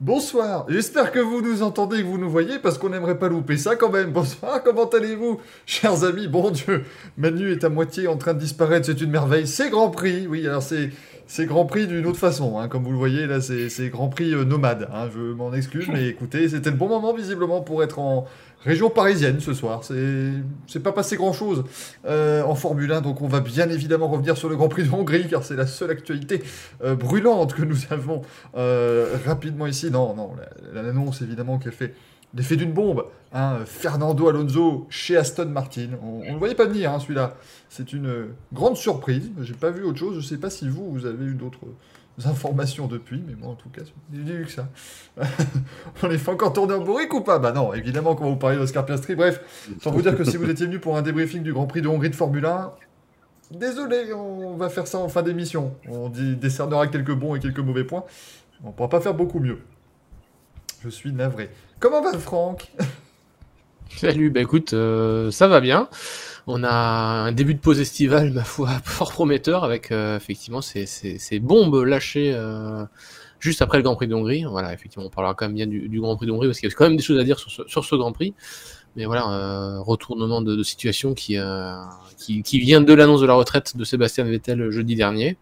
Bonsoir, j'espère que vous nous entendez, que vous nous voyez, parce qu'on n'aimerait pas louper ça quand même. Bonsoir, comment allez-vous, chers amis? Bon Dieu, Manu est à moitié en train de disparaître, c'est une merveille. C'est Grand Prix, oui, alors c'est, c'est Grand Prix d'une autre façon, hein, comme vous le voyez, là c'est, Grand Prix euh, nomade. Hein, je m'en excuse, mais écoutez, c'était le bon moment visiblement pour être en, Région parisienne ce soir, c'est pas passé grand chose euh, en Formule 1, donc on va bien évidemment revenir sur le Grand Prix de Hongrie, car c'est la seule actualité euh, brûlante que nous avons euh, rapidement ici. Non, non, l'annonce évidemment qui a fait l'effet d'une bombe. Hein, Fernando Alonso chez Aston Martin, on ne le voyait pas venir hein, celui-là. C'est une grande surprise, j'ai pas vu autre chose, je sais pas si vous, vous avez eu d'autres informations depuis, mais moi en tout cas, j'ai vu que ça. on est fait encore tourner en bourrique ou pas? Bah non, évidemment, quand vous parlez d'Oscar Piastri. Bref, sans vous dire que si vous étiez venu pour un débriefing du Grand Prix de Hongrie de Formule 1, désolé, on va faire ça en fin d'émission. On décernera quelques bons et quelques mauvais points. On pourra pas faire beaucoup mieux. Je suis navré. Comment va Franck? Salut, bah écoute, euh, ça va bien. On a un début de pause estivale, ma foi, fort prometteur, avec euh, effectivement ces, ces, bombes lâchées euh, juste après le Grand Prix d'Hongrie. Voilà, effectivement, on parlera quand même bien du, Grand Prix d'Hongrie, parce qu'il y a quand même des choses à dire sur ce, sur ce Grand Prix. Mais voilà, retournement de, situation qui, qui, qui, vient de l'annonce de la retraite de Sébastien Vettel jeudi dernier.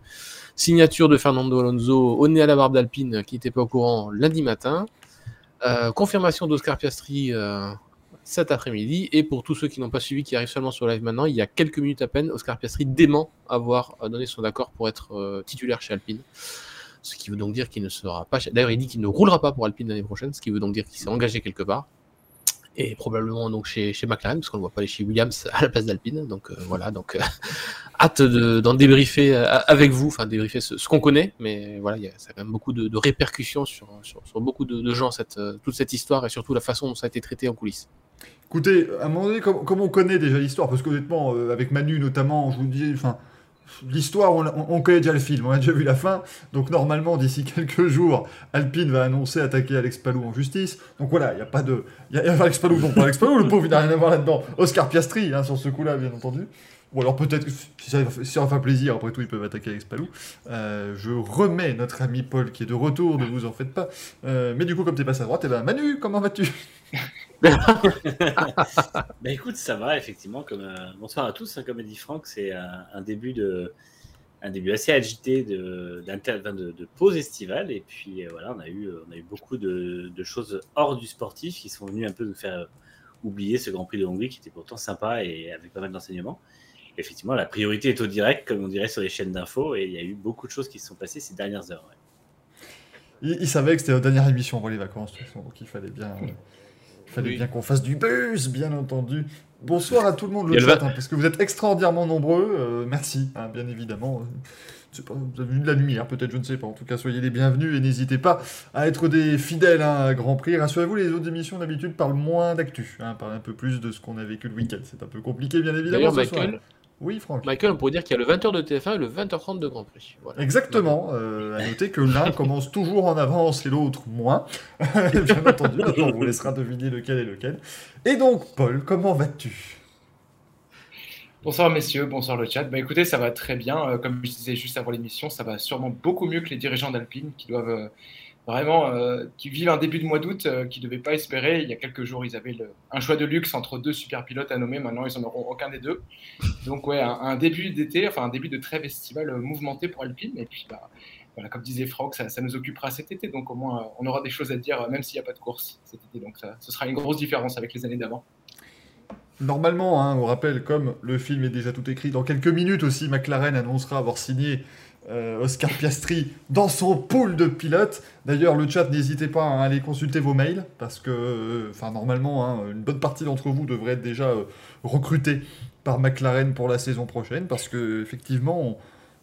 Signature de Fernando Alonso au nez à la barbe d'Alpine, qui n'était pas au courant lundi matin. Confirmation d'Oscar Piastri cet après-midi. Et pour tous ceux qui n'ont pas suivi, qui arrivent seulement sur live maintenant, il y a quelques minutes à peine, Oscar Piastri dément avoir euh, donné son accord pour être euh, titulaire chez Alpine. Ce qui veut donc dire qu'il ne sera pas. D'ailleurs, il dit qu'il ne roulera pas pour Alpine l'année prochaine, ce qui veut donc dire qu'il s'est engagé quelque part. Et probablement donc chez, chez McLaren, parce qu'on ne voit pas aller chez Williams à la place d'Alpine. Donc euh, voilà, donc hâte d'en débriefer avec vous, enfin débriefer ce, qu'on connaît, mais voilà, il y a, ça a quand même beaucoup de, répercussions sur, sur, beaucoup de, de gens, cette, toute cette histoire et surtout la façon dont ça a été traité en coulisses. Écoutez, à un moment donné, comme, on connaît déjà l'histoire, parce qu'honnêtement, euh, avec Manu notamment, je vous dis, enfin, l'histoire, on, connaît déjà le film, on a déjà vu la fin. Donc normalement, d'ici quelques jours, Alpine va annoncer attaquer Alex Palou en justice. Donc voilà, il n'y a pas de. Y a, Alex Palou, non, pas Alex Palou, le pauvre, il n'a rien à voir là-dedans. Oscar Piastri, hein, sur ce coup-là, bien entendu. Ou alors peut-être que si ça, si fait plaisir, après tout, ils peuvent attaquer Alex Palou. Euh, je remets notre ami Paul qui est de retour, ne vous en faites pas. Euh, mais du coup, comme tu es passé à droite, et eh ben Manu, comment vas-tu? bah écoute, ça va effectivement. Comme euh, bonsoir à tous. Hein, comme a dit Franck, c'est un, début de un début assez agité de, de, de, pause estivale. Et puis voilà, on a eu on a eu beaucoup de, choses hors du sportif qui sont venues un peu nous faire oublier ce Grand Prix de Hongrie qui était pourtant sympa et avec pas mal d'enseignements effectivement, la priorité est au direct, comme on dirait sur les chaînes d'infos, et il y a eu beaucoup de choses qui se sont passées ces dernières heures. Il, savait que c'était la dernière émission avant les vacances, donc il fallait bien, fallait bien qu'on fasse du buzz, bien entendu. Bonsoir à tout le monde le chat, hein, parce que vous êtes extraordinairement nombreux. Euh, merci, hein, bien évidemment. Pas, vous avez vu de la lumière, peut-être, je ne sais pas. En tout cas, soyez les bienvenus et n'hésitez pas à être des fidèles hein, à Grand Prix. Rassurez-vous, les autres émissions d'habitude parlent moins d'actu, parlent un peu plus de ce qu'on a vécu le week-end. C'est un peu compliqué, bien évidemment. Ce soir. Oui, Franck. Michael, on pourrait dire qu'il y a le 20h de TF1 et le 20h30 de Grand Prix. Exactement. Euh, à noter que l'un commence toujours en avance et l'autre moins. Bien entendu, on vous laissera deviner lequel est lequel. Et donc, Paul, comment vas-tu? Bonsoir messieurs, bonsoir le chat. Bah écoutez, ça va très bien. Euh, comme je disais juste avant l'émission, ça va sûrement beaucoup mieux que les dirigeants d'Alpine qui doivent euh, vraiment, euh, qui vivent un début de mois d'août euh, qu'ils ne devaient pas espérer. Il y a quelques jours, ils avaient un choix de luxe entre deux super pilotes à nommer. Maintenant, ils n'en auront aucun des deux. Donc, ouais, un, début d'été, enfin un début de trêve estivale mouvementé pour Alpine. Et puis, bah, voilà, comme disait Franck, ça, ça, nous occupera cet été. Donc, au moins, on aura des choses à dire, même s'il n'y a pas de course cet été. Donc, ça, ce sera une grosse différence avec les années d'avant. Normalement, hein, on rappelle, comme le film est déjà tout écrit, dans quelques minutes aussi, McLaren annoncera avoir signé euh, Oscar Piastri dans son pool de pilotes. D'ailleurs, le chat, n'hésitez pas à aller consulter vos mails, parce que, euh, enfin, normalement, hein, une bonne partie d'entre vous devrait être déjà euh, recruté par McLaren pour la saison prochaine, parce que effectivement,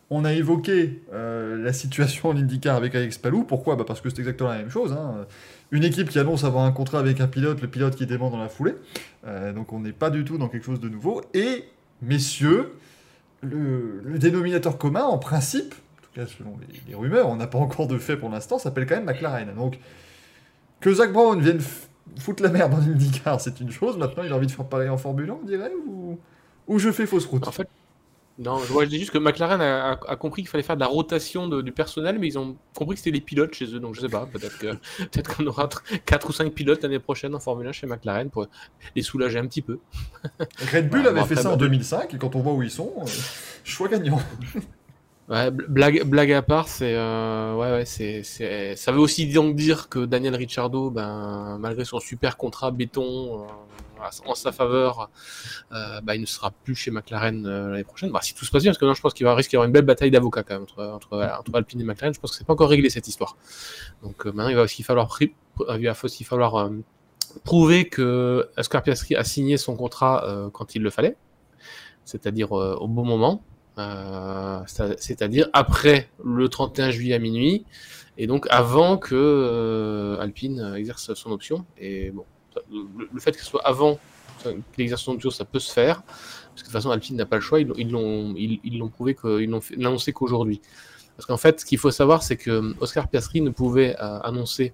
on, a évoqué la situation en IndyCar avec Alex Palou. Pourquoi? Bah Parce que c'est exactement la même chose. Hein. Une équipe qui annonce avoir un contrat avec un pilote, le pilote qui dément dans la foulée. donc on n'est pas du tout dans quelque chose de nouveau. Et, messieurs, le, dénominateur commun, en principe, en tout cas selon les, rumeurs, on n'a pas encore de fait pour l'instant, s'appelle quand même McLaren. Donc, que Zach Brown vienne foutre la merde dans IndyCar, c'est une chose. Maintenant, il a envie de faire pareil en Formule 1, on dirait, ou, je fais fausse route? Non, je, dis juste que McLaren a, compris qu'il fallait faire de la rotation du personnel, mais ils ont compris que c'était les pilotes chez eux, donc je sais pas, peut-être que peut-être qu'on aura 4 ou 5 pilotes l'année prochaine en Formule 1 chez McLaren pour les soulager un petit peu. Red Bull avait fait ça en 2005, et quand on voit où ils sont, euh, choix gagnant. Ouais, blague, blague à part, c'est euh, ouais, ouais, c'est, ça veut aussi donc dire que Daniel Ricciardo, ben, malgré son super contrat béton euh, en sa faveur, euh, ben, il ne sera plus chez McLaren euh, l'année prochaine. Bah, si tout se passe bien, parce que non, je pense qu'il va risquer avoir une belle bataille d'avocats entre, Alpine et McLaren. Je pense que c'est pas encore réglé cette histoire. Donc maintenant, il va aussi falloir, prouver que Oscar a signé son contrat quand il le fallait, c'est-à-dire au bon moment. Euh, c'est-à-dire après le 31 juillet à minuit, et donc avant que euh, Alpine exerce son option. Et bon, le, fait que ce soit avant exerce son option, ça peut se faire, parce que de toute façon Alpine n'a pas le choix, ils l'ont prouvé qu'ils l'ont annoncé qu'aujourd'hui. Parce qu'en fait, ce qu'il faut savoir, c'est que Oscar Piastri ne pouvait euh, annoncer,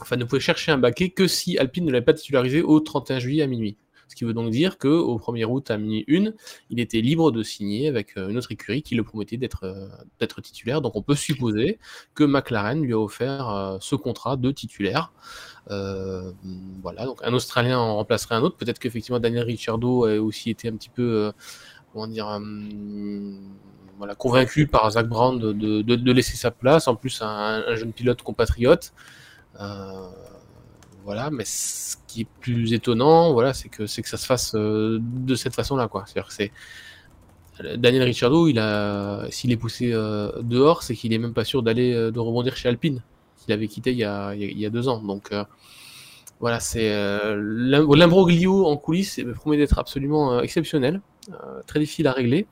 enfin ne pouvait chercher un baquet que si Alpine ne l'avait pas titularisé au 31 juillet à minuit. Ce qui veut donc dire qu'au 1er août à minuit 1, il était libre de signer avec euh, une autre écurie qui le promettait euh, d'être titulaire. Donc on peut supposer que McLaren lui a offert euh, ce contrat de titulaire. Voilà, donc un Australien en remplacerait un autre. Peut-être qu'effectivement Daniel Ricciardo a aussi été un petit peu, comment dire, voilà, convaincu par Zach Brown de, laisser sa place. En plus, un, un jeune pilote compatriote. Voilà, mais ce qui est plus étonnant, voilà, c'est que que ça se fasse euh, de cette façon-là. C'est-à-dire que c'est Daniel Ricciardo, il a, s'il est poussé euh, dehors, c'est qu'il est même pas sûr d'aller euh, de rebondir chez Alpine, qu'il avait quitté il y a, il y a deux ans. Donc voilà, c'est l'imbroglio en coulisses promet d'être absolument exceptionnel, très difficile à régler.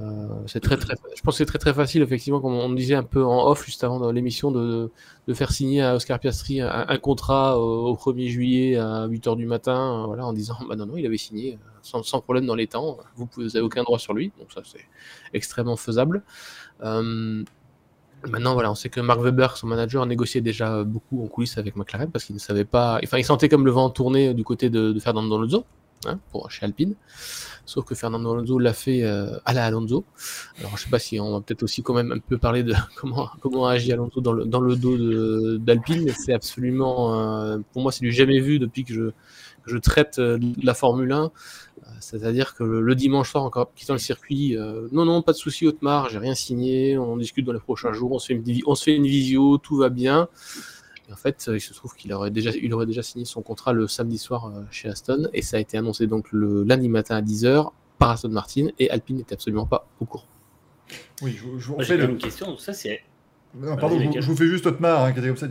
Euh, c'est très, très, je pense que c'est très très facile, effectivement, comme on disait un peu en off juste avant l'émission, de, faire signer à Oscar Piastri un, contrat au, 1er juillet à 8h du matin, euh, voilà, en disant bah non, non, il avait signé euh, sans, problème dans les temps, vous n'avez aucun droit sur lui, donc ça c'est extrêmement faisable. Euh, Maintenant, voilà, on sait que Mark Webber, son manager, a négocié déjà beaucoup en coulisses avec McLaren parce qu'il ne savait pas. Enfin, il sentait comme le vent tourner du côté de, Fernando Alonso, hein, pour chez Alpine. Sauf que Fernando Alonso l'a fait euh, à la Alonso. Alors je sais pas si on va peut-être aussi quand même un peu parler de comment comment agit Alonso dans le, dans le dos d'Alpine, c'est absolument, euh, pour moi c'est du jamais vu depuis que je, je traite euh, de la Formule 1. C'est-à-dire que le, dimanche soir, encore quittant le circuit, non, non, pas de souci, Otmar, j'ai rien signé, on discute dans les prochains jours, on se fait une, on se fait une visio, tout va bien en fait, il se trouve qu'il aurait déjà, il aurait déjà signé son contrat le samedi soir euh, chez Aston, et ça a été annoncé donc le lundi matin à 10h par Aston Martin, et Alpine n'était absolument pas au courant. Oui, je, vous fais une question. Ça, c'est. pardon, je, vous fais juste Otmar hein, qui était comme ça.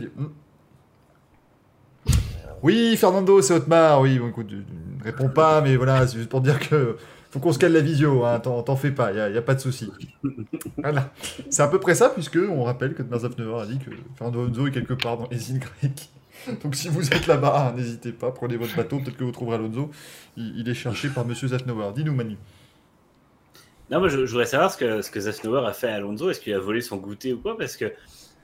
Oui, Fernando, c'est Otmar. Oui, bon, écoute, ne réponds pas, mais voilà, c'est juste pour dire que faut qu'on se cale la visio, hein, t'en fais pas, il n'y a, pas de souci. voilà. C'est à peu près ça, puisque on rappelle que Dmazaf a dit que Fernando Alonso est quelque part dans les îles grecques. Donc si vous êtes là-bas, n'hésitez pas, prenez votre bateau, peut-être que vous trouverez Alonso. Il, est cherché par Monsieur Zafnauer. Dis-nous, Manu. Non, moi je, voudrais savoir ce que, ce que a fait à Alonso. Est-ce qu'il a volé son goûter ou quoi? Parce que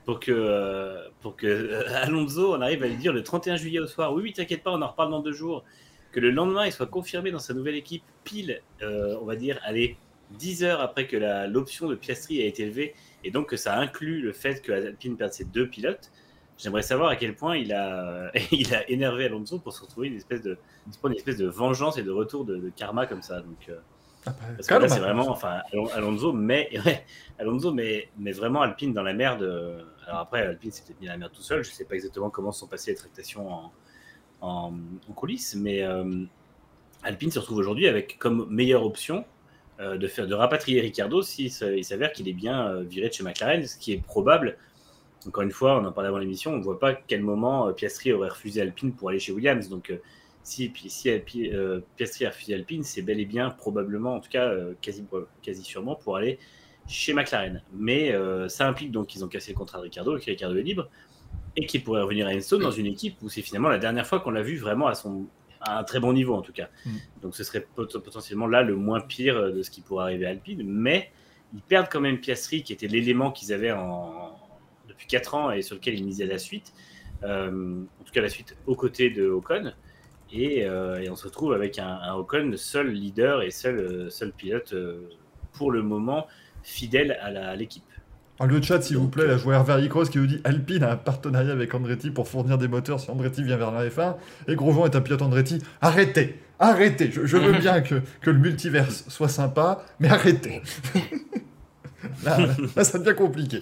pour que, euh, pour que euh, Alonso, on arrive à lui dire le 31 juillet au soir, oui, oui, t'inquiète pas, on en reparle dans deux jours que le lendemain, il soit confirmé dans sa nouvelle équipe, pile, euh, on va dire, allez, 10 heures après que l'option de Piastri a été élevée, et donc que ça inclut le fait que Alpine perde ses deux pilotes. J'aimerais savoir à quel point il a, il a énervé Alonso pour se retrouver une espèce de, une espèce de vengeance et de retour de, karma comme ça. Donc, euh, ah bah, parce que là, c'est vraiment, enfin, Alonso, mais, Alonso, mais, mais vraiment Alpine dans la merde. Alors après, Alpine s'est peut-être mis la merde tout seul. Je ne sais pas exactement comment sont passées les tractations en, en, coulisses, mais euh, Alpine se retrouve aujourd'hui avec comme meilleure option euh, de faire de rapatrier Ricardo s'il il s'avère qu'il est bien euh, viré de chez McLaren, ce qui est probable. Encore une fois, on en parlait avant l'émission, on ne voit pas quel moment Piastri aurait refusé Alpine pour aller chez Williams. Donc, si, si Piastri a refusé Alpine, c'est bel et bien probablement, en tout cas quasi, quasi sûrement, pour aller chez McLaren. Mais ça implique donc qu'ils ont cassé le contrat de Ricardo et que Ricardo est libre et qui pourrait revenir à Enstone dans une équipe où c'est finalement la dernière fois qu'on l'a vu vraiment à, son, à un très bon niveau en tout cas. Mm. Donc ce serait potentiellement là le moins pire de ce qui pourrait arriver à Alpine, mais ils perdent quand même Piastri qui était l'élément qu'ils avaient en, depuis 4 ans et sur lequel ils misaient la suite, euh, en tout cas la suite aux côtés de Ocon. Et, euh, et on se retrouve avec un, un, Ocon seul leader et seul, seul pilote euh, pour le moment fidèle à l'équipe. le chat, s'il vous plaît, la joueur Hervé Cross qui nous dit Alpine a un partenariat avec Andretti pour fournir des moteurs si Andretti vient vers la F1 et Grosjean est un pilote Andretti. Arrêtez Arrêtez Je, veux bien que, que, le multiverse soit sympa, mais arrêtez là, ça devient compliqué.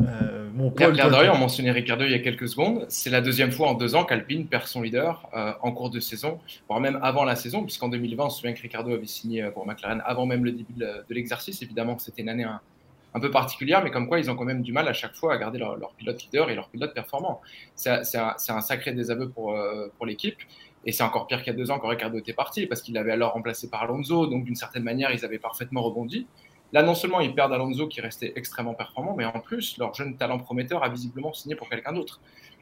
Euh, mon on mentionnait Ricardo il y a quelques secondes. C'est la deuxième fois en deux ans qu'Alpine perd son leader euh, en cours de saison, voire même avant la saison, puisqu'en 2020, on se souvient que Ricardo avait signé euh, pour McLaren avant même le début de l'exercice. Évidemment, c'était une année un, peu particulière, mais comme quoi ils ont quand même du mal à chaque fois à garder leur, pilote leader et leur pilote performant. C'est un, un, sacré désaveu pour, euh, pour l'équipe. Et c'est encore pire qu'il y a deux ans quand Ricardo était parti, parce qu'il l'avait alors remplacé par Alonso. Donc, d'une certaine manière, ils avaient parfaitement rebondi. Là, non seulement ils perdent Alonso qui restait extrêmement performant, mais en plus, leur jeune talent prometteur a visiblement signé pour quelqu'un d'autre.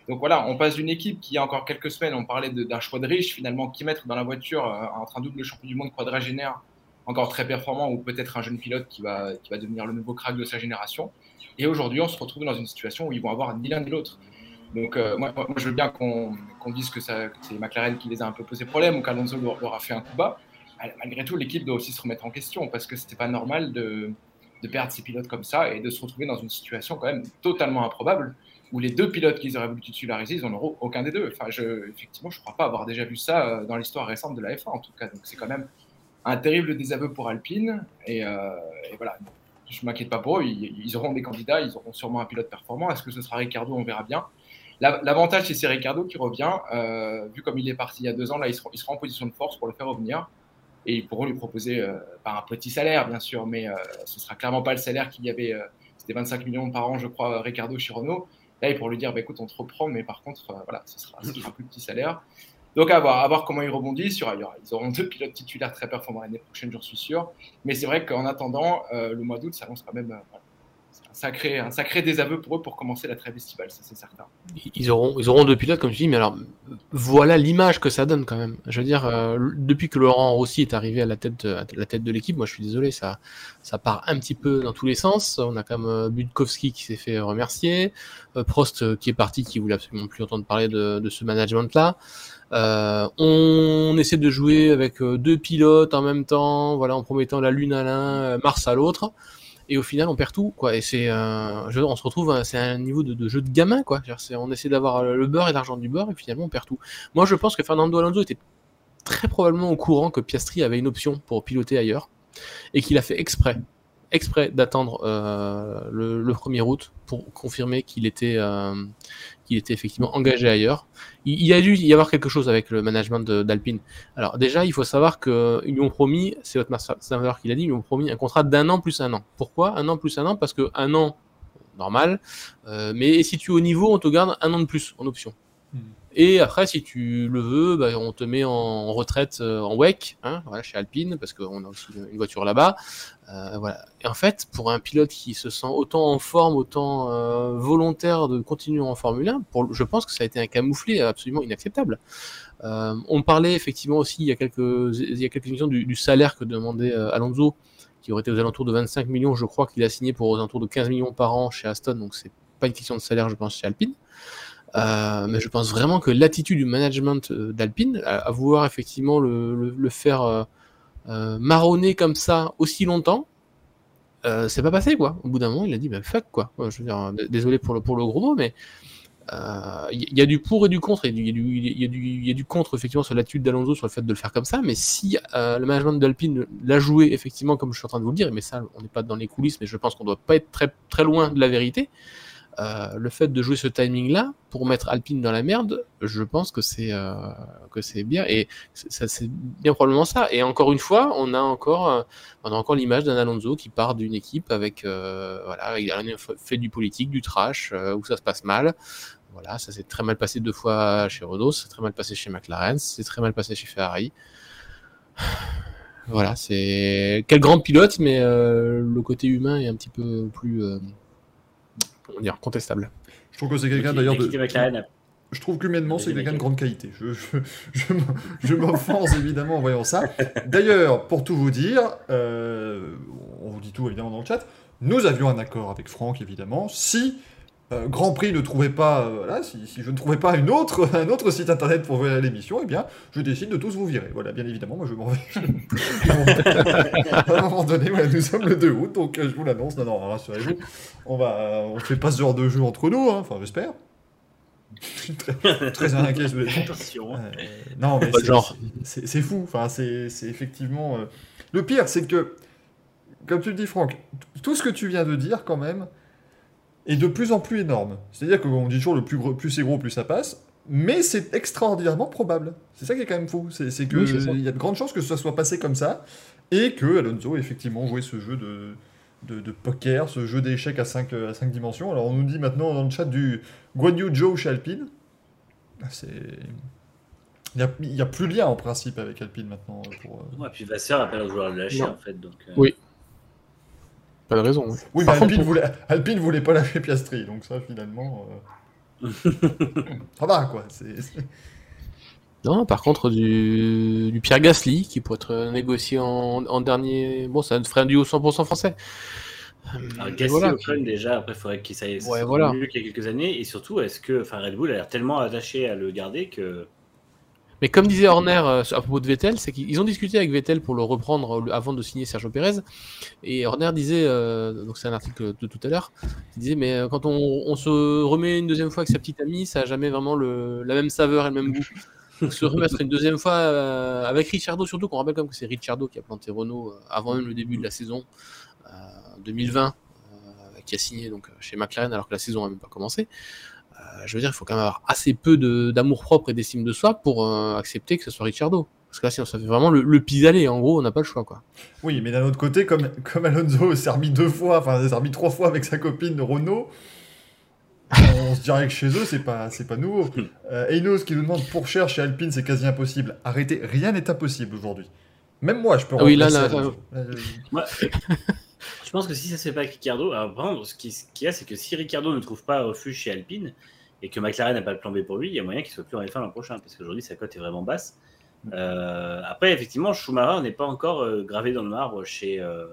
Donc voilà, on passe d'une équipe qui, il y a encore quelques semaines, on parlait d'un choix de riche, finalement, qui mettre dans la voiture euh, entre un double champion du monde quadragénaire, encore très performant, ou peut-être un jeune pilote qui va, qui va devenir le nouveau crack de sa génération. Et aujourd'hui, on se retrouve dans une situation où ils vont avoir ni l'un ni l'autre. Donc euh, moi, je veux bien qu'on dise que, c'est McLaren qui les a un peu posé problème ou qu'Alonso leur a fait un coup bas malgré tout, l'équipe doit aussi se remettre en question parce que c'était pas normal de, perdre ces pilotes comme ça et de se retrouver dans une situation quand même totalement improbable où les deux pilotes qu'ils auraient voulu titulariser, ils n'en auront aucun des deux. Enfin, effectivement, je ne crois pas avoir déjà vu ça euh, dans l'histoire récente de la F1 en tout cas. Donc c'est quand même un terrible désaveu pour Alpine et, euh, voilà. Je m'inquiète pas pour eux, ils, auront des candidats, ils auront sûrement un pilote performant. Est-ce que ce sera Ricardo? On verra bien. L'avantage, c'est Ricardo qui revient. Euh, vu comme il est parti il y a deux ans, là, il sera en position de force pour le faire revenir et ils pourront lui proposer, euh, un petit salaire bien sûr, mais euh, ce sera clairement pas le salaire qu'il y avait, euh, c'était 25 millions par an je crois, Ricardo chez Renault. Là, ils pourront lui dire, bah, écoute, on te reprend, mais par contre, voilà, ce sera, un plus petit salaire. Donc à voir, à voir comment ils rebondissent. Ils auront deux pilotes titulaires très performants l'année prochaine, j'en suis sûr. Mais c'est vrai qu'en attendant, le mois d'août, ça lance quand même sacré, un sacré désaveu pour eux pour commencer la trêve estivale, ça c'est certain. Ils auront, ils auront deux pilotes, comme tu dis, mais alors voilà l'image que ça donne quand même. Je veux dire, euh, depuis que Laurent Rossi est arrivé à la tête de, l'équipe, moi je suis désolé, ça, ça part un petit peu dans tous les sens. On a quand même euh, Budkowski qui s'est fait remercier, euh, Prost qui est parti, qui voulait absolument plus entendre parler de, de ce management-là. on essaie de jouer avec deux pilotes en même temps, voilà, en promettant la lune à l'un, Mars à l'autre et au final on perd tout quoi. Et c'est euh, on se retrouve euh, c'est un niveau de, jeu de gamin quoi. On essaie d'avoir le beurre et l'argent du beurre et finalement on perd tout. Moi je pense que Fernando Alonso était très probablement au courant que Piastri avait une option pour piloter ailleurs et qu'il a fait exprès exprès d'attendre euh, le, le 1er août pour confirmer qu'il était, euh, qu'il était effectivement engagé ailleurs. Il, y a dû y avoir quelque chose avec le management d'Alpine. Alors déjà, il faut savoir qu'ils lui ont promis, c'est votre savoir qu'il a dit, ils lui ont promis un contrat d'un an plus un an. Pourquoi un an plus un an? Parce que un an, normal, euh, mais si tu es au niveau, on te garde un an de plus en option. Hmm. Et après, si tu le veux, bah, on te met en retraite euh, en WEC, hein, chez Alpine, parce qu'on a aussi une voiture là-bas. Euh, voilà. Et en fait, pour un pilote qui se sent autant en forme, autant euh, volontaire de continuer en Formule 1, pour, je pense que ça a été un camouflet absolument inacceptable. On parlait effectivement aussi il y a quelques, il y a quelques émissions du, du salaire que demandait Alonso, qui aurait été aux alentours de 25 millions, je crois qu'il a signé pour aux alentours de 15 millions par an chez Aston, donc c'est pas une question de salaire, je pense, chez Alpine. Euh, mais je pense vraiment que l'attitude du management euh, d'Alpine, à, vouloir effectivement le, faire euh, marronner comme ça aussi longtemps, euh, c'est pas passé quoi. Au bout d'un moment, il a dit bah, fuck quoi. Je veux dire, désolé pour le, pour le gros mot, mais il y, a du pour et du contre. Il y, y, y, y, a du contre effectivement sur l'attitude d'Alonso sur le fait de le faire comme ça, mais si le management d'Alpine l'a joué effectivement comme je suis en train de vous le dire, mais ça on n'est pas dans les coulisses, mais je pense qu'on doit pas être très très loin de la vérité. Euh, le fait de jouer ce timing-là pour mettre Alpine dans la merde, je pense que c'est euh, que c'est bien et ça c'est bien probablement ça. Et encore une fois, on a encore euh, on a encore l'image d'un Alonso qui part d'une équipe avec voilà, il a fait du politique, du trash où ça se passe mal. Voilà, ça s'est très mal passé deux fois chez Renault, c'est très mal passé chez McLaren, c'est très mal passé chez Ferrari. Voilà, c'est quel grand pilote, mais le côté humain est un petit peu plus comment dire, contestable. Je trouve que c'est quelqu'un d'ailleurs de. Je trouve qu'humainement, c'est quelqu'un de grande qualité. Je, je, je m'offense évidemment en voyant ça. D'ailleurs, pour tout vous dire, euh, on vous dit tout évidemment dans le chat, nous avions un accord avec Franck évidemment. Si euh, Grand Prix ne trouvait pas, euh, voilà, si, si je ne trouvais pas une autre, un autre site internet pour voir l'émission, eh bien, je décide de tous vous virer. Voilà, bien évidemment, moi je m'en vais. à un moment donné, voilà, nous sommes le 2 août, donc euh, je vous l'annonce. Non, non, rassurez-vous, on va, on fait pas ce genre de jeu entre nous, hein, enfin j'espère. Je suis très, très inquiet. je- Attention. euh, non, mais c'est- genre. c'est c'est fou. Enfin, c'est c'est effectivement. euh, Le pire, c'est que, comme tu le dis, Franck, tout ce que tu viens de dire, quand même, est de plus en plus énorme. C'est-à-dire qu'on dit toujours le plus gros, plus c'est gros, plus ça passe. Mais c'est extraordinairement probable. C'est ça qui est quand même fou. C'est que Oui, y a de grandes chances que ça soit passé comme ça et que Alonso ait effectivement joué ce jeu de, de, de poker, ce jeu d'échecs à 5 à cinq dimensions. Alors on nous dit maintenant dans le chat du Guan Yu Zhou chez Alpine. Ah, C'est il n'y a, il y a plus lien en principe avec Alpine maintenant. Pour, euh, Ouais, puis Vasseur appelle au joueur de lâcher Non. en fait. Donc, euh, Oui. Pas de raison. oui. Oui, mais Par contre, Alpine, pour- voulait, Alpine voulait pas lâcher Piastri, donc ça finalement. euh, ça va quoi. c'est- Non, par contre, du, du Pierre Gasly, qui pourrait être négocié en, en dernier. Bon, ça ferait un duo 100% français. Euh, Alors, Gasly voilà. Ocon, déjà, après, il faudrait qu'il s'aille Ouais, voilà. mieux qu'il y a quelques années. Et surtout, est-ce que enfin, Red Bull a l'air tellement attaché à le garder que. Mais comme disait Horner euh, à propos de Vettel, c'est qu'ils ont discuté avec Vettel pour le reprendre avant de signer Sergio Pérez. Et Horner disait, euh, donc c'est un article de tout à l'heure, il disait mais euh, quand on, se remet une deuxième fois avec sa petite amie, ça a jamais vraiment le, la même saveur et le même goût. Donc se remettre une deuxième fois avec Ricciardo, surtout qu'on rappelle quand même que c'est Ricciardo qui a planté Renault avant même le début de la saison euh, 2020, euh, qui a signé donc chez McLaren alors que la saison n'a même pas commencé. Euh, je veux dire, il faut quand même avoir assez peu de- d'amour propre et d'estime de soi pour euh, accepter que ce soit Ricciardo. Parce que là, sinon, ça fait vraiment le, le pis-aller. En gros, on n'a pas le choix, quoi. Oui, mais d'un autre côté, comme, comme Alonso s'est remis deux fois, enfin s'est remis trois fois avec sa copine Renault, on se dirait que chez eux, c'est pas, c'est pas nouveau. Euh, Einos qui nous demande pour cher chez Alpine, c'est quasi impossible. Arrêtez, rien n'est impossible aujourd'hui. Même moi, je peux Ah oui, là, là, Alonso. Je pense que si ça se fait pas avec Ricardo, alors par contre, ce qui- ce qu'il y a, c'est que si Ricardo ne trouve pas refuge chez Alpine et que McLaren n'a pas le plan B pour lui, il y a moyen qu'il soit plus en F1 l'an prochain parce qu'aujourd'hui sa cote est vraiment basse. Euh, après, effectivement, Schumacher n'est pas encore euh, gravé dans le marbre chez, euh,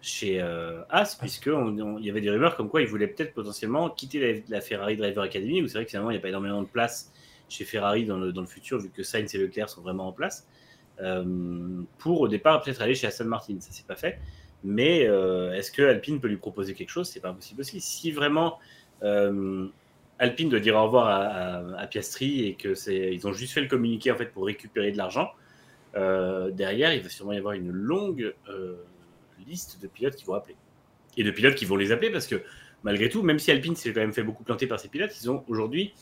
chez euh, As, puisque on- on- il y avait des rumeurs comme quoi il voulait peut-être potentiellement quitter la, la Ferrari Driver Academy, où c'est vrai que finalement il n'y a pas énormément de place chez Ferrari dans le, dans le futur, vu que Sainz et Leclerc sont vraiment en place, pour au départ peut-être aller chez Aston Martin. Ça s'est pas fait. Mais euh, est-ce que Alpine peut lui proposer quelque chose? C'est pas impossible aussi. Si vraiment euh, Alpine doit dire au revoir à, Piastri et que c'est, ils ont juste fait le communiqué en fait pour récupérer de l'argent, euh, derrière il va sûrement y avoir une longue liste de pilotes qui vont appeler et de pilotes qui vont les appeler parce que malgré tout, même si Alpine s'est quand même fait beaucoup planter par ses pilotes, ils ont aujourd'hui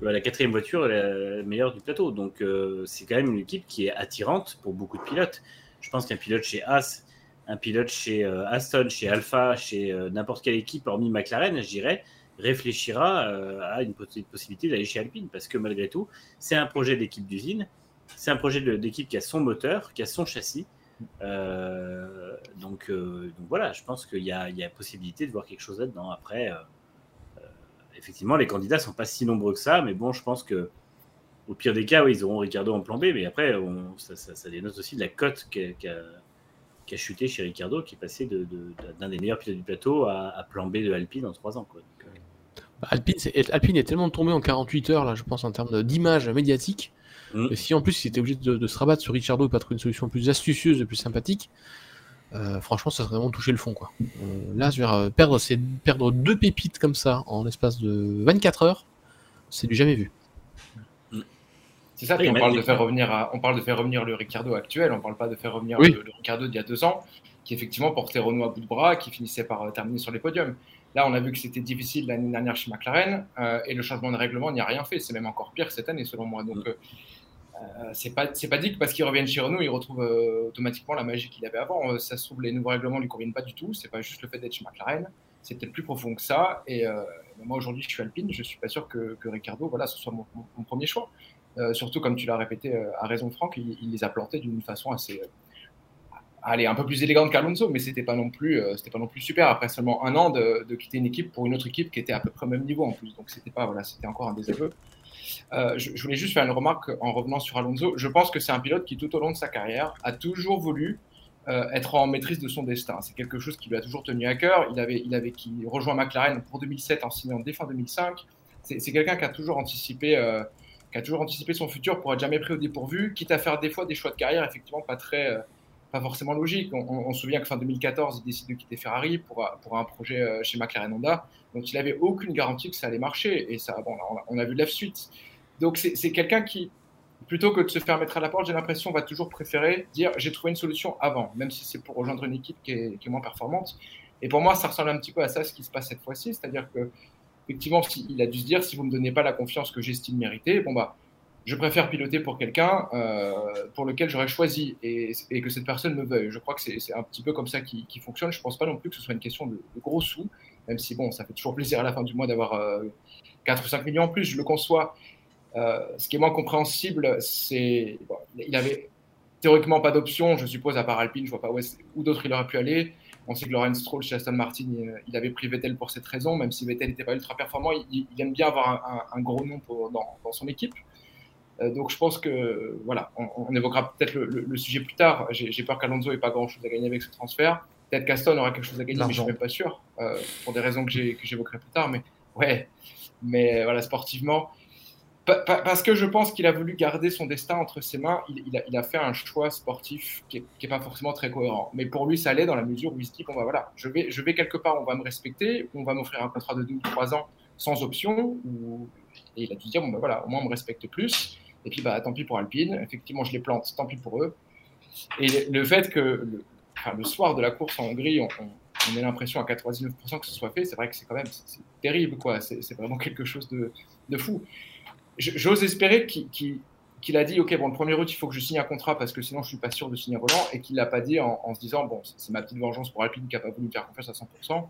la quatrième voiture la meilleure du plateau. Donc c'est quand même une équipe qui est attirante pour beaucoup de pilotes. Je pense qu'un pilote chez As un pilote chez euh, Aston, chez Alpha, chez euh, n'importe quelle équipe, hormis McLaren, je dirais, réfléchira euh, à une poss- possibilité d'aller chez Alpine. Parce que malgré tout, c'est un projet d'équipe d'usine, c'est un projet d'équipe qui a son moteur, qui a son châssis. Donc, voilà, je pense qu'il y y a possibilité de voir quelque chose là-dedans. Après, effectivement, les candidats sont pas si nombreux que ça, mais bon, je pense que au pire des cas, oui, ils auront Ricardo en plan B, mais après, ça, dénote aussi de la cote qu'a- qui a chuté chez Ricardo, qui est passé de- de- d'un des meilleurs pilotes du plateau à, à plan B de Alpine en 3 ans. Quoi. Donc, euh, Bah, Alpine, c'est- Alpine est tellement tombé en 48 heures, là, je pense, en termes de- d'image médiatique. Mm. Et si en plus il était obligé de, de se rabattre sur Ricciardo et pas trouver une solution plus astucieuse et plus sympathique, euh, franchement, ça serait vraiment toucher le fond. Quoi. Euh, là, je veux dire, perdre, perdre deux pépites comme ça en l'espace de 24 heures, c'est du jamais vu. C'est ça Oui, qu'on mais- parle de faire revenir. à- on parle de faire revenir le Ricardo actuel. On parle pas de faire revenir Oui. le, le Ricardo d'il y a deux ans, qui effectivement portait Renault à bout de bras, qui finissait par euh, terminer sur les podiums. Là, on a vu que c'était difficile l'année dernière chez McLaren, euh, et le changement de règlement n'y a rien fait. C'est même encore pire cette année, selon moi. Donc, euh, euh, c'est pas dit que parce qu'ils reviennent chez Renault, ils retrouvent euh, automatiquement la magie qu'il avait avant. Ça se trouve, les nouveaux règlements lui conviennent pas du tout. C'est pas juste le fait d'être chez McLaren. C'est peut-être plus profond que ça. Et euh, moi, aujourd'hui, je suis Alpine. Je suis pas sûr que, que Ricardo, voilà, ce soit mon, mon- mon premier choix. Euh, surtout, comme tu l'as répété euh, à raison, Franck, il, il les a plantés d'une façon assez, euh, allez, un peu plus élégante qu'Alonso, mais c'était pas non plus, c'était pas non plus super. Après seulement un an de, quitter une équipe pour une autre équipe qui était à peu près au même niveau en plus, donc c'était pas, voilà, c'était encore un désaveu. Je, voulais juste faire une remarque en revenant sur Alonso. Je pense que c'est un pilote qui, tout au long de sa carrière, a toujours voulu être en maîtrise de son destin. C'est quelque chose qui lui a toujours tenu à cœur. Il avait, il avait qui rejoint McLaren pour 2007 en signant dès fin 2005. C'est quelqu'un qui a toujours anticipé, qui a toujours anticipé son futur pour être jamais pris au dépourvu, quitte à faire des fois des choix de carrière effectivement pas très, euh, pas forcément logiques. On, se souvient que fin 2014, il décide de quitter Ferrari pour, pour un projet chez McLaren Honda. Donc il avait aucune garantie que ça allait marcher. Et ça, bon, on a, vu la suite. Donc c'est quelqu'un qui, plutôt que de se faire mettre à la porte, j'ai l'impression va toujours préférer dire j'ai trouvé une solution avant, même si c'est pour rejoindre une équipe qui est, moins performante. Et pour moi, ça ressemble un petit peu à ça ce qui se passe cette fois-ci, c'est-à-dire que effectivement, il a dû se dire si vous ne me donnez pas la confiance que j'estime mériter, bon bah, je préfère piloter pour quelqu'un euh, pour lequel j'aurais choisi et, que cette personne me veuille. Je crois que c'est un petit peu comme ça qui, fonctionne. Je ne pense pas non plus que ce soit une question de, gros sous, même si bon, ça fait toujours plaisir à la fin du mois d'avoir 4 euh, ou 5 millions en plus, je le conçois. Euh, ce qui est moins compréhensible, c'est. il avait théoriquement pas d'option, je suppose, à part Alpine, je vois pas où, où d'autres il aurait pu aller. On sait que Lorenz Stroll chez Aston Martin, il, avait pris Vettel pour cette raison, même si Vettel n'était pas ultra performant, il, aime bien avoir un, gros nom pour, dans, son équipe. Euh, donc je pense que, voilà, on, évoquera peut-être le, sujet plus tard. J'ai peur qu'Alonso ait pas grand-chose à gagner avec ce transfert. Peut-être qu'Aston aura quelque chose à gagner, mais je suis même pas sûr, euh, pour des raisons que j'évoquerai plus tard. Mais ouais, mais voilà, sportivement, parce que je pense qu'il a voulu garder son destin entre ses mains. Il, a, fait un choix sportif qui n'est pas forcément très cohérent. Mais pour lui, ça allait dans la mesure où il se dit bon, bah, voilà, je vais, quelque part, on va me respecter, on va m'offrir un contrat de 2 ou 3 ans sans option. Et il a dû dire bon, bah, voilà, au moins on me respecte plus. Et puis, bah, tant pis pour Alpine. Effectivement, je les plante, tant pis pour eux. Et le, fait que le, soir de la course en Hongrie, on, ait l'impression à 99% que ce soit fait, c'est vrai que c'est quand même terrible. quoi. C'est vraiment quelque chose de fou j'ose espérer qu'il a dit ok bon le premier route il faut que je signe un contrat parce que sinon je suis pas sûr de signer volant et qu'il l'a pas dit en, se disant bon c'est ma petite vengeance pour Alpine qui a pas voulu me faire confiance à 100%.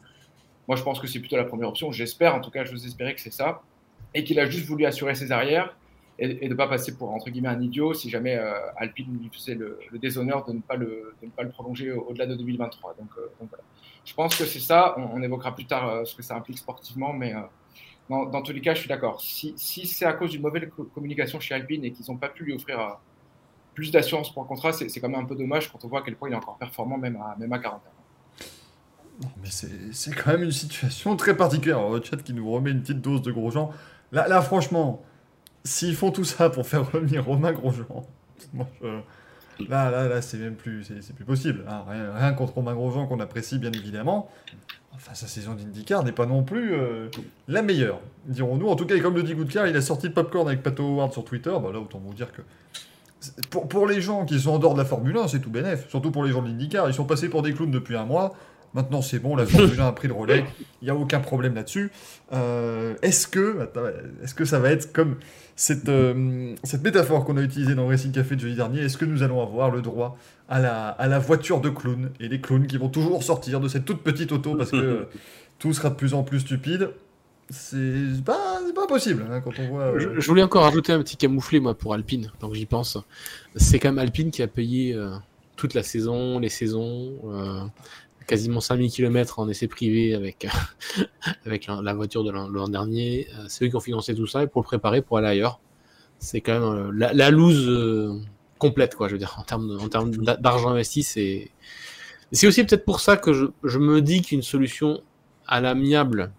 Moi je pense que c'est plutôt la première option. J'espère en tout cas j'ose espérer que c'est ça et qu'il a juste voulu assurer ses arrières et, de ne pas passer pour entre guillemets un idiot si jamais euh, Alpine lui faisait le, déshonneur de ne pas le ne prolonger au-delà de 2023. Donc, euh, donc voilà. Je pense que c'est ça. On, évoquera plus tard euh, ce que ça implique sportivement, mais dans, tous les cas, je suis d'accord. Si, c'est à cause d'une mauvaise communication chez Alpine et qu'ils n'ont pas pu lui offrir euh, plus d'assurance pour un contrat, c'est quand même un peu dommage quand on voit à quel point il est encore performant, même à, même à 40 ans. c'est quand même une situation très particulière. Le chat qui nous remet une petite dose de Grosjean. Là, là franchement, s'ils font tout ça pour faire revenir Romain Grosjean, là, là, là, c'est même plus, c'est plus possible. Hein. Rien, rien, contre Romain Grosjean qu'on apprécie bien évidemment. Enfin, sa saison d'IndyCar n'est pas non plus euh, la meilleure, dirons-nous. En tout cas, comme le dit Goodcar, il a sorti popcorn avec Pato Howard sur Twitter. Bah là, autant vous dire que pour, les gens qui sont en dehors de la Formule 1, c'est tout bénef. Surtout pour les gens de l'IndyCar. Ils sont passés pour des clowns depuis un mois. Maintenant, c'est bon, la Formule 1 a pris le relais. Il n'y a aucun problème là-dessus. Euh, est-ce que, est-ce que ça va être comme cette, euh, cette métaphore qu'on a utilisée dans Racing Café de jeudi dernier Est-ce que nous allons avoir le droit à la, à la voiture de clown et les clowns qui vont toujours sortir de cette toute petite auto parce que tout sera de plus en plus stupide? C'est pas, pas possible hein, quand on voit. Euh, je, voulais encore rajouter un petit camouflé moi pour Alpine, donc j'y pense. C'est quand même Alpine qui a payé toute la saison, les saisons, quasiment 5000 km en essai privé avec, avec la, voiture de l'an dernier. Euh, c'est eux qui ont financé tout ça et pour le préparer pour aller ailleurs. C'est quand même euh, la, la loose euh, complète, quoi, je veux dire, en termes, en termes d'argent investi. C'est, aussi peut-être pour ça que je, me dis qu'une solution à l'amiable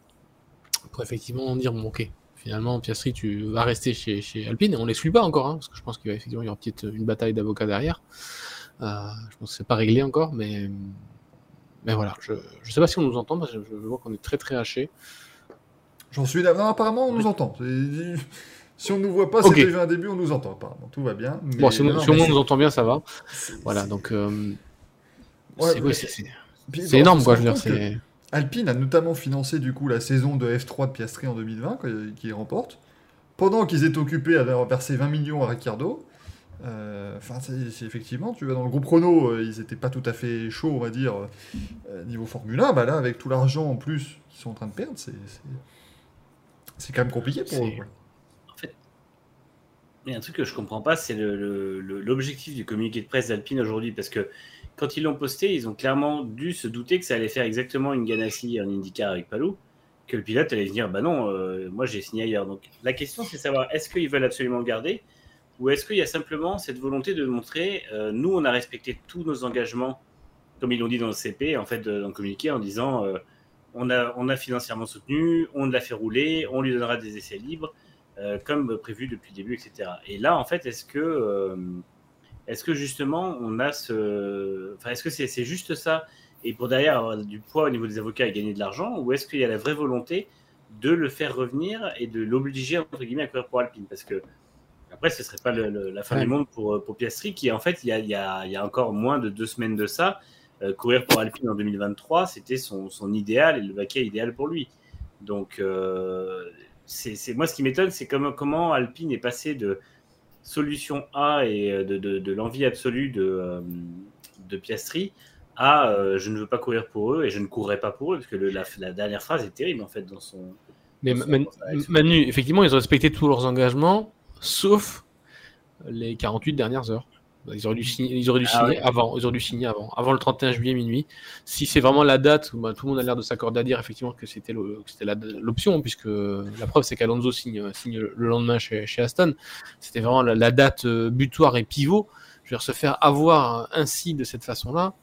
pour effectivement dire, bon, ok, finalement, Piastri, tu vas rester chez, Alpine, et on l'exclut pas encore, hein, parce que je pense qu'il va effectivement y avoir peut-être une bataille d'avocats derrière. je pense que c'est pas réglé encore, mais mais voilà, je ne sais pas si on nous entend, parce que je, vois qu'on est très très haché. J'en suis là. Non, apparemment, on nous entend. Si on ne nous voit pas, c'est déjà un début, on nous entend apparemment. Tout va bien. Bon, si, on, nous entend bien, ça va. Voilà, donc. Euh, c'est énorme, quoi, je veux dire. Alpine a notamment financé du coup la saison de F3 de Piastri en 2020, qui remporte, pendant qu'ils étaient occupés à verser 20 millions à Ricciardo. Euh, enfin, c'est effectivement, tu vas dans le groupe Renault, euh, ils n'étaient pas tout à fait chauds, on va dire, euh, niveau Formule 1. Bah là, avec tout l'argent en plus qu'ils sont en train de perdre, c'est quand même compliqué pour eux. En fait, il y a un truc que je comprends pas, c'est l'objectif le, du communiqué de presse d'Alpine aujourd'hui, parce que quand ils l'ont posté, ils ont clairement dû se douter que ça allait faire exactement une Ganassi en IndyCar avec Palou, que le pilote allait venir, bah non, moi j'ai signé ailleurs. Donc la question c'est savoir, est-ce qu'ils veulent absolument le garder ou est-ce qu'il y a simplement cette volonté de montrer, euh, nous, on a respecté tous nos engagements comme ils l'ont dit dans le CP, en fait, dans le communiqué, en disant on, a, on a financièrement soutenu, on l'a fait rouler, on lui donnera des essais libres, comme prévu depuis le début, etc. Et là, en fait, est-ce que, est-ce que justement, on a ce. Enfin, est-ce que c'est juste ça et pour derrière avoir du poids au niveau des avocats et gagner de l'argent, ou est-ce qu'il y a la vraie volonté de le faire revenir et de l'obliger entre guillemets à courir pour Alpine? Parce que après, ce serait pas la fin du monde pour, pour Piastri, qui en fait, il y, a, il, y a, il y a, encore moins de deux semaines de ça, euh, courir pour Alpine en 2023, c'était son, son, idéal et le baquet idéal pour lui. Donc, euh, c'est moi ce qui m'étonne, c'est comment, comment Alpine est passé de solution A et de, de, de l'envie absolue de, euh, de Piastri à euh, je ne veux pas courir pour eux et je ne courrai pas pour eux, parce que le, la, dernière phrase est terrible en fait dans son. Mais Manu, effectivement, ils ont respecté tous leurs engagements, sauf les 48 dernières heures. Ils auraient dû signer, ils auraient dû ah signer avant, ils auraient dû signer avant, avant le 31 juillet minuit. Si c'est vraiment la date, bah, tout le monde a l'air de s'accorder à dire effectivement que c'était l'option, puisque la preuve c'est qu'Alonso signe, signe le lendemain chez, chez Aston. C'était vraiment la, la, date euh, butoir et pivot. Je veux dire, se faire avoir ainsi de cette façon-là,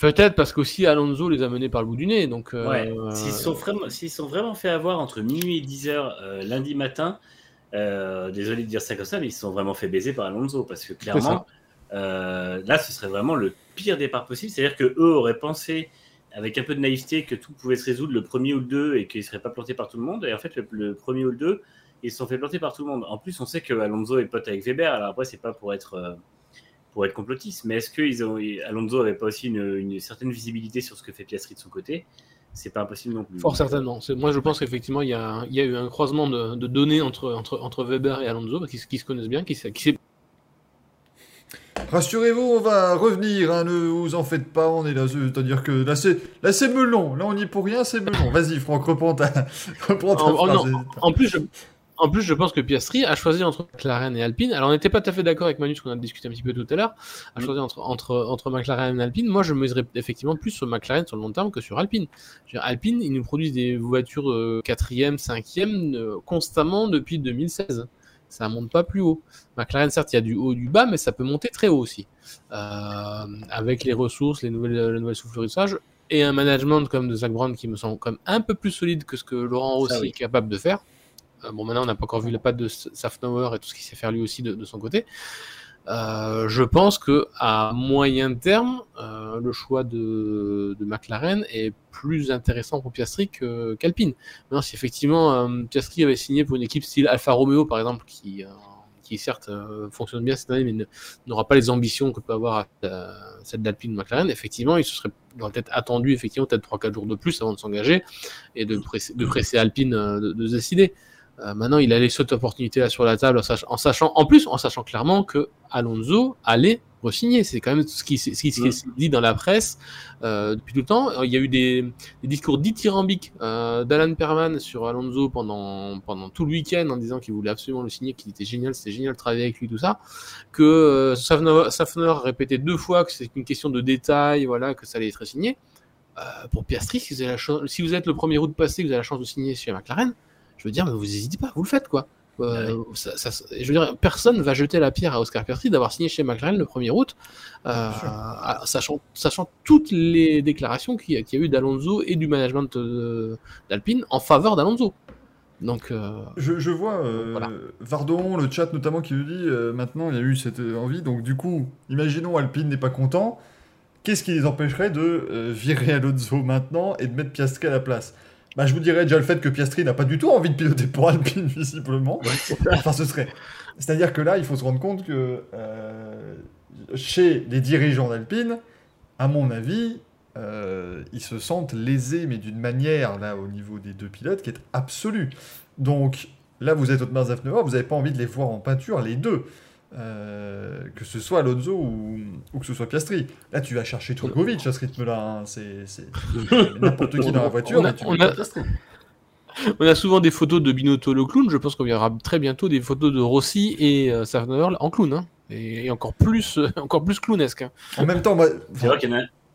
Peut-être parce qu'aussi Alonso les a menés par le bout du nez. Donc, euh, S'ils sont, vraiment, sont vraiment fait avoir entre minuit et 10 heures euh, lundi matin, euh, désolé de dire ça comme ça, mais ils se sont vraiment fait baiser par Alonso. Parce que clairement, là, ce serait vraiment le pire départ possible. C'est-à-dire qu'eux auraient pensé, avec un peu de naïveté, que tout pouvait se résoudre le premier ou le deux et qu'ils ne seraient pas plantés par tout le monde. Et en fait, le, premier ou le deux, ils se sont fait planter par tout le monde. En plus, on sait que Alonso est pote avec Weber. Alors après, c'est pas pour être pour être complotiste. Mais est-ce que ont, Alonso n'avait pas aussi une, certaine visibilité sur ce que fait Piastri de son côté? C'est pas impossible non plus. Fort certainement. Moi, je pense qu'effectivement, il y a, il y a eu un croisement de, données entre, entre, entre, Weber et Alonso, qui, qui se connaissent bien, qui, qui Rassurez-vous, on va revenir, hein, ne vous en faites pas, on est là, c'est-à-dire que là c'est, là c'est melon, là on n'y est pour rien, c'est melon. Vas-y Franck, reprends ta, reprends ta en, phrase. en, plus, je, en plus, je pense que Piastri a choisi entre McLaren et Alpine. Alors, on n'était pas tout à fait d'accord avec Manu, ce qu'on a discuté un petit peu tout à l'heure. A choisi entre, entre, entre McLaren et Alpine. Moi, je mesurerais effectivement plus sur McLaren sur le long terme que sur Alpine. Alpine, ils nous produisent des voitures 4e, euh, 5e euh, constamment depuis 2016. Ça monte pas plus haut. McLaren, certes, il y a du haut, du bas, mais ça peut monter très haut aussi. Euh, avec les ressources, les nouvelles, les nouvelles soufflerissages et un management comme de Zach Brown qui me semble comme un peu plus solide que ce que Laurent Rossi est capable de faire. Euh, bon, maintenant, on n'a pas encore vu la patte de Safnauer et tout ce qu'il sait faire lui aussi de, son côté. Euh, je pense que à moyen terme, euh, le choix de, McLaren est plus intéressant pour Piastri qu'Alpine. Maintenant, si effectivement Piastri avait signé pour une équipe style Alfa Romeo, par exemple, qui, qui certes fonctionne bien cette année, mais n'aura pas les ambitions que peut avoir celle d'Alpine McLaren, effectivement, il se serait peut-être attendu effectivement peut-être 3-4 jours de plus avant de s'engager et de presser, Alpine de, de décider. Euh, maintenant, il a laissé cette opportunité là sur la table en sachant, en plus, en sachant clairement que Alonso allait re-signer. C'est quand même ce qui, s'est dit dans la presse euh, depuis tout le temps. Il y a eu des, discours dithyrambiques euh, d'Alan Perman sur Alonso pendant, pendant tout le week-end en disant qu'il voulait absolument le signer, qu'il était génial, c'était génial de travailler avec lui, tout ça. Que Safner, a répété deux fois que c'est une question de détail, voilà, que ça allait être signé. pour Piastri, si vous, avez la si vous êtes le premier route passé, vous avez la chance de signer chez McLaren, je veux dire, mais vous n'hésitez pas, vous le faites quoi. Euh, je veux dire, personne va jeter la pierre à Oscar Piastri d'avoir signé chez McLaren le 1er août, euh, sachant, sachant toutes les déclarations qu'il y, a eu d'Alonso et du management d'Alpine en faveur d'Alonso. Donc, euh, je, vois Vardon, le chat notamment, qui nous dit maintenant il y a eu cette envie. Donc, du coup, imaginons Alpine n'est pas content. Qu'est-ce qui les empêcherait de virer Alonso maintenant et de mettre Piastri à la place? Bah, je vous dirais déjà le fait que Piastri n'a pas du tout envie de piloter pour Alpine, visiblement. enfin, ce serait. C'est-à-dire que là, il faut se rendre compte que euh, chez les dirigeants d'Alpine, à mon avis, euh, ils se sentent lésés, mais d'une manière, là, au niveau des deux pilotes, qui est absolue. Donc, là, vous êtes Otmar Zafnauer, vous n'avez pas envie de les voir en peinture, les deux. Euh, que ce soit Alonso ou, que ce soit Piastri. Là, tu vas chercher Trugovic à ce rythme-là. Hein. C'est n'importe qui dans la voiture, on a, tu on, a, on a souvent des photos de Binotto le clown. Je pense qu'on verra très bientôt des photos de Rossi et euh, en clown. Hein. Et, encore plus, euh, encore plus clownesque. Hein. En même temps.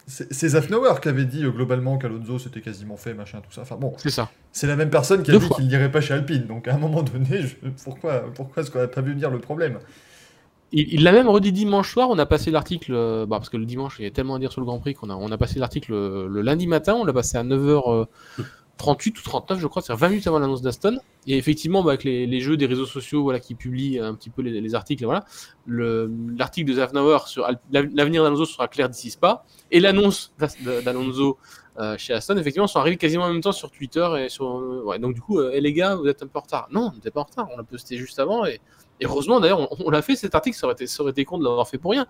C'est Zafnauer qui avait dit euh, globalement qu'Alonso c'était quasiment fait, machin, tout ça. Enfin bon, c'est ça. C'est la même personne qui a dit qu'il n'irait pas chez Alpine. Donc à un moment donné, pourquoi, pourquoi est-ce qu'on n'a pas vu venir le problème? Il l'a même redit dimanche soir. On a passé l'article, euh, bah, parce que le dimanche, il y a tellement à dire sur le Grand Prix qu'on a, on a passé l'article le, le lundi matin. On l'a passé à 9h38 ou 39, je crois, c'est 20 minutes avant l'annonce d'Aston. Et effectivement, bah, avec les, jeux des réseaux sociaux voilà, qui publient un petit peu les, les articles, voilà, l'article de Zafnauer sur l'avenir d'Alonso sera clair d'ici Spa. Et l'annonce d'Alonso euh, chez Aston, effectivement, sont arrivés quasiment en même temps sur Twitter. Et sur, euh, donc, du coup, euh, les gars, vous êtes un peu en retard. Non, on n'était pas en retard. On l'a posté juste avant. Et, et heureusement, d'ailleurs, on, on l'a fait cet article. Ça aurait été, ça aurait été con de l'avoir fait pour rien.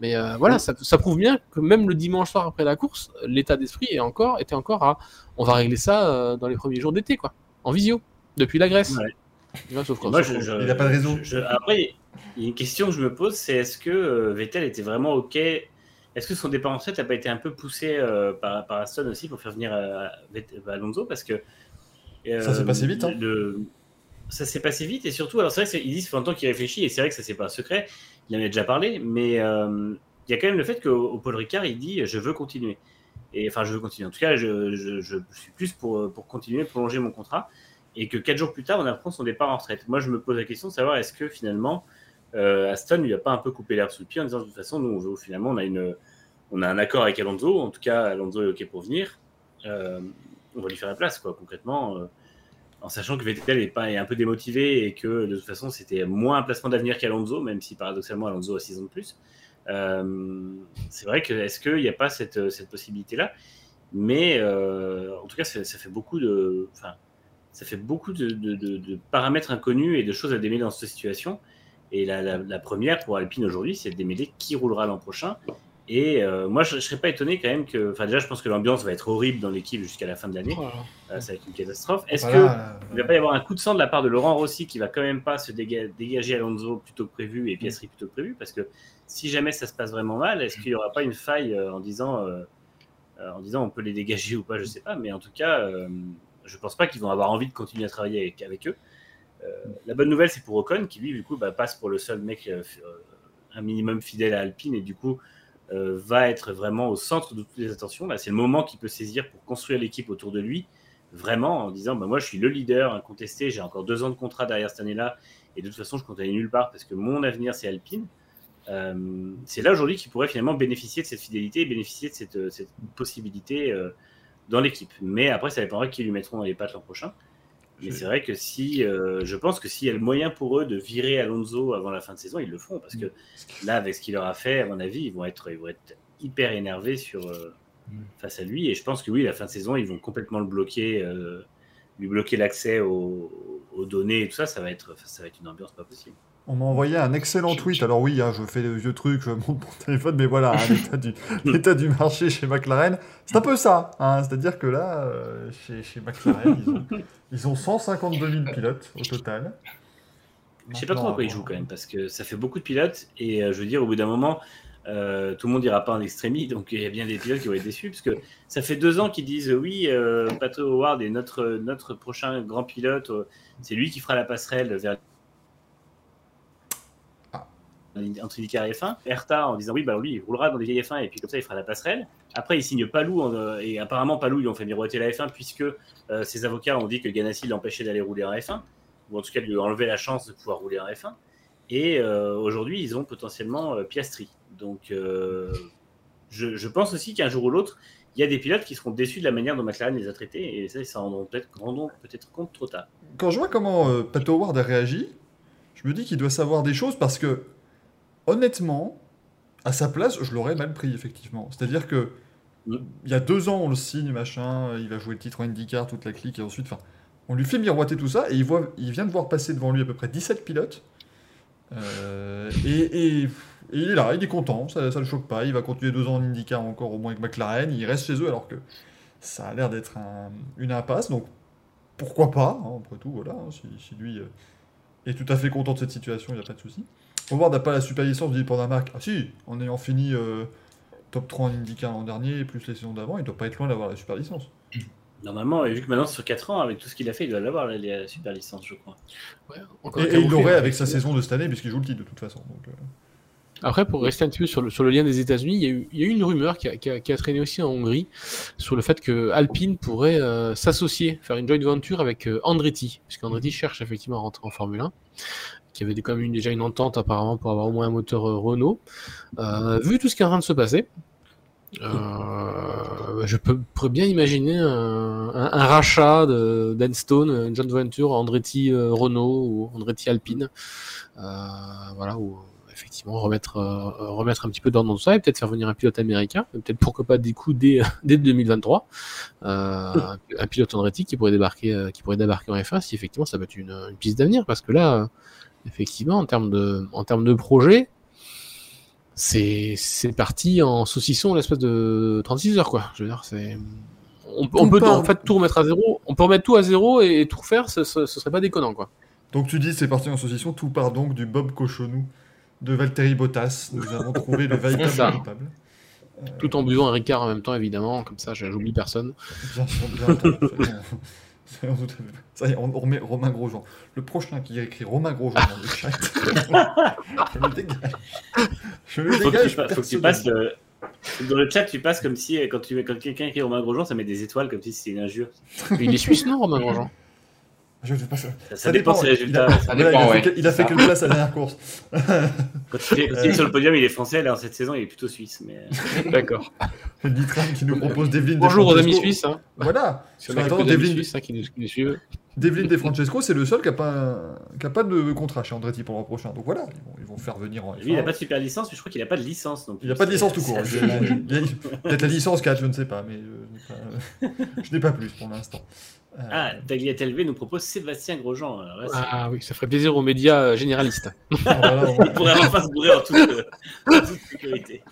Mais euh, voilà, ça, ça, prouve bien que même le dimanche soir après la course, l'état d'esprit est encore, était encore à. On va régler ça euh, dans les premiers jours d'été, quoi. En visio, depuis la Grèce. Ouais. Ouais, sauf Moi, je, je, il n'a pas de réseau. Je, après, il y a une question que je me pose c'est est-ce que euh, Vettel était vraiment OK? Est-ce que son départ en fait n'a pas été un peu poussé euh, par, par Aston aussi pour faire venir euh, Alonso? Parce que. ça s'est passé vite. Hein. Le, ça s'est passé vite et surtout, alors c'est vrai qu'il dit ça fait longtemps qu'il réfléchit et c'est vrai que ça c'est pas un secret, il en a déjà parlé, mais euh, il y a quand même le fait qu'au Paul Ricard il dit je veux continuer. Et enfin, je veux continuer. En tout cas, je, suis plus pour, pour continuer, prolonger mon contrat. Et que quatre jours plus tard, on apprend son départ en retraite. Moi, je me pose la question de savoir est-ce que finalement, euh, Aston lui a pas un peu coupé l'herbe sous le pied en disant de toute façon, nous, on veut, finalement, on a, une, on a un accord avec Alonso. En tout cas, Alonso est OK pour venir. Euh, on va lui faire la place, quoi, concrètement. En sachant que Vettel est, un peu démotivé et que de toute façon c'était moins un placement d'avenir qu'Alonso, même si paradoxalement Alonso a 6 ans de plus. Euh, c'est vrai que est-ce qu'il n'y a pas cette, possibilité-là? Mais euh, en tout cas, ça, fait beaucoup de, ça fait beaucoup de, paramètres inconnus et de choses à démêler dans cette situation. Et la, la première pour Alpine aujourd'hui, c'est de démêler qui roulera l'an prochain. Et euh, moi, je ne serais pas étonné quand même que. Enfin, déjà, je pense que l'ambiance va être horrible dans l'équipe jusqu'à la fin de l'année. Voilà. Euh, ça va être une catastrophe. Est-ce voilà, qu'il ne va pas y avoir un coup de sang de la part de Laurent Rossi qui va quand même pas se déga dégager Alonso plutôt que prévu et Piastri plutôt que prévu? Parce que si jamais ça se passe vraiment mal, est-ce qu'il n'y aura pas une faille euh, en disant, en disant on peut les dégager ou pas? Je ne sais pas. Mais en tout cas, je ne pense pas qu'ils vont avoir envie de continuer à travailler avec, avec eux. la bonne nouvelle, c'est pour Ocon qui, lui, du coup, bah, passe pour le seul mec un minimum fidèle à Alpine et du coup va être vraiment au centre de toutes les attentions. C'est le moment qu'il peut saisir pour construire l'équipe autour de lui, vraiment en disant bah, Moi, je suis le leader incontesté, j'ai encore deux ans de contrat derrière cette année-là, et de toute façon, je compte aller nulle part parce que mon avenir, c'est Alpine. Euh, c'est là aujourd'hui qu'il pourrait finalement bénéficier de cette fidélité, bénéficier de cette, cette possibilité euh, dans l'équipe. Mais après, ça dépendra qui lui mettront dans les pattes l'an prochain. Mais c'est vrai que si, euh, je pense que s'il y a le moyen pour eux de virer Alonso avant la fin de saison, ils le feront parce que là, avec ce qu'il leur a fait, à mon avis, ils vont être, ils vont être hyper énervés sur euh, face à lui. Et je pense que oui, la fin de saison, ils vont complètement le bloquer, euh, lui bloquer l'accès aux, aux, données et tout ça. Ça va être, ça va être une ambiance pas possible. On m'a envoyé un excellent tweet. Alors oui, hein, je fais le vieux truc, je monte mon téléphone, mais voilà, hein, l'état du, du, marché chez McLaren, c'est un peu ça. Hein, C'est-à-dire que là, euh, chez, chez, McLaren, ils ont, ils ont, 152 000 pilotes au total. Je sais pas trop à quoi ils jouent quand même, parce que ça fait beaucoup de pilotes, et euh, je veux dire, au bout d'un moment, euh, tout le monde ira pas en extrémie, donc il y a bien des pilotes qui vont être déçus, parce que ça fait deux ans qu'ils disent oui, euh, Pato Howard est notre, notre prochain grand pilote, c'est lui qui fera la passerelle vers entre IndyCar et F1. Erta en disant oui, bah lui, il roulera dans des vieilles F1 et puis comme ça, il fera la passerelle. Après, il signe Palou en, et apparemment, Palou, ils ont fait miroiter la F1 puisque euh, ses avocats ont dit que Ganassi l'empêchait d'aller rouler en F1 ou en tout cas de lui enlever la chance de pouvoir rouler en F1. Et euh, aujourd'hui, ils ont potentiellement euh, Piastri. Donc, euh, je, pense aussi qu'un jour ou l'autre, il y a des pilotes qui seront déçus de la manière dont McLaren les a traités et ça, ils s'en rendront peut-être peut compte trop tard. Quand je vois comment euh, Pat Howard a réagi, je me dis qu'il doit savoir des choses parce que honnêtement, à sa place, je l'aurais mal pris, effectivement. C'est-à-dire que il y a deux ans, on le signe, machin, il va jouer le titre en IndyCar, toute la clique, et ensuite, enfin, on lui fait miroiter tout ça, et il, voit, il vient de voir passer devant lui à peu près 17 pilotes. Euh, et, et, et, il est là, il est content, ça ne le choque pas, il va continuer deux ans en IndyCar encore au moins avec McLaren, il reste chez eux alors que ça a l'air d'être un, une impasse, donc pourquoi pas, hein, après tout, voilà, hein, si, si, lui euh, est tout à fait content de cette situation, il n'y a pas de souci. Howard n'a pas la super licence du Panamac. Ah si, en ayant fini euh, top 3 en IndyCar l'an dernier, plus les saisons d'avant, il ne doit pas être loin d'avoir la super licence. Normalement, vu que maintenant sur 4 ans, avec tout ce qu'il a fait, il doit l'avoir la, la, super licence, je crois. Ouais, et, et il l'aurait avec sa saison de cette année, puisqu'il joue le titre de toute façon. Donc, euh... Après, pour rester un petit peu sur le, sur le lien des États-Unis, il y, a eu, il y a eu une rumeur qui a, qui, a, qui a, traîné aussi en Hongrie sur le fait que Alpine pourrait euh, s'associer, faire une joint venture avec euh, Andretti, puisque Andretti cherche effectivement à rentrer en Formule 1, qui avait déjà une entente apparemment pour avoir au moins un moteur euh, Renault. Euh, vu tout ce qui est en train de se passer, euh, je peux, bien imaginer un, rachat de d'Enstone, joint venture Andretti Renault ou Andretti Alpine, voilà, ou effectivement remettre un petit peu d'ordre dans tout ça et peut-être faire venir un pilote américain, peut-être pourquoi pas des coups dès, dès 2023, euh, un, pilote Andretti qui pourrait débarquer qui pourrait débarquer en F1 si effectivement ça peut être une, une piste d'avenir. Parce que là effectivement en termes de en termes de projet c'est c'est parti en saucisson l'espèce de 36 heures quoi. Je veux dire c'est on, on peut en fait tout remettre à zéro, on peut remettre tout à zéro et, et tout refaire, ce, ce, ce serait pas déconnant quoi. Donc tu dis c'est parti en saucisson, tout part donc du Bob Cochonou de Valtteri Bottas. Nous avons trouvé le véritable coupable. Tout en buvant un Ricard en même temps, évidemment, comme ça, j'oublie personne. Bien sûr, bien. Ça y est, on remet Romain Grosjean. Le prochain qui a écrit Romain Grosjean dans le chat. je me dégage. Je me dégage. Faut que tu, faut que tu passes le... Dans le chat, tu passes comme si quand, tu... quand quelqu'un écrit Romain Grosjean, ça met des étoiles comme si c'était une injure. Il est suisse, non, Romain Grosjean? Je sais pas ça. Ça, ça dépend, des résultats. Il a, ça dépend, voilà, il, a fait, il a fait quelle place à la dernière course Quand il est, euh... sur le podium, il est français. Là, cette saison, il est plutôt suisse. Mais... D'accord. Nitram qui nous propose Devlin Bonjour aux amis suisses. Hein. Voilà. Sur attends, Devlin... Suisses, hein, qui, nous, qui nous suivent. Devlin De Francesco, c'est le seul qui n'a pas, a pas de contrat chez Andretti pour l'an prochain. Donc voilà, ils vont, ils vont faire venir en Lui, il n'a pas de super licence, mais je crois qu'il n'a pas de licence. Donc il n'a pas de licence tout court. Peut-être la licence 4, je ne sais pas, mais je n'ai pas plus pour l'instant. Euh... Ah, Tagliatelle nous propose Sébastien Grosjean. Là, ah oui, ça ferait plaisir aux médias généralistes. Il pourrait enfin se bourrer en toute, euh, en toute sécurité.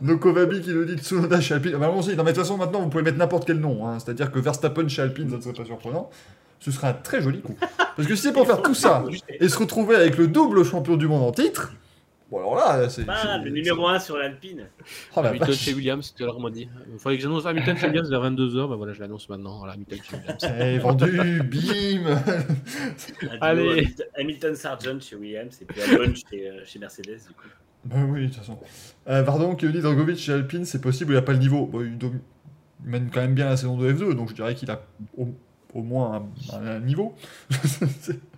Nokovabi qui nous dit Tsunoda chez Alpine. Bah, bon, si, non, mais de toute façon, maintenant, vous pouvez mettre n'importe quel nom. Hein. C'est-à-dire que Verstappen chez Alpine, ça ne serait pas surprenant. Ce serait un très joli coup. Parce que si c'est pour faire tout ça et se retrouver avec le double champion du monde en titre, Bon, alors là, c'est. Ah, le numéro 1 sur l'Alpine. Oh, Hamilton chez Williams, tu l'as dit. Il fallait que j'annonce Hamilton chez Williams vers 22h. Bah voilà, je l'annonce maintenant. Voilà, Hamilton chez Williams. C'est vendu, bim Allez Hamilton Sargent chez Williams et puis Albon chez, chez Mercedes, du coup. Bah oui, de toute façon. Euh, Vardon qui dit Drogovic chez Alpine, c'est possible, il n'a pas le niveau. Bon, il, mène quand même bien la saison de F2, donc je dirais qu'il a au, au moins un, un niveau.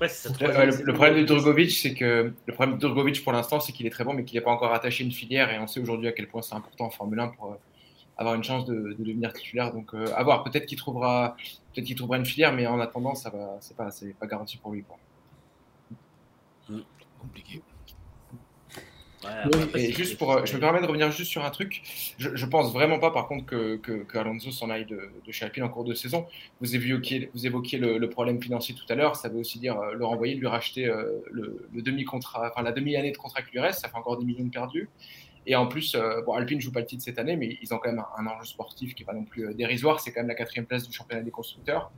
Ouais, le, le, le, problème de Drogovic, c'est que le problème de Drogovic pour l'instant, c'est qu'il est très bon, mais qu'il n'est pas encore attaché une filière. Et on sait aujourd'hui à quel point c'est important en Formule 1 pour euh, avoir une chance de, de devenir titulaire. Donc, euh, à voir. Peut-être qu'il trouvera, peut-être qu'il trouvera une filière, mais en attendant, ça va, c'est pas, c'est pas garanti pour lui. Quoi. Mmh. Compliqué. Ouais, oui, et juste pour, je me permets de revenir juste sur un truc. Je, je pense vraiment pas, par contre, que, que, que Alonso s'en aille de, de, chez Alpine en cours de saison. Vous évoquiez, vous évoquiez le, le problème financier tout à l'heure. Ça veut aussi dire euh, le renvoyer, lui racheter euh, le, le demi-contrat, enfin la demi-année de contrat qui lui reste. Ça fait encore 10 millions de perdus. Et en plus, euh, bon, Alpine joue pas le titre cette année, mais ils ont quand même un, un enjeu sportif qui est pas non plus dérisoire. C'est quand même la quatrième place du championnat des constructeurs.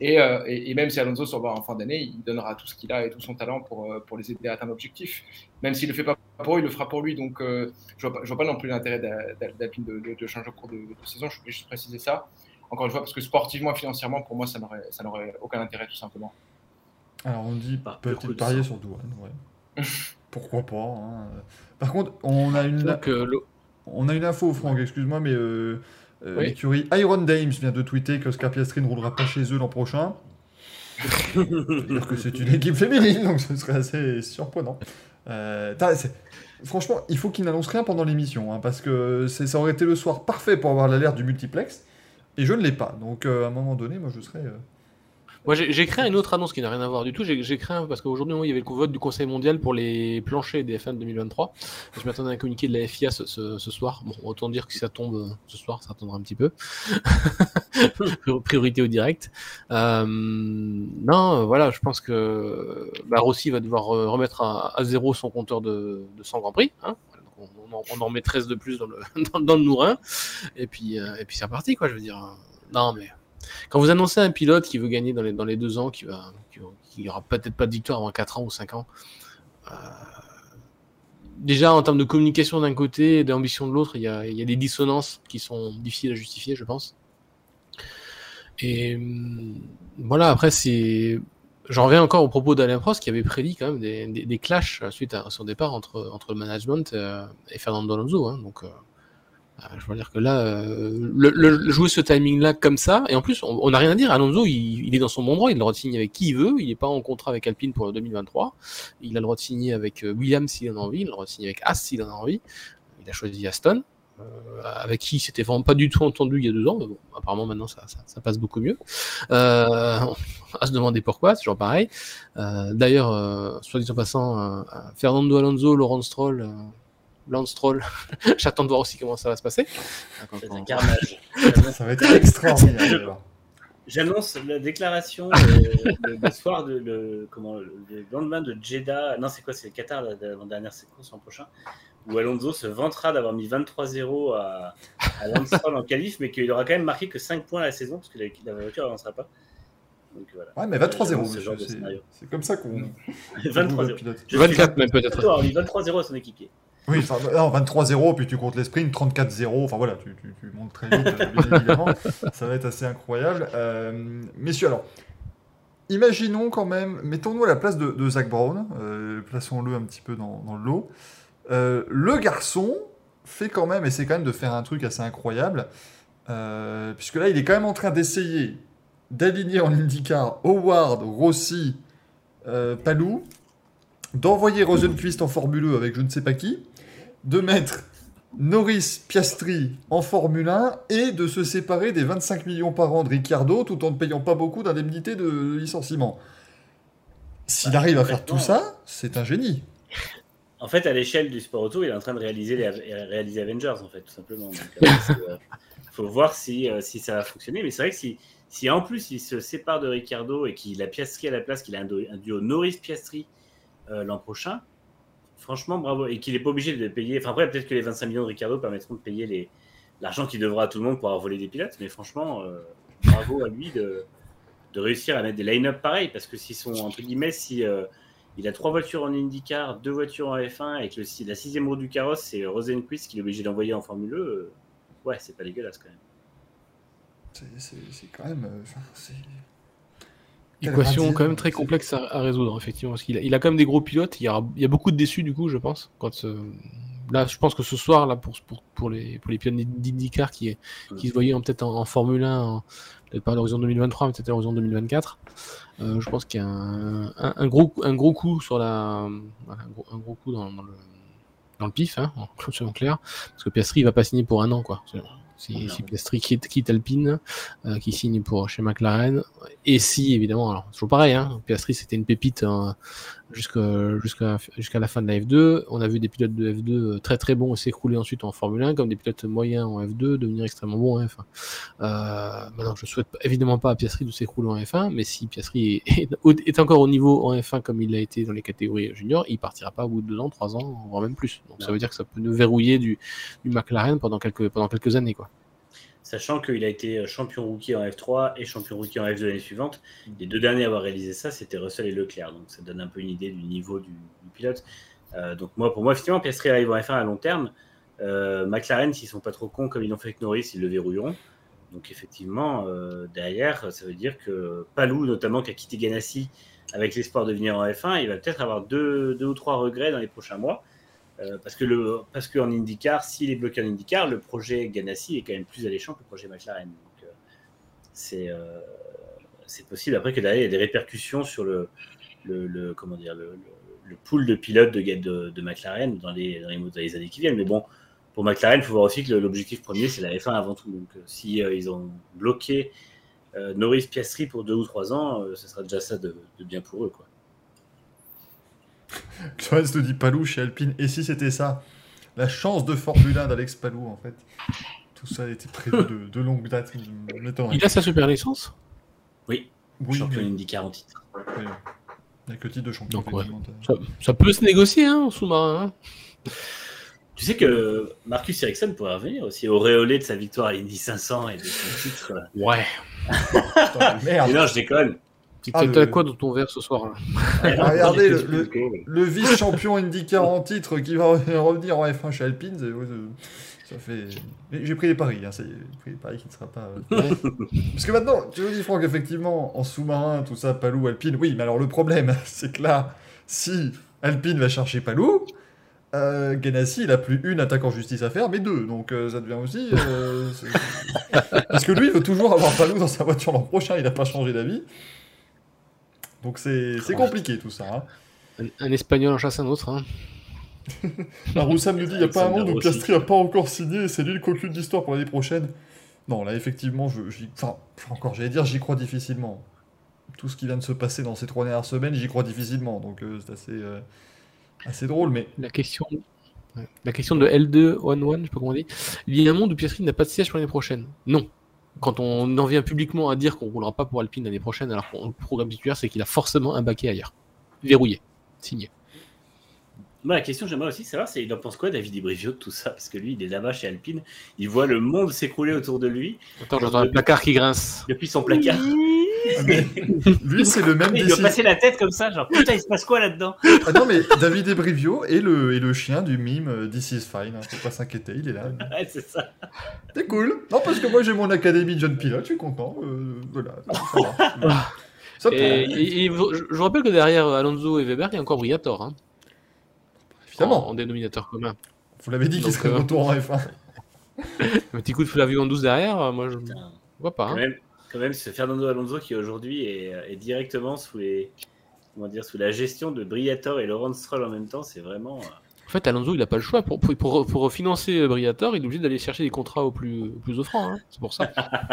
Et, euh, et, et, même si Alonso s'en va en fin d'année, il donnera tout ce qu'il a et tout son talent pour, pour les aider à atteindre l'objectif. Même s'il ne le fait pas pour eux, il le fera pour lui. Donc, euh, je ne vois, vois, pas non plus l'intérêt d'Alpine de, de, de, changer au cours de, de, saison. Je voulais juste préciser ça. Encore une fois, parce que sportivement, financièrement, pour moi, ça n'aurait aucun intérêt, tout simplement. Alors, on dit bah, peut-être parier sur Douane. Ouais. Pourquoi pas hein. Par contre, on a une, Donc, euh, on a une info, Franck, excuse-moi, mais. Euh, oui. L'écurie Iron Dames vient de tweeter que Oscar Piastri ne roulera pas chez eux l'an prochain. dire que c'est une équipe féminine, donc ce serait assez surprenant. Euh, franchement, il faut qu'il n'annonce rien pendant l'émission, hein, parce que ça aurait été le soir parfait pour avoir l'alerte du multiplex, et je ne l'ai pas. Donc euh, à un moment donné, moi je serais. Moi, j'ai créé une autre annonce qui n'a rien à voir du tout. J'ai créé un, parce qu'aujourd'hui, il y avait le vote du Conseil mondial pour les planchers des F1 de 2023. Je m'attendais à un communiqué de la FIA ce, ce, ce, soir. Bon, autant dire que si ça tombe euh, ce soir, ça attendra un petit peu. Priorité au direct. Euh, non, voilà, je pense que bah, Rossi va devoir euh, remettre à, à zéro son compteur de, de 100 Grand Prix. Hein on, en, on, en, met 13 de plus dans le, dans, dans le Nourin. Et puis, euh, et puis c'est reparti, quoi, je veux dire. Non, mais quand vous annoncez un pilote qui veut gagner dans les, deux ans, qui va, aura peut-être pas de victoire avant 4 ans ou 5 ans, euh, déjà en termes de communication d'un côté et d'ambition de l'autre, il y a, des dissonances qui sont difficiles à justifier, je pense. Et voilà, après. J'en reviens encore au propos d'Alain Prost qui avait prédit quand même des, clashs suite à son départ entre, le management euh, et Fernando Alonso. Hein, euh, je veux dire que là, euh, le, le- jouer ce timing-là comme ça, et en plus, on n'a rien à dire. Alonso, il, est dans son bon droit, il a le droit de signer avec qui il veut. Il n'est pas en contrat avec Alpine pour 2023. Il a le droit de signer avec euh, Williams s'il en a envie. Il a le droit de signer avec As s'il en a envie. Il a choisi Aston, euh, avec qui il s'était vraiment pas du tout entendu il y a deux ans. Mais bon, apparemment maintenant ça, passe beaucoup mieux. Euh, à se demander pourquoi, c'est toujours pareil. D'ailleurs, soit dit en passant, Fernando Alonso, Laurent Stroll. Euh, Lance Stroll, j'attends de voir aussi comment ça va se passer. C'est un carnage. Ça va être extraordinaire. J'annonce la déclaration euh, le, le soir de le, comment, le, le lendemain de Jeddah. Non, c'est quoi C'est le Qatar, la, la dernière course l'an prochain. Où Alonso se vantera d'avoir mis 23-0 à, à Lance en qualif, mais qu'il aura quand même marqué que 5 points la saison parce que la, la voiture n'avancera pas. Donc voilà. Ouais, mais 23-0, J'annonce ce genre monsieur, de c'est- comme ça qu'on. 23-0. pilote. Je 24 même peut-être. D'accord, il 23-0 à son équipier. Oui, enfin, non, 23-0, puis tu comptes les sprints, 34-0, enfin voilà, tu, tu, tu montes très vite, euh, bien évidemment. Ça va être assez incroyable. Euh, messieurs, alors, imaginons quand même, mettons-nous à la place de, de Zach Brown, euh, plaçons-le un petit peu dans, dans le lot. Euh, le garçon fait quand même, et c'est quand même de faire un truc assez incroyable, puisque là, il est quand même en train d'essayer d'aligner en IndyCar Howard, Rossi, Palou, d'envoyer Rosenquist en Formule 1 avec je ne sais pas qui, de mettre Norris Piastri en Formule 1 et de se séparer des 25 millions par an de Ricciardo tout en ne payant pas beaucoup d'indemnités de licenciement. S'il Bah, arrive à faire tout ça, c'est un génie. En fait, à l'échelle du sport auto, il est en train de réaliser les réaliser Avengers, en fait, tout simplement. Donc, euh, euh, faut voir si, euh, si ça va fonctionner. Mais c'est vrai que si, si en plus il se sépare de Ricciardo et qu'il a Piastri à la place, qu'il a un, duo Norris-Piastri euh, l'an prochain, franchement, bravo. Et qu'il n'est pas obligé de payer. Enfin, après, peut-être que les 25 millions de Ricciardo permettront de payer l'argent qu'il devra à tout le monde pour avoir volé des pilotes. Mais franchement, euh, bravo à lui de, réussir à mettre des line-up pareils. Parce que s'ils sont, entre guillemets, si. euh, a trois voitures en IndyCar, deux voitures en F1, et que la sixième roue du carrosse, c'est Rosenquist qu'il est obligé d'envoyer en Formule 1. euh, ouais, c'est pas dégueulasse quand même. C'est- C'est quand même. Équation quand même très complexe à, à résoudre, effectivement, parce qu'il a, il a quand même des gros pilotes. Il y, a, il y a beaucoup de déçus, du coup, je pense. Quand, euh, là, je pense que ce soir, là, pour, pour, pour, les, pour les pilotes d'IndyCar qui, qui se voyaient en- peut-être en, en Formule 1, en- peut-être pas à l'horizon 2023, mais peut-être à l'horizon 2024, euh, je pense qu'il y a un, un, un gros, un gros coup sur la. un, gros, un gros coup dans, dans le, dans le pif, hein, en clairs, parce que Piastri il va pas signer pour un an, quoi. Si, si Piastri quitte, quitte Alpine, euh, qui signe pour chez McLaren, et si évidemment, alors toujours pareil, hein, Piastri c'était une pépite hein, jusqu'à jusqu'à jusqu'à la fin de la F2. On a vu des pilotes de F2 très très bons s'écrouler ensuite en Formule 1, comme des pilotes moyens en F2 devenir extrêmement bons en F1. Euh, maintenant, je souhaite évidemment pas à Piastri de s'écrouler en F1, mais si Piastri est, est, est encore au niveau en F1 comme il l'a été dans les catégories juniors, il partira pas au bout de deux ans, trois ans, voire même plus. Donc ça veut dire que ça peut nous verrouiller du, du McLaren pendant quelques pendant quelques années, quoi. Sachant qu'il a été champion rookie en F3 et champion rookie en F2 l'année suivante. Les deux derniers à avoir réalisé ça, c'était Russell et Leclerc. Donc ça donne un peu une idée du niveau du, pilote. Euh, donc moi, pour moi, effectivement, Piastri arrive en F1 à long terme. Euh, McLaren, s'ils sont pas trop cons comme ils l'ont fait avec Norris, ils le verrouilleront. Donc effectivement, euh, derrière, ça veut dire que Palou, notamment, qui a quitté Ganassi avec l'espoir de venir en F1, il va peut-être avoir deux ou trois regrets dans les prochains mois. Euh, parce que le, qu'en IndyCar, s'il est bloqué en IndyCar, le projet Ganassi est quand même plus alléchant que le projet McLaren. Donc, euh, c'est, euh, c'est possible après que derrière il y a des répercussions sur le, comment dire, le, pool de pilotes de, McLaren dans les, dans les, dans années qui viennent. Mais bon, pour McLaren, il faut voir aussi que l'objectif premier, c'est la F1 avant tout. Donc, si ils ont bloqué Norris Piastri pour deux ou trois ans, ce sera déjà ça de, de bien pour eux. Quoi. Clovis te dit Palou chez Alpine. Et si c'était ça? La chance de Formule 1 d'Alex Palou, en fait. Tout ça était prévu de, de longue date. Il a sa super licence? Oui, Oui, champion mais- IndyCar en titre. oui. Il n'y a que le titre de champion. Donc, ouais. ça, ça peut se négocier, hein, en sous-marin. hein. Tu sais que Marcus Ericsson pourrait revenir aussi, auréolé de sa victoire à l'Indy 500 et de son titre. Ouais. Putain, merde. non, je déconne. Tu Ah, t'as le- quoi dans ton verre ce soir là Ah, regardez, le- vice-champion IndyCar en titre qui va revenir en F1 chez Alpine, c'est- Ça fait. J'ai pris les paris, hein, ça y est, j'ai pris les paris qui ne sera pas. euh, Parce que maintenant, tu me dis, Franck, effectivement, en sous-marin, tout ça, Palou, Alpine, oui, mais alors le problème, c'est que là, si Alpine va chercher Palou, euh, Ganassi, il a plus une attaque en justice à faire, mais deux, donc euh, ça devient aussi. euh, Parce que lui, il veut toujours avoir Palou dans sa voiture l'an prochain, il n'a pas changé d'avis. Donc c'est compliqué tout ça. Hein. Un, un Espagnol en chasse un autre. Hein. La Roussam nous dit il n'y a pas un monde où. Piastri n'a pas encore signé c'est lui le cocu de l'histoire pour l'année prochaine. Non, là, effectivement, je, enfin, encore, j'allais dire, j'y crois difficilement. Tout ce qui vient de se passer dans ces trois dernières semaines, j'y crois difficilement. Donc, euh, c'est assez, euh, assez drôle, mais La question, la question de L211, je sais pas comment on dit. Il y a un monde où Piastri n'a pas de siège pour l'année prochaine. Non. Quand on en vient publiquement à dire qu'on roulera pas pour Alpine l'année prochaine, alors qu'on le programme titulaire, c'est qu'il a forcément un baquet ailleurs. Verrouillé. Signé. Moi, la question, j'aimerais aussi savoir, c'est il en pense quoi, David Ibrivio, de tout ça? Parce que lui, il est là-bas chez Alpine, il voit le monde s'écrouler autour de lui, Attends, j'entends un placard qui grince. depuis son placard. lui, c'est le même Il doit décision. passer la tête comme ça, genre putain, il se passe quoi là-dedans? Ah non, mais David Ebrivio est le, est le chien du mime euh, This is fine. Hein, faut pas s'inquiéter, il est là. Ouais, c'est ça. C'est cool. Non, parce que moi, j'ai mon académie de jeune pilote, je suis content. euh, voilà, ça va. Ça Et, prend, et- et je, je rappelle que derrière Alonso et Weber, il y a encore Briator. Hein, en, évidemment. en dénominateur commun. Vous l'avez dit qu'il serait euh, retour en F1. Un petit coup de Flavio en 12 derrière, euh, moi je Putain. vois pas. Quand hein. même, quand même, c'est Fernando Alonso qui aujourd'hui est, est directement sous les, comment dire, sous la gestion de Briator et Laurent Stroll en même temps. C'est vraiment. euh, En fait, Alonso, il n'a pas le choix. Pour, pour, pour, pour financer euh, Briator, il est obligé d'aller chercher des contrats au plus, au plus offrant. hein. C'est pour ça.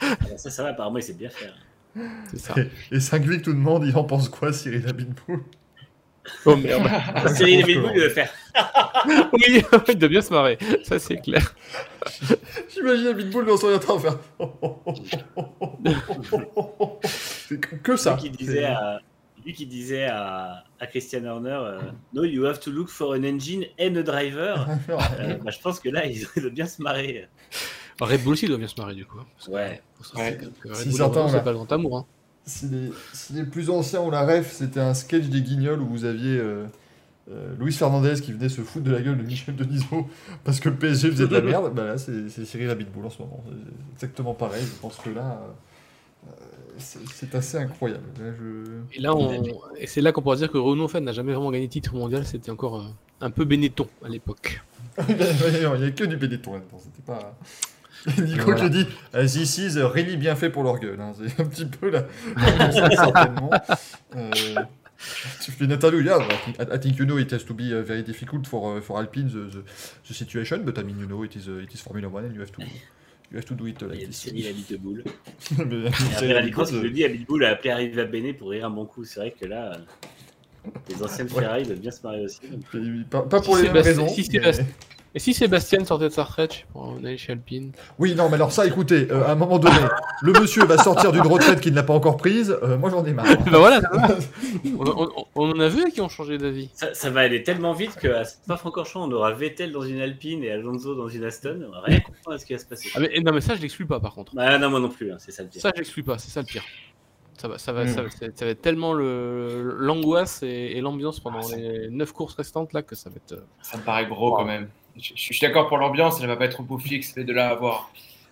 ça, ça va. Apparemment, il sait bien faire. C'est ça. Et 5 vies que tout le monde, il en pense quoi, Cyril Abitboul Oh merde. Cyril Abitboul, il va faire. oui, il doit bien se marrer. Ça, c'est clair. J'imagine Abitboul dans son ordinateur faire. C'est que- ça. Lui qui disait à, lui qui disait à, à Christian Horner, euh, No, you have to look for an engine and a driver. Euh, bah, je pense que là, il doit bien se marrer. Red Bull aussi doit bien se marrer, du coup. Ouais. Ouais. Red Si Bull, certains, Alonso, là. c'est pas le grand amour. Hein. Si les, si les plus anciens ont la ref, c'était un sketch des Guignols où vous aviez euh, euh, Luis Fernandez qui venait se foutre de la gueule de Michel Denisot parce que le PSG faisait de la merde. Bah là, c'est Cyril Abitboul en ce moment. C'est exactement pareil. Je pense que là, euh, c'est assez incroyable. Là, je... Et là, on... et c'est là qu'on pourra dire que Renault en fait, n'a jamais vraiment gagné titre mondial. C'était encore euh, un peu Benetton à l'époque. il n'y a que du Benetton là-dedans. C'était pas. Nico Voilà. qui dit euh, This is really bien fait pour leur gueule. hein. C'est un petit peu là. certainement. Euh, tu fais une interview, yeah, I think, you know it has to be uh, very difficult for, uh, for Alpine the, the, the situation, but I mean you know it is, uh, it is Formula One and you have to, you have to do it uh, Il y like a this. Cyril Abitboul. Mais, après, Cyril Rallycross, qui Abitboul, le dit, Abitboul a appelé Arriva Bene pour rire un bon coup. C'est vrai que là, euh, les anciennes Ouais. Ferrari doivent bien se marrer aussi. euh, pas, pas pour Si les mêmes raisons. si mais- Et si Sébastien sortait de sa retraite, je sais pas, on allait chez Alpine. Oui, non, mais alors ça, écoutez, euh, à un moment donné, le monsieur va sortir d'une retraite qu'il n'a pas encore prise. euh, moi, j'en ai marre. bah voilà, on, on- on en a vu qui ont changé d'avis. Ça, ça va aller tellement vite qu'à Spa-Francorchamps, on aura Vettel dans une Alpine et Alonso dans une Aston. On va rien comprendre à ce qui va se passer. Ah, mais, non, mais ça, je l'exclus pas par contre. Bah, non, moi non plus, hein, c'est ça le pire. Ça, je l'exclus pas, c'est ça le pire. Ça va, ça va, Mm. ça, va, ça va être tellement le- l'angoisse et, et l'ambiance pendant Ah, les 9 courses restantes là que ça va être. euh, Ça me paraît gros quand même. Je, suis d'accord pour l'ambiance, elle va pas être fixe, mais de là à.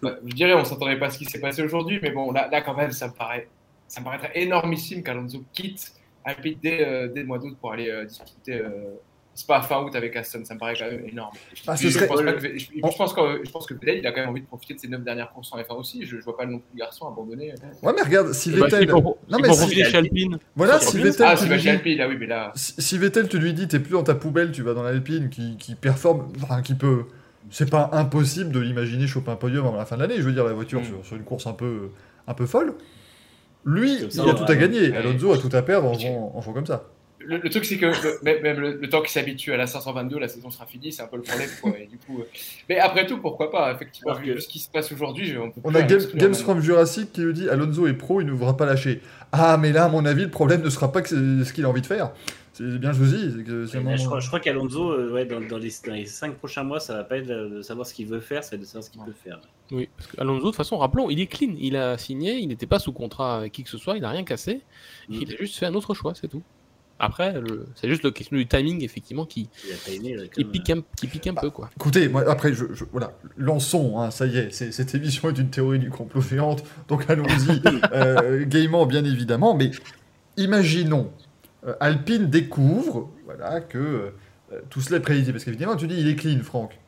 Ouais, Je dirais, on s'attendait pas à ce qui s'est passé aujourd'hui, mais bon, là, là quand même, ça me paraît, ça me paraîtrait énormissime qu'Alonso quitte Alpine dès, euh, dès le mois d'août pour aller euh, disputer euh, Spa fin août avec Aston. Ça me paraît quand même énorme. Ah, je, serait- pense pas que, je, je pense que, je pense que Vettel, il a quand même envie de profiter de ses 9 dernières courses en F1 aussi. Je, je vois pas non plus le garçon abandonner. Ouais, mais regarde, si bah, Vettel. si pour, Non, si mais pour si- profiter chez Alpine. Voilà, C'est si Vettel, Ah, tu lui va dis- chez Alpine, là, oui, mais là. Si, si Vettel, tu lui dis, t'es plus dans ta poubelle, tu vas dans l'Alpine, qui, qui performe, enfin, qui peut. C'est pas impossible de l'imaginer choper un podium avant la fin de l'année. Je veux dire, la voiture Mm. sur, sur une course un peu, un peu folle. Lui, ça, il a tout à gagner. Ouais. Alonso a tout à perdre en jouant comme ça. Le, le truc, c'est que le- même, même le, le temps qu'il s'habitue à la 522, la saison sera finie, c'est un peu le problème. Quoi, et du coup, euh, Mais après tout, pourquoi pas Effectivement, Parce vu ce qui se passe aujourd'hui, on peut On a Game- Games maintenant. from Jurassic qui nous dit Alonso est pro, il ne voudra pas lâcher. Ah, mais là, à mon avis, le problème ne sera pas que ce qu'il a envie de faire. C'est bien Et là, je, crois, je crois qu'Alonso, euh, ouais, dans, dans les, dans les 5 prochains mois, ça va pas être de, de savoir ce qu'il veut faire, ça va être de savoir ce qu'il peut faire. Oui, parce qu'Alonso, de toute façon, rappelons, il est clean. Il a signé, il n'était pas sous contrat avec qui que ce soit, il n'a rien cassé. Mm. Il a juste fait un autre choix, c'est tout. Après, le- c'est juste la question du timing, effectivement, qui, Il a timé, là, qui comme, pique un, qui pique un peu, quoi. Écoutez, moi, après, je, je- voilà, lançons, hein, ça y est, cette émission est une théorie du complot géante, donc allons-y, euh, gaiement bien évidemment, mais imaginons, euh, Alpine découvre, voilà, que euh, tout cela est prédit, parce qu'évidemment, tu dis, il est clean, Franck,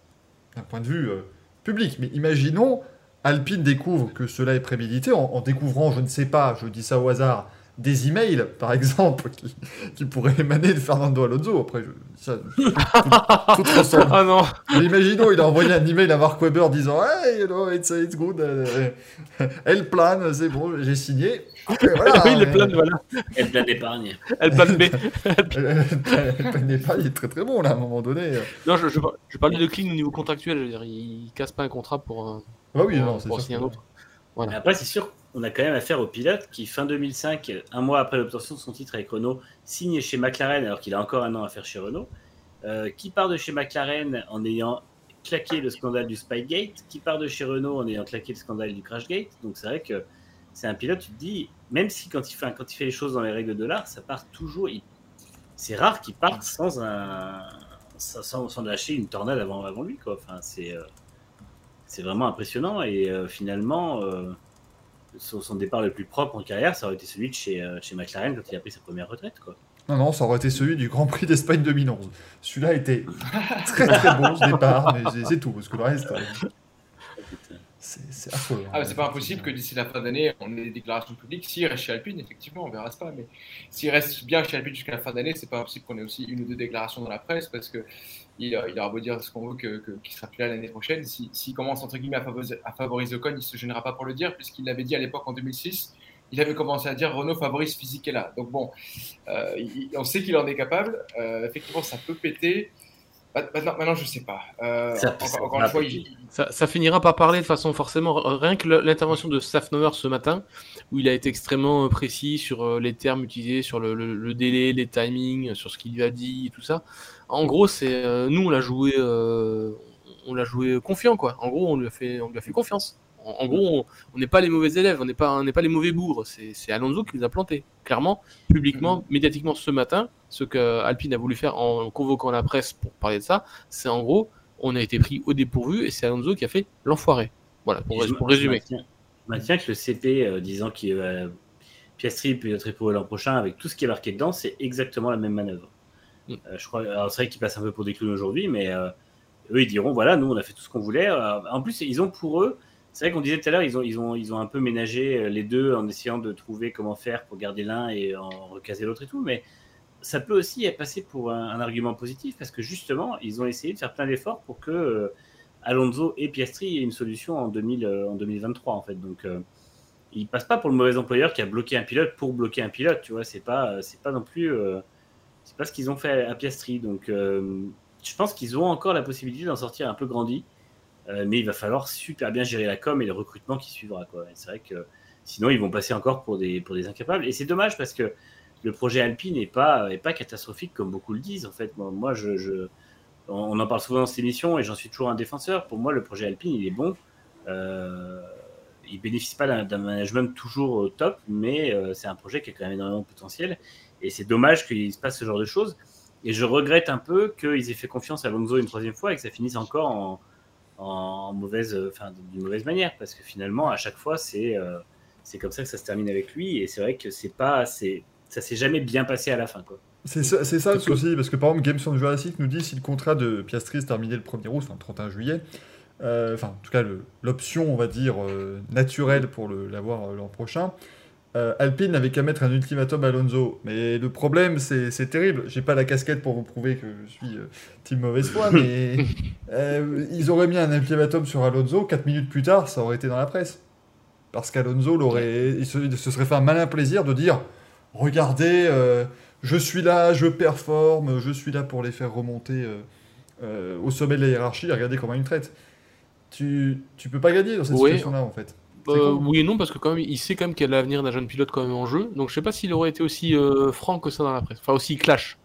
d'un point de vue euh, public, mais imaginons, Alpine découvre que cela est prémédité, en, en découvrant, je ne sais pas, je dis ça au hasard, des emails, par exemple, qui, qui pourraient émaner de Fernando Alonso, après, je ça, tout, tout ressemble Ah non mais imaginons, il a envoyé un email à Mark Webber disant Hey, you know, it's, it's good. euh, elle plane, c'est bon, j'ai signé. Et voilà, Oui, les plans, voilà. Elle plein d'épargne. Elle plane B. euh, Le plan n'est pas, il est très très bon là à un moment donné. Non, je, je, par- je parlais de clean au niveau contractuel. Je veux dire, il casse pas un contrat pour, un- Ah oui, pour, non, c'est pour sûr. signer un autre. Mais après, c'est sûr, on a quand même affaire au pilote qui, fin 2005, un mois après l'obtention de son titre avec Renault, signe chez McLaren alors qu'il a encore un an à faire chez Renault, euh, qui part de chez McLaren en ayant claqué le scandale du Spygate, qui part de chez Renault en ayant claqué le scandale du Crashgate. Donc c'est vrai que c'est un pilote, tu te dis, même si quand il fait, quand il fait les choses dans les règles de l'art, ça part toujours. C'est rare qu'il parte sans un. Sans, lâcher une tornade avant, lui. Enfin, c'est. euh, c'est vraiment impressionnant et euh, finalement, son, son départ le plus propre en carrière, ça aurait été celui de chez, euh, chez McLaren quand il a pris sa première retraite. Quoi. Non, non, ça aurait été celui du Grand Prix d'Espagne 2011. Celui-là était très très bon ce départ, mais c'est- tout, parce que le reste, euh, c'est affreux. Ah, mais c'est pas impossible que d'ici la fin d'année, on ait des déclarations publiques. S'il reste chez Alpine, effectivement, on verra ça. Mais s'il reste bien chez Alpine jusqu'à la fin d'année, c'est pas impossible qu'on ait aussi une ou deux déclarations dans la presse parce que il, il aura beau dire ce qu'on veut que, que- qu'il sera plus là l'année prochaine. Si- S'il commence entre guillemets à favoriser, à favoriser Ocon, il se gênera pas pour le dire puisqu'il l'avait dit à l'époque en 2006. Il avait commencé à dire Renault favorise là. Donc bon, euh, il- on sait qu'il en est capable. Euh, effectivement, ça peut péter. Ma- Maintenant, maintenant je sais pas. Euh, Ça- encore, ça encore va une fois, péter. il- Ça, ça finira par parler de façon forcément. Rien que l'intervention de Safnauer ce matin, où il a été extrêmement euh, précis sur euh, les termes utilisés, sur le, le- le délai, les timings, sur ce qu'il lui a dit, et tout ça. En gros, c'est euh, nous on l'a joué, euh, on l'a joué confiant quoi. En gros, on lui a fait, on lui a fait confiance. En, en gros, on- n'est pas les mauvais élèves, on n'est pas, on n'est pas les mauvais bougres. C'est Alonso qui nous a planté, clairement, publiquement, médiatiquement ce matin. Ce que Alpine a voulu faire en convoquant la presse pour parler de ça, c'est en gros, on a été pris au dépourvu et c'est Alonso qui a fait l'enfoiré. Voilà, pour, résumer. Je maintiens que le CP euh, disant qu'il va Piastri puis être éprouvé l'an prochain avec tout ce qui est marqué dedans, c'est exactement la même manœuvre. Euh, je crois, c'est vrai qu'ils passent un peu pour des clowns aujourd'hui, mais euh, eux ils diront voilà, nous on a fait tout ce qu'on voulait. Euh, en plus, ils ont pour eux, c'est vrai qu'on disait tout à l'heure, ils ont, ils, ont, ils ont un peu ménagé les deux en essayant de trouver comment faire pour garder l'un et en recaser l'autre et tout, mais ça peut aussi passer pour un, argument positif parce que justement, ils ont essayé de faire plein d'efforts pour que Alonso et Piastri aient une solution en, 2000, euh, en 2023 en fait. Donc, euh, ils passent pas pour le mauvais employeur qui a bloqué un pilote pour bloquer un pilote, tu vois. C'est pas, pas non plus, c'est pas ce qu'ils ont fait à Piastri. Donc, euh, je pense qu'ils ont encore la possibilité d'en sortir un peu grandi, Euh, mais il va falloir super bien gérer la com et le recrutement qui suivra, C'est vrai que sinon ils vont passer encore pour des, incapables. Et c'est dommage parce que le projet Alpine n'est pas, catastrophique comme beaucoup le disent. En fait, moi, on en parle souvent dans cette émission et j'en suis toujours un défenseur. Pour moi, le projet Alpine, il est bon. Euh, il bénéficie pas d'un management toujours au top, mais euh, c'est un projet qui a quand même énormément de potentiel. Et c'est dommage qu'il se passe ce genre de choses. Et je regrette un peu qu'ils aient fait confiance à Alonso une troisième fois et que ça finisse encore en, en mauvaise, enfin, d'une mauvaise manière, parce que finalement, à chaque fois, c'est euh, c'est comme ça que ça se termine avec lui. Et c'est vrai que c'est pas, c'est, ça s'est jamais bien passé à la fin, quoi. C'est ça, c'est ça le souci, parce que par exemple, Games on Jurassic nous dit si le contrat de Piastri se terminait le 1er août, enfin le 31 juillet, euh, enfin en tout cas l'option, on va dire, euh, naturelle pour l'avoir l'an prochain, euh, Alpine n'avait qu'à mettre un ultimatum à Alonso. Mais le problème, c'est terrible. J'ai pas la casquette pour vous prouver que je suis euh, team mauvaise foi, mais euh, ils auraient mis un ultimatum sur Alonso, 4 minutes plus tard, ça aurait été dans la presse. Parce qu'Alonso l'aurait, il se, il se serait fait un malin plaisir de dire Regardez, euh, je suis là, je performe, je suis là pour les faire remonter au sommet de la hiérarchie, regardez comment ils me traitent. Tu, tu peux pas gagner dans cette Oui. situation-là, en fait. Euh, oui et non, parce que quand même, il sait quand même qu'il y a l'avenir d'un jeune pilote quand même en jeu. Donc je sais pas s'il aurait été aussi euh, franc que ça dans la presse. Enfin, aussi clash.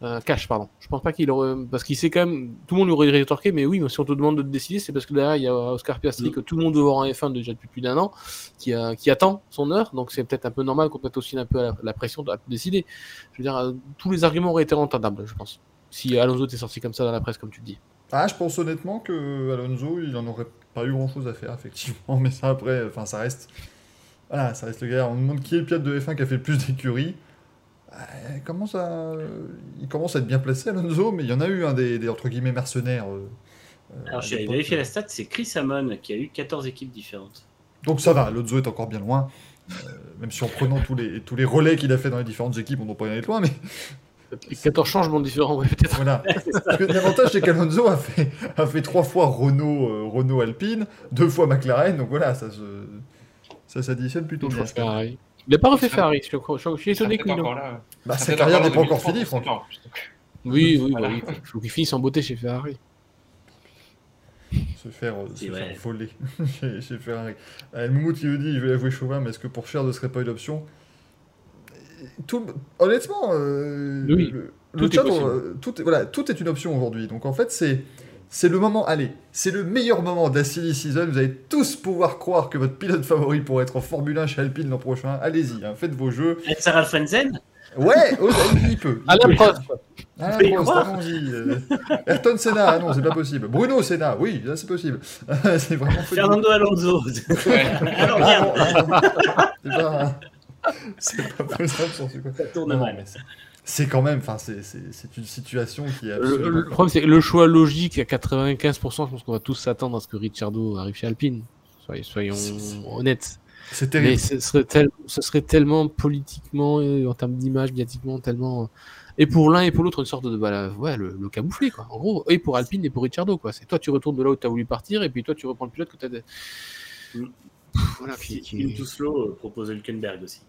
Euh, Cash, pardon. Je pense pas qu'il aurait. Parce qu'il sait quand même. Tout le monde lui aurait rétorqué, mais oui, mais si on te demande de te décider, c'est parce que derrière, il y a Oscar Piastri, Mm. que tout le monde veut voir en F1 déjà depuis plus d'un an, qui, a- qui attend son heure. Donc c'est peut-être un peu normal qu'on mette aussi un peu la, la pression de de décider. Je veux dire, euh, tous les arguments auraient été entendables, je pense. Si Alonso était sorti comme ça dans la presse, comme tu dis. Ah, je pense honnêtement que Alonso, il en aurait pas eu grand chose à faire, effectivement. Mais ça, après, enfin, ça reste. Voilà, ça reste le gars. On nous demande qui est le pilote de F1 qui a fait le plus d'écuries. Euh, Il commence à... il commence à être bien placé, Alonso, mais il y en a eu un des, des, entre guillemets mercenaires. euh, euh, Alors, à je suis allé l'époque. vérifier la stat, c'est Chris Hammond qui a eu 14 équipes différentes. Donc ça va, Alonso est encore bien loin. Euh, même si en prenant tous les, tous les relais qu'il a fait dans les différentes équipes, on ne peut pas y aller loin, mais 14 changements différents, ouais, peut-être. voilà. Parce que l'avantage, c'est qu'Alonso a fait, a fait trois fois Renault, euh, Renault Alpine, deux fois McLaren, donc voilà, ça se, ça s'additionne plutôt bien. Ferrari. Il n'a pas refait Ferrari, je, crois- je, je suis Il étonné qu'il. Bah, Il sa carrière n'est pas en encore 2030, finie. Donc, Oui, oui, Voilà. bah oui. Il faut qu'il finisse en beauté chez Ferrari. Se faire, euh, se faire voler chez, chez Ferrari. Euh, Moumout qui nous dit, je vais avouer Chauvin, mais est-ce que pour Cher ne serait pas une option? Tout, Honnêtement, euh, Oui, le, tout le chat, euh, voilà, tout est une option aujourd'hui. Donc en fait, c'est c'est le moment, allez, c'est le meilleur moment de la silly season. Vous allez tous pouvoir croire que votre pilote favori pourrait être en Formule 1 chez Alpine l'an prochain. Allez-y, hein, faites vos jeux. Sarah Frenzen Ouais, oh, il peut. il À la peut. preuve. Ah, Mais Prost, quoi allons-y. euh. Ayrton Senna, ah non, c'est pas possible. Bruno Senna, oui, là c'est possible. c'est vraiment. Fernando Alonso. Ouais. Alors, Ah, regarde, non, ah, c'est pas, c'est pas possible sur ce coup. ça tourne Non, mal. mais c'est- C'est quand même, enfin, c'est une situation qui est Le, absolument. le problème, c'est le choix logique à 95%, je pense qu'on va tous s'attendre à ce que Ricciardo arrive chez Alpine. Soyons, honnêtes. C'est Mais terrible. ce serait, tel- ce serait tellement politiquement, euh, en termes d'image, médiatiquement, tellement. euh, Et pour l'un et pour l'autre, une sorte de. Bah, la- ouais, le, le camouflé, quoi. En gros, et pour Alpine et pour Ricciardo, quoi. C'est toi, tu retournes de là où tu as voulu partir, et puis toi, tu reprends le pilote que tu as. Voilà, qui. qui... Kim Touslo euh, propose Hülkenberg aussi.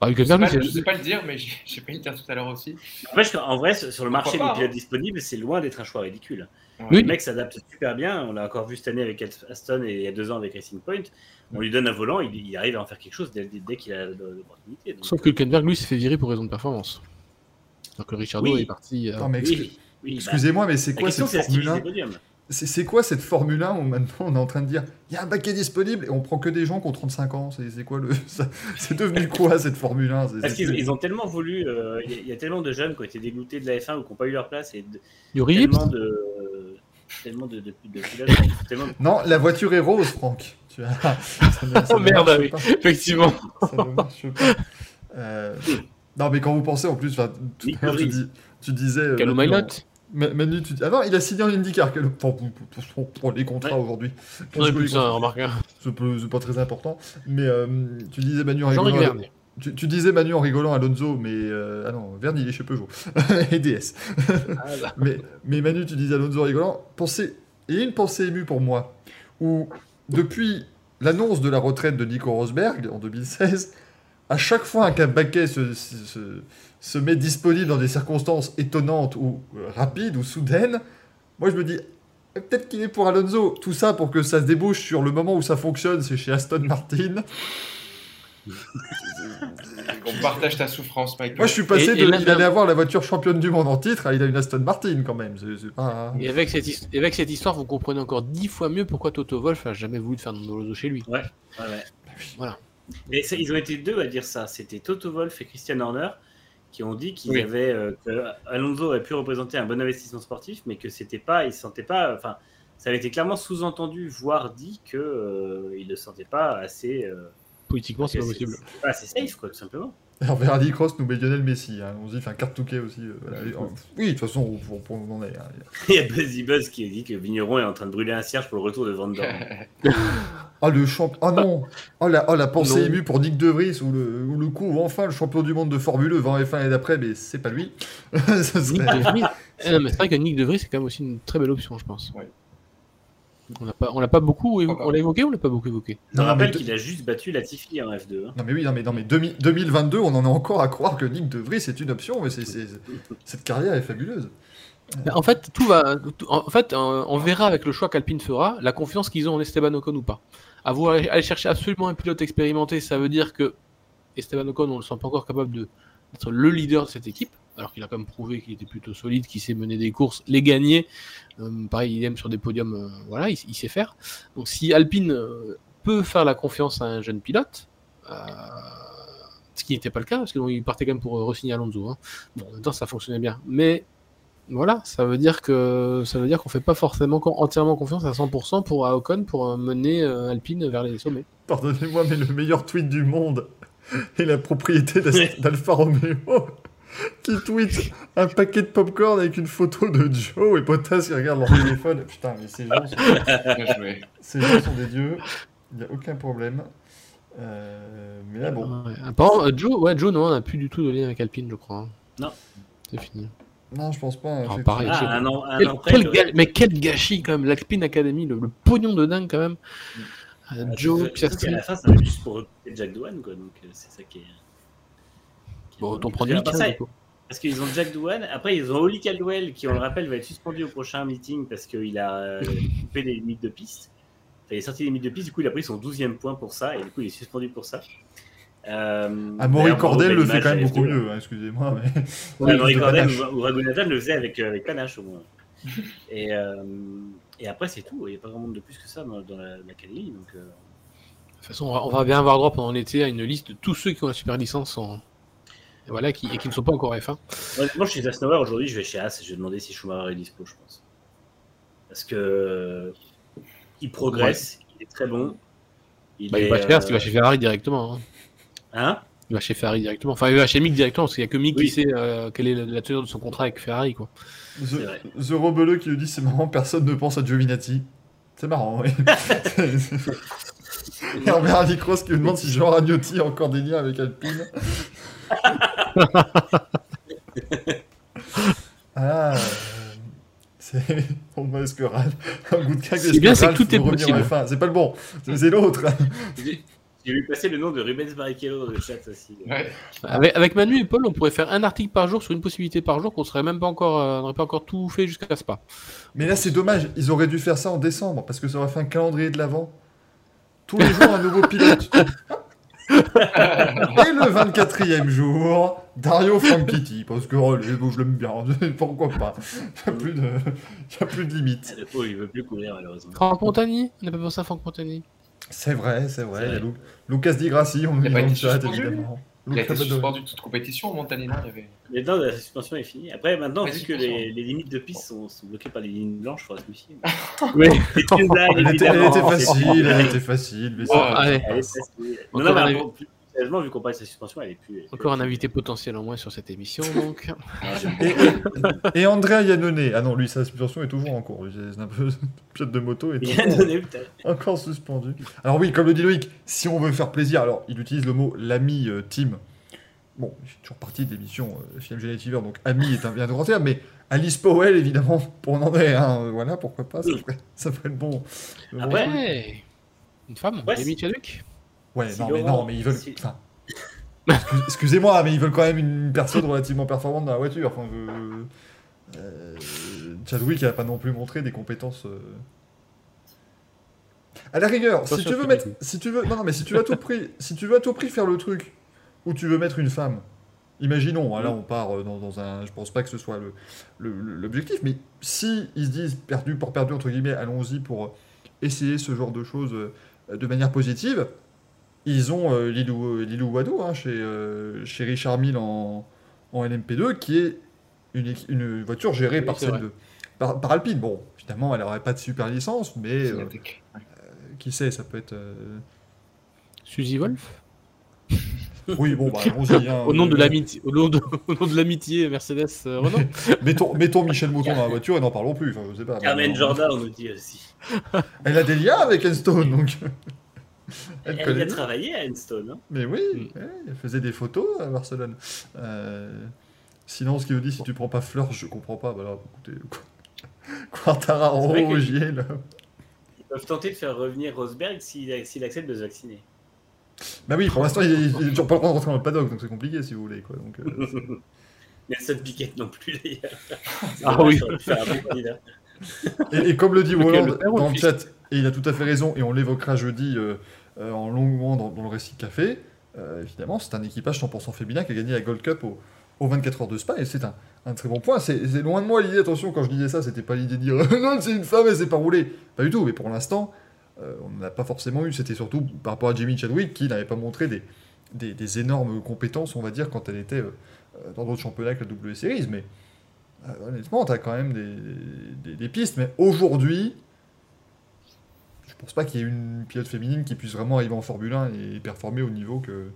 Bah, Je Hülkenberg, pas- c'est- sais pas le dire, mais j'ai failli le dire tout à l'heure aussi. En vrai, je- en vrai, sur le marché des pas, pilotes disponibles, c'est loin d'être un choix ridicule. Oui. Le mec s'adapte super bien. On l'a encore vu cette année avec Aston et il y a deux ans avec Racing Point. On lui donne un volant, il, il arrive à en faire quelque chose dès, dès qu'il a l'opportunité. Sauf que Hülkenberg, lui, s'est fait virer pour raison de performance. Alors que Ricciardo Oui. est parti. euh, Non, mais excuse- oui, oui, bah, Excusez-moi, mais c'est quoi cette Formule vise 1 des podiums C'est c'est quoi cette Formule 1 où maintenant on est en train de dire il y a un baquet disponible et on prend que des gens qui ont 35 ans C'est c'est quoi le. ça- C'est devenu quoi cette Formule 1 C'est- Parce c'est- qu'ils ils ont tellement voulu. euh, Il y a- il y, a tellement de jeunes qui ont été dégoûtés de la F1 ou qui n'ont pas eu leur place et de- Il y aurait Yips. tellement de. Tellement de, de, de pilotes tellement Non, la voiture est rose, Franck. Tu as... ça ne- ça Oh merde, oui. pas. Effectivement. Ça ne marche pas. Euh, Non, mais quand vous pensez en plus, tu, Norris. dis- tu disais. euh, Manu, tu dis. Ah non, il a signé en IndyCar. Quel... Pour, pour- les contrats Ouais. aujourd'hui. C'est pas, très important. Mais euh, tu disais Manu en rigolant. Vergne. Tu, tu disais Manu en rigolant Alonso, mais. euh, Ah non, Vergne, il est chez Peugeot. Et DS. Ah. Mais, mais Manu, tu disais Alonso en rigolant. Pensez, et une pensée émue pour moi, où depuis l'annonce de la retraite de Nico Rosberg en 2016, à chaque fois qu'un baquet se, se, se- se met disponible dans des circonstances étonnantes ou euh, rapides ou soudaines, moi je me dis, eh, peut-être qu'il est pour Alonso. Tout ça pour que ça se débouche sur le moment où ça fonctionne, c'est chez Aston Martin. On partage ta souffrance, Mike. Moi je suis passé Et- et de. là, il là- allait avoir la voiture championne du monde en titre, à il a une Aston Martin quand même. Pas. Et avec, cette, his- et avec cette histoire, vous comprenez encore dix fois mieux pourquoi Toto Wolff a jamais voulu de Fernando Alonso chez lui. Ouais, ouais. Voilà. Et ça, ils ont été deux à dire ça. C'était Toto Wolff et Christian Horner qui ont dit qu'ils Oui. avaient euh, que Alonso aurait pu représenter un bon investissement sportif, mais que c'était pas, ils se sentaient pas. Enfin, ça avait été clairement sous-entendu, voire dit que euh, ils ne se sentaient pas assez. euh, Politiquement, c'est pas possible. pas assez safe, quoi, tout simplement. Ali Cross nous met Lionel Messi. Hein. On se dit, enfin, carte Touquet aussi. euh, voilà. Euh, Oui, de toute façon, on, on- on en est. hein. Il y a Buzzy Buzz qui dit que Vigneron est en train de brûler un cierge pour le retour de Van Dorn. Ah, le champ. Ah non Oh la, oh, la pensée Non. émue pour Nick De Vries, ou le, ou le coup, enfin, le champion du monde de Formule 1 va en F1 et d'après, mais c'est pas lui. Serait- De Vries. Non, mais c'est vrai que Nick De Vries, c'est quand même aussi une très belle option, je pense. Ouais. On l'a pas, on l'a pas beaucoup, évo- Pourquoi pas. on l'a évoqué ou on l'a pas beaucoup évoqué? Je Non, mais rappelle de- qu'il a juste battu Latifi en F2. hein. Non mais oui, non mais, non, mais 2000 2022, on en est encore à croire que Nick De Vries c'est une option, mais c'est, c'est- cette carrière est fabuleuse. Bah, En fait, tout va. tout- En fait, euh, on verra avec le choix qu'Alpine fera la confiance qu'ils ont en Esteban Ocon ou pas. À vouloir aller aller chercher absolument un pilote expérimenté, ça veut dire que Esteban Ocon, on le sent pas encore capable de d'être le leader de cette équipe. Alors qu'il a quand même prouvé qu'il était plutôt solide, qu'il sait mener des courses, les gagner. Euh, pareil, il aime sur des podiums, euh, voilà, il, il, sait faire. Donc si Alpine euh, peut faire la confiance à un jeune pilote, ce qui n'était pas le cas, parce qu'il partait quand même pour re-signer Alonso. Hein. Bon, en même temps, ça fonctionnait bien. Mais voilà, ça veut dire que ça veut dire qu'on fait pas forcément entièrement confiance à 100% pour à Ocon pour mener Alpine vers les sommets. Pardonnez-moi, mais le meilleur tweet du monde est la propriété d'Alfa Romeo qui tweet un paquet de popcorn avec une photo de Joe et Bottas qui regardent leur téléphone. Putain, mais ces gens sont, ces gens sont des dieux. Il n'y a aucun problème. Euh, mais là, bon. Ouais. Apparemment, Joe, ouais, Joe, non, on n'a plus du tout de lien avec Alpine, je crois. Non. C'est fini. Non, je pense pas. Ah, pareil, ah, un an, un quel, an quel près, ga- Mais quel gâchis quand même, l'Alpine Academy, le, le, pognon de dingue quand même. Euh, Ah, Joe, Piastri. À la fin, c'est juste pour recruter Jack Doohan, quoi. Donc, euh, c'est ça qui est. Bon, drôle. t'en prends Parce qu'ils ont Jack Doohan. Après, ils ont Oli Caldwell, qui, on le rappelle, va être suspendu au prochain meeting parce qu'il a euh, coupé les limites de piste. Enfin, il est sorti des limites de piste, du coup, il a pris son 12e point pour ça, et du coup, il est suspendu pour ça. Euh, Amaury bravo, Cordel le fait quand même beaucoup F2. mieux, hein, excusez-moi. Mais... Ouais, Amaury de Cordel ou, ou Raghunathan le faisait avec, euh, avec panache au moins. et, euh, et après, c'est tout. Il n'y a pas vraiment de plus que ça dans, la, l'académie. Donc, euh, De toute façon, on va, on va bien avoir droit pendant l'été à une liste de tous ceux qui ont la super licence en... et voilà, qui, et qui ne sont pas encore F1. Honnêtement, je suis Asnower aujourd'hui, je vais chez As et je vais demander si Schumacher est dispo, je pense. Parce que euh, il progresse, il est très bon. Il Bah, il va chez Ferrari, euh, il va chez Ferrari directement. hein. Hein? Il va chez Ferrari directement. Enfin, il va chez Mick directement, parce qu'il n'y a que Mick Oui. qui sait euh, quelle est la, la teneur de son contrat avec Ferrari. Quoi. The, vrai. The Rebelleux qui nous dit c'est marrant, personne ne pense à Giovinazzi. C'est marrant, oui. Herbert Alicross qui nous demande si Jean Ragnotti a encore des liens avec Alpine. Ah, euh, c'est pour moi Esquerral. Un goût de cac C'est bien, c'est que tout est possible. en F1. C'est pas le bon, c'est l'autre. J'ai j'ai vu passer le nom de Rubens Barrichello dans le chat aussi. Ouais. Avec, avec Manu et Paul, on pourrait faire un article par jour sur une possibilité par jour qu'on serait même pas encore, euh, on n'aurait pas encore tout fait jusqu'à Spa. Mais là, c'est dommage, ils auraient dû faire ça en décembre parce que ça aurait fait un calendrier de l'avant. Tous les jours, un nouveau pilote. Et le 24e jour, Dario Franchitti, parce que oh, les- bon, je l'aime bien, pourquoi pas. Il n'y a, plus de- il y a plus de limite. Le pauvre, il veut plus courir malheureusement. Franck Montagny On n'a pas pensé à Franck Montagny C'est vrai, c'est vrai. Lucas Di Grassi, on a dit pas dans le chat, évidemment. Il a été suspendu de toute compétition, Montanina. Il avait... Maintenant, la suspension est finie. Après, maintenant, vu que les, les limites de piste sont, sont bloquées par des lignes blanches, il faudra se méfier. Oui. C'est une blague, Elle était, facile, elle était facile. Mais allez. Facile. Non, non, un mais plus sérieusement, vu qu'on parle de sa suspension, elle est plus. elle est Encore un invité potentiel en moins sur cette émission, donc. Ah, Et, et Andrea Iannone, ah non, lui, sa suspension est toujours en cours. C'est un peu pilote de moto est a encore, suspendu. Alors oui, comme le dit Loïc, si on veut faire plaisir, alors il utilise le mot l'ami euh, team. Bon, j'ai toujours partie de l'émission euh, Film Genetiver, donc ami est un bien de grand terme, mais Alice Powell, évidemment, pour en est un, euh, voilà, pourquoi pas, ça ferait, ça ferait le bon. le Après. Une femme Ouais, Amy Chadwick? Ouais, si non, mais non, mais ils veulent. si- enfin, excuse- Excusez-moi, mais ils veulent quand même une personne relativement performante dans la voiture. Enfin, je- euh, Chadwick n'a pas non plus montré des compétences. euh, À la rigueur, si tu veux mettre, si tu veux, non, non, mais si tu veux à tout prix, si tu veux à tout prix faire le truc où tu veux mettre une femme, imaginons, hein, là on part euh, dans, dans un, je pense pas que ce soit le- le- le- l'objectif, mais si ils se disent perdu pour perdu entre guillemets, allons-y pour essayer ce genre de choses de manière positive, ils ont euh, Lilou, euh, Lilou Wadou hein, chez, euh, chez Richard Mille en, en LMP2, qui est une, une voiture gérée Oui, par, celle de, par, par Alpine. Bon, évidemment, elle n'aurait pas de super licence, mais euh, qui sait, ça peut être. euh, Suzy Wolf Oui, bon, bah, allons-y. hein, Au nom de l'amitié, au nom de, au nom de l'amitié Mercedes euh, Renault. Mettons, mettons Michel Mouton dans la voiture et n'en parlons plus. Enfin, je sais pas. Carmen Jordan, on nous dit aussi. Elle a des liens avec Enstone, donc. Elle Elle, connaît a travaillé à Enstone. Hein. Mais oui, Mm. ouais, elle faisait des photos à Barcelone. Euh, Sinon, ce qui nous dit, si tu prends pas Fleur, je comprends pas. Voilà, écoutez. Quartararo, C'est vrai que- Ogier, là. Ils peuvent tenter de faire revenir Rosberg s'il accepte de se vacciner. Bah oui, pour l'instant, il il- il est toujours pas rentrer dans le paddock, donc c'est compliqué si vous voulez. Quoi. Donc, euh, Nelson Piquet non plus, d'ailleurs. Ah oui. faire un bon candidat. Et, et comme le dit Roland dans le chat, et il a tout à fait raison, et on l'évoquera jeudi euh, euh, en longuement dans, dans le récit café, euh, évidemment, c'est un équipage 100% féminin qui a gagné la Gold Cup au, aux 24 heures de Spa, et c'est un, un très bon point. C'est loin de moi l'idée, attention, quand je disais ça, c'était pas l'idée de dire non, c'est une femme, elle s'est pas roulée. Pas du tout, mais pour l'instant, euh, on n'a pas forcément eu. C'était surtout par rapport à Jamie Chadwick qui n'avait pas montré des, des, des énormes compétences, on va dire, quand elle était dans d'autres championnats que la W Series. Mais euh, honnêtement, tu as quand même des, des- des pistes. Mais aujourd'hui, je pense pas qu'il y ait une pilote féminine qui puisse vraiment arriver en Formule 1 et performer au niveau que. euh,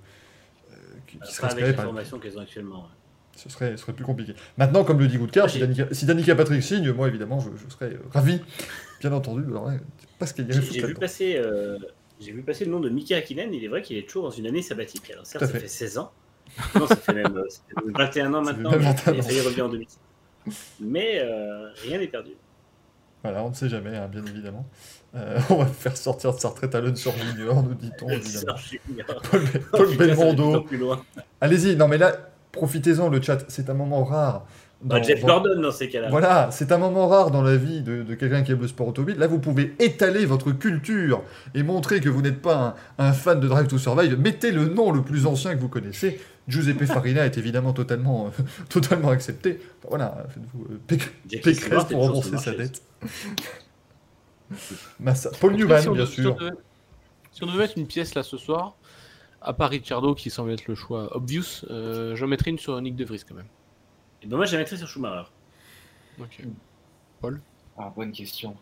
qui, qui Pas serait avec les formations qu'elles ont actuellement. ouais. ce serait, ce serait plus compliqué. Maintenant, comme le dit Goodcar, si Danica, si Danica Patrick signe, moi évidemment, je, je serais euh, ravi, bien entendu. Parce qu'il y a J'ai vu passer. euh, J'ai vu passer le nom de Mika Hakkinen, il est vrai qu'il est toujours dans une année sabbatique. Alors certes, ça fait. fait 16 ans. Non, ça fait même, euh, ça fait même 21 ans Ça maintenant. même mais 21 Il a ans. failli revenir en 2006. Mais euh, rien n'est perdu. Voilà, on ne sait jamais, hein, bien évidemment. Euh, on va faire sortir de sa retraite à sur Junior, nous dit-on. Paul, Paul Belmondo. Allez-y, non mais là, profitez-en, le chat, c'est un moment rare. Bah, dans- Jeff dans- Gordon dans ces cas-là. Voilà, c'est un moment rare dans la vie de, de quelqu'un qui aime le sport automobile. Là, vous pouvez étaler votre culture et montrer que vous n'êtes pas un, un fan de Drive to Survive. Mettez le nom le plus ancien que vous connaissez. Giuseppe Farina est évidemment totalement, euh, totalement accepté. Voilà, faites-vous euh, Péc- Pécresse pour rembourser sa dette. Massa- Paul En tout cas, Newman, si bien sûr. devait, si on devait mettre une pièce là ce soir, à part Ricciardo qui semble être le choix obvious, euh, j'en mettrais une sur Nick De Vries quand même. Et ben moi, je la mettrais sur Schumacher. Ok. Ah, bonne question.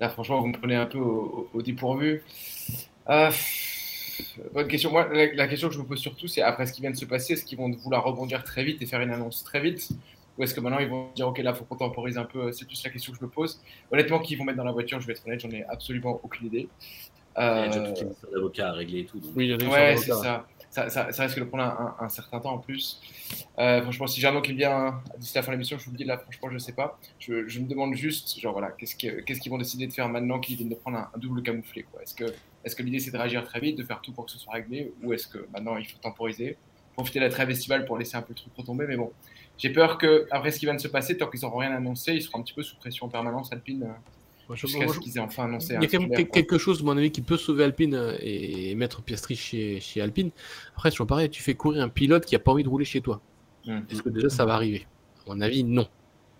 Là, franchement, vous me prenez un peu au, au- au dépourvu. Euh, bonne question. Moi, la, la question que je me pose surtout, c'est après ce qui vient de se passer, est-ce qu'ils vont vouloir rebondir très vite et faire une annonce très vite? Ou est-ce que maintenant ils vont dire, ok, là, faut qu'on temporise un peu C'est plus la question que je me pose. Honnêtement, qui vont mettre dans la voiture, je vais être honnête, j'en ai absolument aucune idée. Il y a déjà Euh, toute une histoire d'avocat à régler et tout. donc. Oui, il y a des Ouais, c'est ça. Ça, ça. ça risque de prendre un, un- un certain temps en plus. Euh, franchement, si j'ai un nom qui me vient d'ici la fin de l'émission, je vous le dis là, franchement, je sais pas. Je, je me demande juste, genre voilà, qu'est-ce que- qu'est-ce qu'ils vont décider de faire maintenant qu'ils viennent de prendre un, un double camouflé quoi. Est-ce que, est-ce que l'idée c'est de réagir très vite, de faire tout pour que ce soit réglé, ou est-ce que maintenant il faut temporiser, profiter de la trêve estivale pour laisser un peu le truc retomber, mais bon. J'ai peur que après ce qui vient de se passer, tant qu'ils n'auront rien annoncé, ils seront un petit peu sous pression en permanence, Alpine, euh, Moi, je- moi, ce qu'ils aient enfin annoncé Il y a quand même quelque chose, à mon avis, qui peut sauver Alpine euh, et mettre Piastri chez, chez Alpine. Après, toujours pareil, tu fais courir un pilote qui a pas envie de rouler chez toi. Mhm. Est-ce que déjà ça va arriver? À mon avis, non.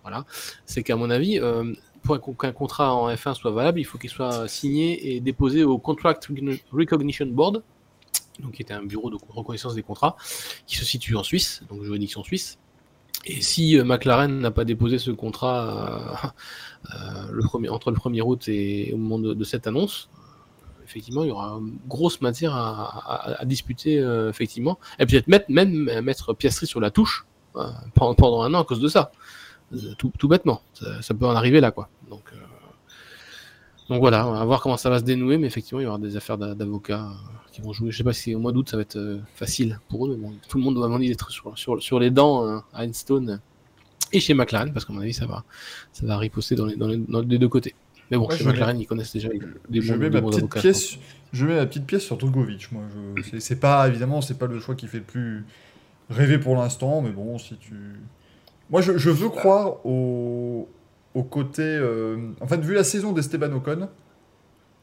Voilà. C'est qu'à mon avis, euh, pour qu'un contrat en F1 soit valable, il faut qu'il soit signé et déposé au Contract Recognition Board, donc qui était un bureau de reconnaissance des contrats, qui se situe en Suisse, donc juridiction suisse. Et si euh, McLaren n'a pas déposé ce contrat euh, euh, le premier, entre le 1er août et au moment de, cette annonce, effectivement, il y aura une grosse matière à, disputer, effectivement. Et peut-être même mettre Piastri sur la touche pendant un an à cause de ça. Tout, tout bêtement. Ça, ça peut en arriver là, quoi. Donc, euh, donc voilà, on va voir comment ça va se dénouer, mais effectivement, il y aura des affaires d'a- d'avocats euh, qui vont jouer. Je sais pas si au mois d'août ça va être euh, facile pour eux, mais bon, tout le monde doit vraiment être sur, sur, sur les dents euh, à Enstone et chez McLaren, parce qu'à mon avis, ça va, ça va riposter dans les, dans les, dans les deux côtés. Mais bon, Ouais, chez McLaren, ils connaissent déjà des je bons, mets des ma bons petite avocats. je pièce. Je mets ma petite pièce sur Drogovic. Moi, je... c'est pas évidemment, c'est pas le choix qui fait le plus rêver pour l'instant, mais bon, si tu. Moi, je, veux croire au, côté. euh, En fait, vu la saison d'Esteban Ocon,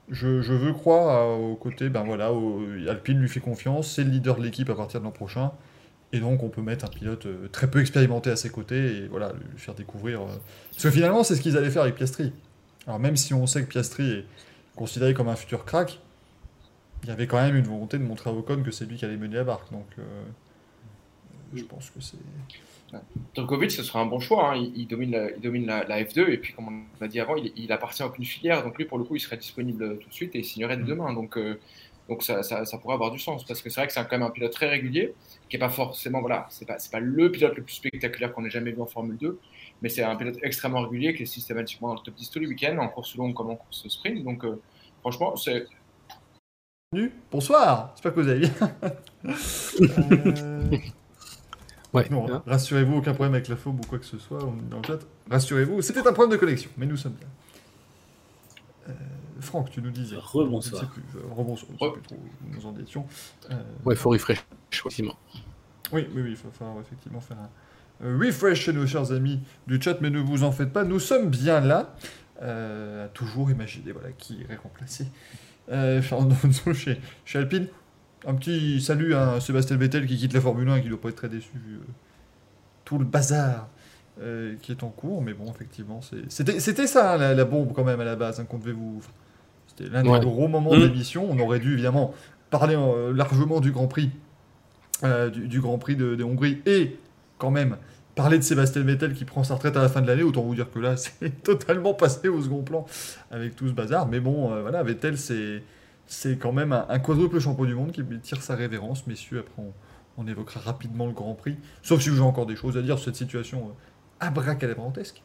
je, veux croire au côté. Ben voilà, Alpine lui fait confiance, c'est le leader de l'équipe à partir de l'an prochain. Et donc, on peut mettre un pilote euh, très peu expérimenté à ses côtés et voilà, lui faire découvrir. euh, Parce que finalement, c'est ce qu'ils allaient faire avec Piastri. Alors, même si on sait que Piastri est considéré comme un futur crack, il y avait quand même une volonté de montrer à Ocon que c'est lui qui allait mener la barque. Donc, euh, je pense que c'est. Djokovic, ce sera un bon choix. hein. Il, il domine, la, il domine la, la F2 et puis, comme on l'a dit avant, il, il appartient à aucune filière. Donc lui, pour le coup, il serait disponible tout de suite et il signerait dès demain. Donc, euh, donc ça, ça, ça pourrait avoir du sens parce que c'est vrai que c'est quand même un pilote très régulier qui est pas forcément, voilà, c'est pas, le pilote le plus spectaculaire qu'on ait jamais vu en Formule 2, mais c'est un pilote extrêmement régulier qui est systématiquement dans le top 10 tous les week-ends, en course longue comme en course sprint. Donc euh, franchement, c'est. Bonsoir, j'espère que vous allez bien. Euh, Ouais. non, Hein rassurez-vous, aucun problème avec la phobe ou quoi que ce soit, on est dans le chat. Rassurez-vous, c'était un problème de connexion, mais nous sommes bien. Euh, Franck, tu nous disais. Rebonsoir. Je ne sais plus, euh, rebonsoir, je ne sais plus trop où nous en étions. Euh, Ouais, il faut refresh, effectivement. Oui, oui, oui, il va falloir effectivement faire un euh, refresh chez nos chers amis du chat, mais ne vous en faites pas, nous sommes bien là. Euh, toujours imaginer voilà, qui irait remplacer euh, chez, chez Alpine. Un petit salut à Sébastien Vettel qui quitte la Formule 1 et qui doit pas être très déçu vu, euh, tout le bazar euh, qui est en cours. Mais bon, effectivement, c'était ça la, la bombe quand même à la base, hein, qu'on devait vous. C'était l'un des gros moments Mm. de l'émission. On aurait dû évidemment parler euh, largement du Grand Prix, du, du Grand Prix de, de Hongrie et quand même parler de Sébastien Vettel qui prend sa retraite à la fin de l'année. Autant vous dire que là, c'est totalement passé au second plan avec tout ce bazar. Mais bon, euh, voilà, Vettel, c'est c'est quand même un, un quadruple champion du monde qui tire sa révérence, messieurs. Après, on, on évoquera rapidement le Grand Prix. Sauf si vous avez encore des choses à dire sur cette situation euh, abracadabrantesque.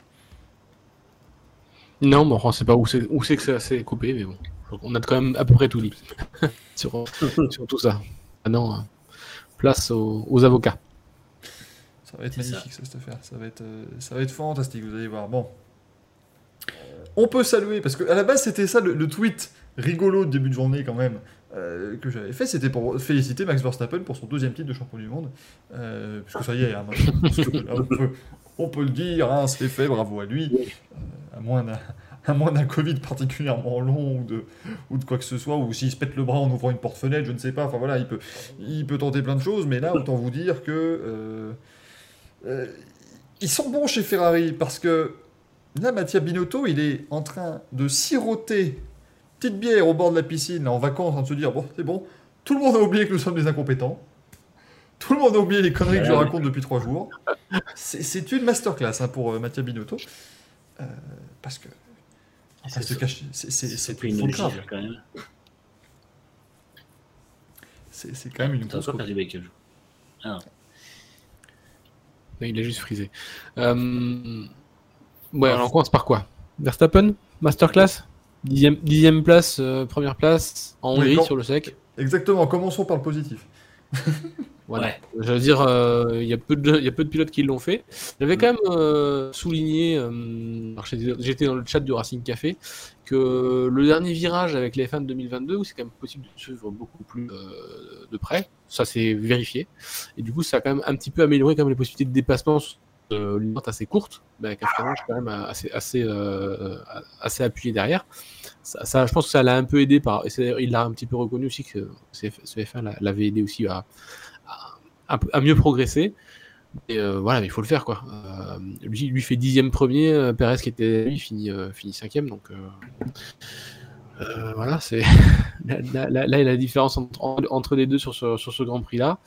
Non, bon, on sait pas où c'est où c'est que ça s'est coupé, mais bon. On a quand même à peu près tout dit sur, sur tout ça. Maintenant, euh, place aux, aux avocats. Ça va être magnifique, ça. cette affaire. Ça va, être, euh, ça va être fantastique, vous allez voir. Bon. On peut saluer, parce qu'à la base, c'était ça le, le tweet rigolo de début de journée, quand même, euh, que j'avais fait. C'était pour féliciter Max Verstappen pour son deuxième titre de champion du monde. Euh, puisque ça y est, hein, on, peut, on peut le dire, hein, c'est fait, bravo à lui. Euh, à moins d'un. À moins d'un Covid particulièrement long ou de, ou de quoi que ce soit, ou s'il se pète le bras en ouvrant une porte-fenêtre, je ne sais pas. Enfin voilà, il peut, il peut tenter plein de choses, mais là, autant vous dire que euh, euh, ils sont bons chez Ferrari parce que là, Mattia Binotto, il est en train de siroter petite bière au bord de la piscine, en vacances, en train de se dire bon, c'est bon, tout le monde a oublié que nous sommes des incompétents. Tout le monde a oublié les conneries que je raconte depuis trois jours. C'est- une masterclass hein, pour euh, Mattia Binotto. Euh, parce que. C'est cache- c'est- une grave. quand même. C'est quand même une grosse perdu Baker. Il a juste frisé. Euh, Ouais, alors on commence par quoi? Verstappen? Masterclass? Dixième, dixième place, euh, première place en Hongrie sur le sec. Exactement, commençons par le positif. Voilà. Ouais. Je veux dire, euh, il y, a peu de- il y a peu de pilotes qui l'ont fait. J'avais quand même euh, souligné, euh, j'étais dans le chat du Racing Café, que le dernier virage avec les F1 de 2022, où c'est quand même possible de suivre beaucoup plus de près, ça c'est vérifié. Et du coup, ça a quand même un petit peu amélioré quand même les possibilités de dépassement sur euh, assez courte, mais avec un freinage quand même assez, assez, euh, assez appuyé derrière. Ça, je pense que ça l'a un peu aidé par. et Il l'a un petit peu reconnu aussi que ce ce F1 l'a- l'avait aidé aussi à, mieux progresser. Et euh, voilà, il faut le faire quoi. Euh, lui, lui fait dixième premier, euh, Perez qui était lui finit, euh, finit cinquième, donc euh, voilà, c'est là, la différence entre, entre les deux sur ce, sur ce Grand Prix là.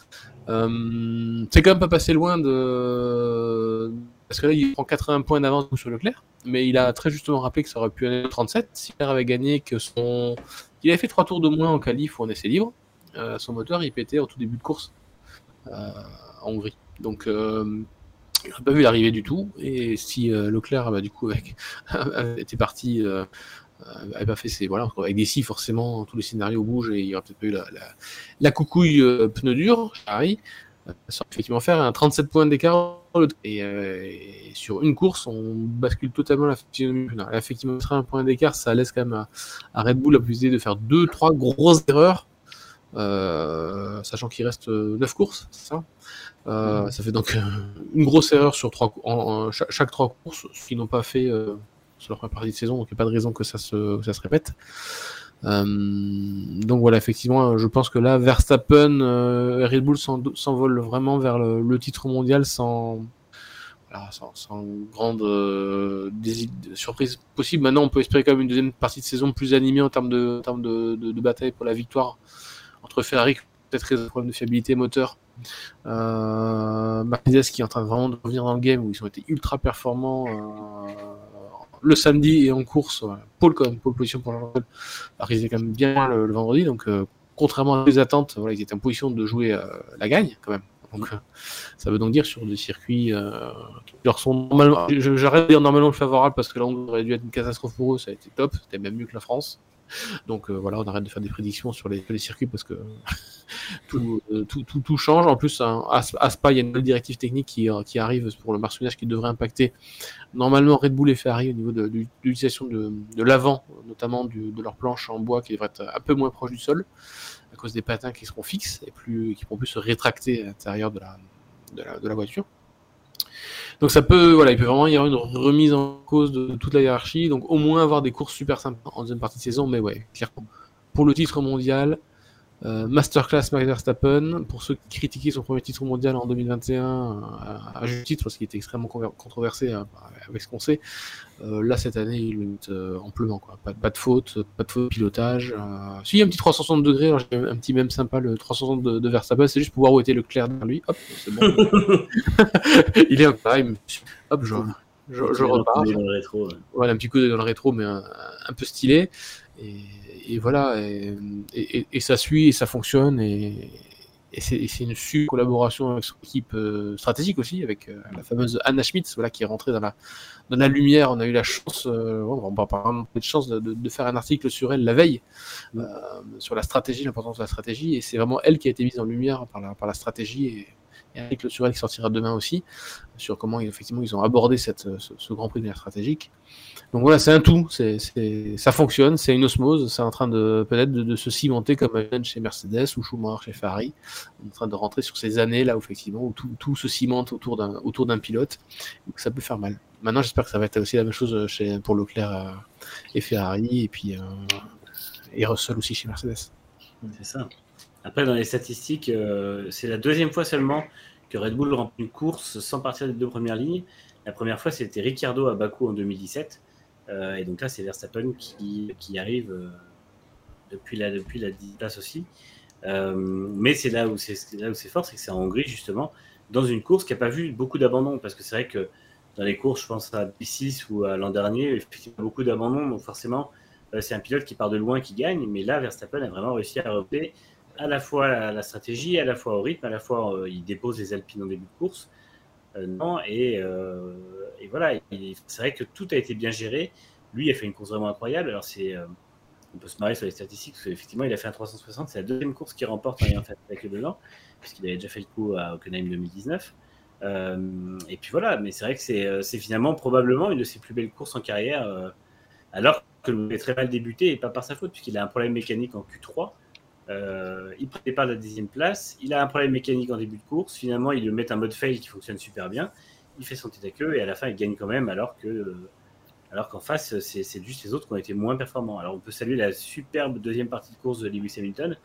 Euh, c'est quand même pas passé loin de parce que là il prend 80 points d'avance sur Leclerc, mais il a très justement rappelé que ça aurait pu aller 37 si Leclerc avait gagné, que son il avait fait trois tours de moins en qualif ou en essai libre. Euh, son moteur il pétait au tout début de course en Hongrie. Donc, il n'a pas vu l'arrivée du tout. Et si Leclerc, bah, du coup, avec, était parti, avait pas fait ses. Voilà, avec des si, forcément, tous les scénarios bougent et il n'y aurait peut-être pas eu la, la, la coucouille euh, pneu dur, Harry. Euh, Ça aurait effectivement faire un 37 points d'écart. Et, euh, et sur une course, on bascule totalement la physionomie. Effectivement, un point d'écart, ça laisse quand même à, à Red Bull la possibilité de faire deux, trois grosses erreurs. Euh, sachant qu'il reste 9 courses, ça? Euh, ça fait donc euh, une grosse erreur sur trois, cou- en, en- chaque, chaque trois courses, ce qu'ils n'ont pas fait euh, sur leur première partie de saison, donc il n'y a pas de raison que ça se, répète. Euh, donc voilà, effectivement, je pense que là, Verstappen, euh, Red Bull s'en- s'envole vraiment vers le, titre mondial sans, grande euh, surprise possible. Maintenant, on peut espérer quand même une deuxième partie de saison plus animée en termes de, bataille pour la victoire entre Ferrari, peut-être des problèmes de fiabilité moteur, euh, Mercedes qui est en train vraiment de revenir dans le game où ils ont été ultra performants euh, le samedi et en course. Voilà. Pole quand même, position pour leur alors qu'ils étaient quand même bien le, le vendredi. Donc euh, contrairement à les attentes, voilà, ils étaient en position de jouer euh, la gagne quand même. Donc euh, ça veut donc dire sur des circuits euh, qui leur sont normalement, j'arrête de dire normalement favorable parce que là on aurait dû être une catastrophe pour eux, ça a été top, c'était même mieux que la France. Donc euh, voilà, on arrête de faire des prédictions sur les, circuits parce que tout, euh, tout, change. En plus, à, Spa, il y a une nouvelle directive technique qui, euh, arrive pour le marsupiage qui devrait impacter normalement Red Bull et Ferrari au niveau de, l'utilisation de, l'avant, notamment de leur planche en bois qui devrait être un peu moins proche du sol à cause des patins qui seront fixes et plus, qui pourront plus se rétracter à l'intérieur de la voiture. Donc ça peut, voilà, il peut vraiment y avoir une remise en cause de toute la hiérarchie. Donc au moins avoir des courses super sympas en deuxième partie de saison, mais ouais, clairement. Pour le titre mondial, Euh, Masterclass Max Verstappen, pour ceux qui critiquaient son premier titre mondial en 2021, à, juste titre, parce qu'il était extrêmement controversé hein, avec ce qu'on sait, euh, là cette année il le met euh, amplement. Quoi. Pas, pas, de faute, pas de faute de pilotage. Euh... Si, il y a un petit 360 degrés, j'ai un petit même sympa, le 360 de, de Verstappen, c'est juste pour voir où était le clair derrière lui. Hop, c'est bon. il est un time. Hop, je, je, je repars. Voilà, un petit coup dans le rétro, mais un, un peu stylé. Et et voilà, et, ça suit et ça fonctionne et, c'est une super collaboration avec son équipe euh, stratégique aussi, avec euh, la fameuse Anna Schmitz, voilà, qui est rentrée dans la, dans la lumière. On a eu la chance, euh, on va pas parler de chance de, faire un article sur elle la veille, sur la stratégie, l'importance de la stratégie, et c'est vraiment elle qui a été mise en lumière par la, par la stratégie et, et un article sur elle qui sortira demain aussi, sur comment effectivement ils ont abordé cette, ce, ce Grand Prix de l'air stratégique. Donc voilà, c'est un tout, ça fonctionne, c'est une osmose, c'est en train de peut-être de, se cimenter comme chez Mercedes ou Schumacher chez Ferrari, en train de rentrer sur ces années là où effectivement où tout, se cimente autour d'un pilote, ça peut faire mal. Maintenant, j'espère que ça va être aussi la même chose pour Leclerc euh, et Ferrari et puis euh, Russell aussi chez Mercedes. C'est ça. Après, dans les statistiques, euh, c'est la deuxième fois seulement que Red Bull remplit une course sans partir des deux premières lignes. La première fois, c'était Ricciardo à Bakou en 2017. Euh, et donc là, c'est Verstappen qui, qui arrive euh, depuis, la, depuis la 10 place aussi. Euh, mais c'est là où c'est fort, c'est que c'est en Hongrie justement, dans une course qui n'a pas vu beaucoup d'abandon. Parce que c'est vrai que dans les courses, je pense à P6 ou à l'an dernier, effectivement, beaucoup d'abandon. Donc forcément, c'est un pilote qui part de loin qui gagne. Mais là, Verstappen a vraiment réussi à repérer à la fois la, stratégie, à la fois au rythme, à la fois il dépose les Alpines en début de course. Euh, euh, et voilà, c'est vrai que tout a été bien géré. Lui a fait une course vraiment incroyable. Alors c'est, on peut se marrer sur les statistiques parce qu'effectivement il a fait un 360. C'est la deuxième course qu'il remporte en ayant fait avec le dedans, puisqu'il avait déjà fait le coup à Hockenheim 2019. Euh, et puis voilà, mais c'est vrai que c'est, finalement probablement une de ses plus belles courses en carrière, euh, alors que le est très mal débuté et pas par sa faute, puisqu'il a un problème mécanique en Q3. Euh, il prenait pas la dixième place. Il a un problème mécanique en début de course. Finalement, il le met un mode fail qui fonctionne super bien. Il fait son tête à queue et à la fin, il gagne quand même, alors que, euh, alors qu'en face, c'est juste les autres qui ont été moins performants. Alors, on peut saluer la superbe deuxième partie de course de Lewis Hamilton,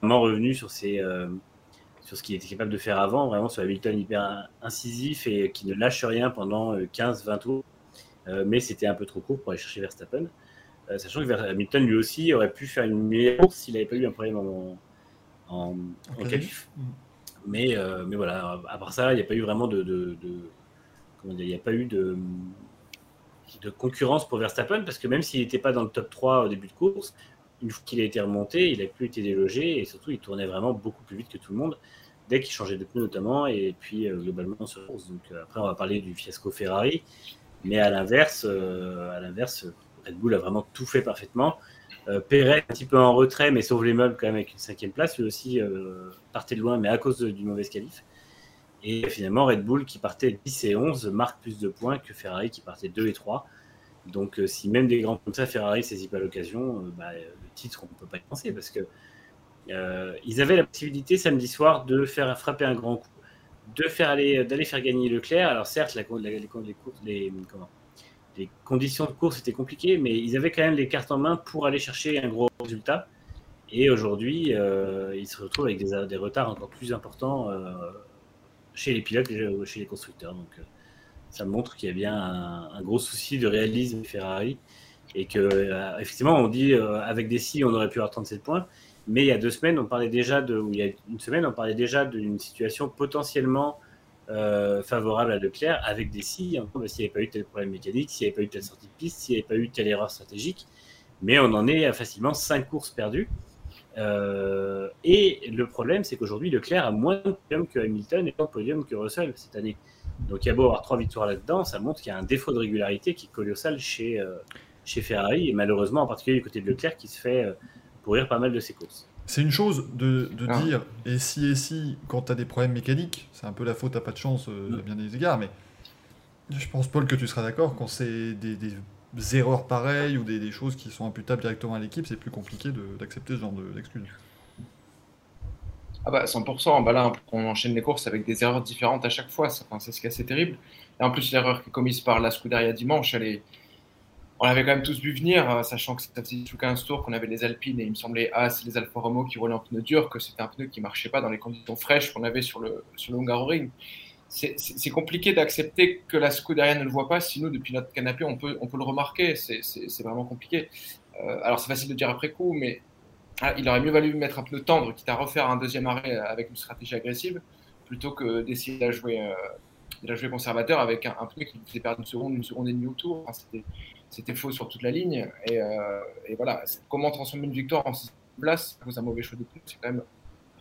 vraiment revenu sur ses, euh, sur ce qu'il était capable de faire avant, vraiment sur Hamilton hyper incisif et qui ne lâche rien pendant 15-20 tours. Mais c'était un peu trop court pour aller chercher Verstappen. Euh, sachant que Hamilton lui aussi aurait pu faire une meilleure course s'il n'avait pas eu un problème en, en, en qualif. Mmh. Mais, euh, mais voilà, à part ça, il n'y a pas eu vraiment de, de, de comment dire, il n'y a pas eu de, de concurrence pour Verstappen parce que même s'il n'était pas dans le top 3 au début de course, une fois qu'il a été remonté, il n'a plus été délogé et surtout il tournait vraiment beaucoup plus vite que tout le monde dès qu'il changeait de pneu notamment et puis euh, globalement sur course. Donc euh, après on va parler du fiasco Ferrari, mais à l'inverse, à l'inverse, Red Bull a vraiment tout fait parfaitement. Euh, Perret un petit peu en retrait, mais sauve les meubles quand même avec une cinquième place. Lui aussi euh, partait loin, mais à cause du mauvais qualif. Et finalement, Red Bull qui partait 10 et 11 marque plus de points que Ferrari qui partait 2 et 3. Donc euh, si même des grands comme ça, Ferrari saisit pas l'occasion, euh, bah, le titre, on ne peut pas y penser parce que ils avaient la possibilité samedi soir de faire frapper un grand coup, de faire aller, d'aller faire gagner Leclerc. Alors certes, la, la, les, les, les, les conditions de course étaient compliquées, mais ils avaient quand même les cartes en main pour aller chercher un gros résultat. Et aujourd'hui, euh, ils se retrouvent avec des, retards encore plus importants euh, chez les pilotes et chez les constructeurs. Donc, euh, ça montre qu'il y a bien un, gros souci de réalisme Ferrari. Et que, effectivement, on dit avec des si, on aurait pu avoir 37 points. Mais il y a deux semaines, on parlait déjà de, ou il y a une semaine, on parlait déjà d'une situation potentiellement euh, favorable à Leclerc avec des si, hein, s'il n'y avait pas eu tel problème mécanique, s'il n'y avait pas eu telle sortie de piste, s'il n'y avait pas eu telle erreur stratégique. Mais on en est facilement 5 courses perdues. Euh, et le problème, c'est qu'aujourd'hui, Leclerc a moins de podiums que Hamilton et moins de podiums que Russell cette année. Donc il y a beau avoir trois victoires là-dedans, ça montre qu'il y a un défaut de régularité qui est colossal chez, euh, chez Ferrari et malheureusement en particulier du côté de Leclerc qui se fait pourrir pas mal de ses courses. C'est une chose de, de ah. dire et si et si quand tu as des problèmes mécaniques, c'est un peu la faute à pas de chance euh, à bien des égards, mais je pense Paul que tu seras d'accord quand c'est des, des, erreurs pareilles ou des, des, choses qui sont imputables directement à l'équipe, c'est plus compliqué d'accepter ce genre d'excuses. ah bah 100%, bah là on enchaîne les courses avec des erreurs différentes à chaque fois, c'est enfin, ce qui est assez terrible. Et en plus l'erreur qui est commise par la Scuderia dimanche, elle est, on l'avait quand même tous vu venir, euh, sachant que ça faisait tout 15 tours qu'on avait les Alpines et il me semblait, ah, c'est les Alfa Romeo qui roulaient en pneu dur, que c'était un pneu qui marchait pas dans les conditions fraîches qu'on avait sur le, sur le Hungaroring. C'est compliqué d'accepter que la Scuderia ne le voit pas, sinon depuis notre canapé, on peut, on peut le remarquer. C'est vraiment compliqué. Euh, alors, c'est facile de dire après coup, mais ah, il aurait mieux valu mettre un pneu tendre, quitte à refaire un deuxième arrêt avec une stratégie agressive, plutôt que d'essayer de jouer. Euh, jouer conservateur avec un, pneu qui faisait perdre une seconde, une seconde et demie au tour. C'était faux sur toute la ligne. Et, euh, voilà, comment transformer une victoire en six place à cause d'un mauvais choix de pneu, c'est quand même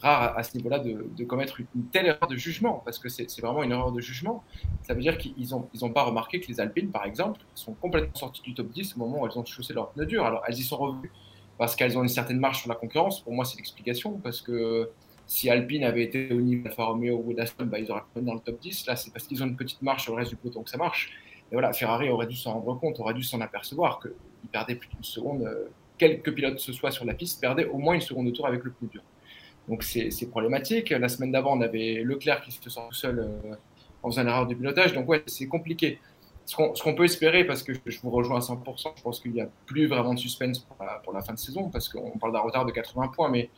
rare à, ce niveau-là de, commettre une, telle erreur de jugement, parce que c'est vraiment une erreur de jugement. Ça veut dire qu'ils n'ont pas remarqué que les Alpines, par exemple, sont complètement sorties du top 10 au moment où elles ont chaussé leur pneu dur. Alors, elles y sont revenues parce qu'elles ont une certaine marge sur la concurrence. Pour moi, c'est l'explication, parce que si Alpine avait été au niveau d'Alfa Romeo ou d'Aston, bah, ils auraient été dans le top 10. Là, c'est parce qu'ils ont une petite marge sur le reste du peloton que ça marche. Et voilà, Ferrari aurait dû s'en rendre compte, aurait dû s'en apercevoir qu'ils perdaient plus d'une seconde. Euh, quelques pilotes ce soit sur la piste perdaient au moins une seconde de tour avec le pneu dur. Donc c'est problématique. La semaine d'avant, on avait Leclerc qui se sort tout seul euh, en faisant une erreur de pilotage. Donc ouais, c'est compliqué. Ce qu'on peut espérer, parce que je vous rejoins à 100%, je pense qu'il n'y a plus vraiment de suspense pour la, pour la fin de saison, parce qu'on parle d'un retard de 80 points, mais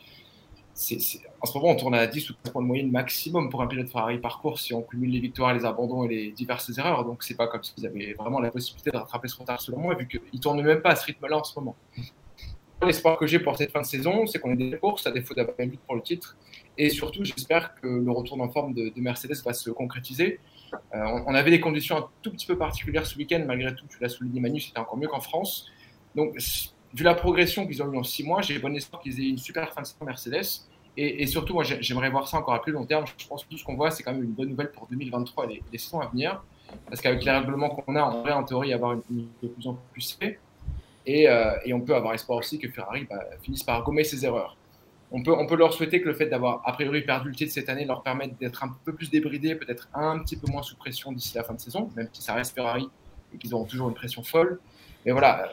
en ce moment, on tourne à 10 ou 15 points de moyenne maximum pour un pilote Ferrari par course si on cumule les victoires, les abandons et les diverses erreurs. Donc, c'est pas comme s'ils avaient vraiment la possibilité de rattraper ce retard, selon moi, vu qu'ils ne tournent même pas à ce rythme-là en ce moment. L'espoir que j'ai pour cette fin de saison, c'est qu'on ait des courses à défaut d'avoir une lutte pour le titre. Et surtout, j'espère que le retour en forme de, Mercedes va se concrétiser. Euh, on, avait des conditions un tout petit peu particulières ce week-end, malgré tout, tu l'as souligné Manu, c'était encore mieux qu'en France. Donc, vu la progression qu'ils ont eu en six mois, j'ai bon espoir qu'ils aient une super fin de saison Mercedes. Et, surtout, moi, j'aimerais voir ça encore à plus long terme. Je pense que tout ce qu'on voit, c'est quand même une bonne nouvelle pour 2023 et les, saisons à venir. Parce qu'avec les règlements qu'on a, on devrait en théorie avoir une, une de plus en plus fait. Et, euh, et, on peut avoir espoir aussi que Ferrari bah, finisse par gommer ses erreurs. On peut, on peut leur souhaiter que le fait d'avoir a priori perdu le titre cette année leur permette d'être un peu plus débridés, peut-être un petit peu moins sous pression d'ici la fin de saison, même si ça reste Ferrari et qu'ils auront toujours une pression folle. Mais voilà,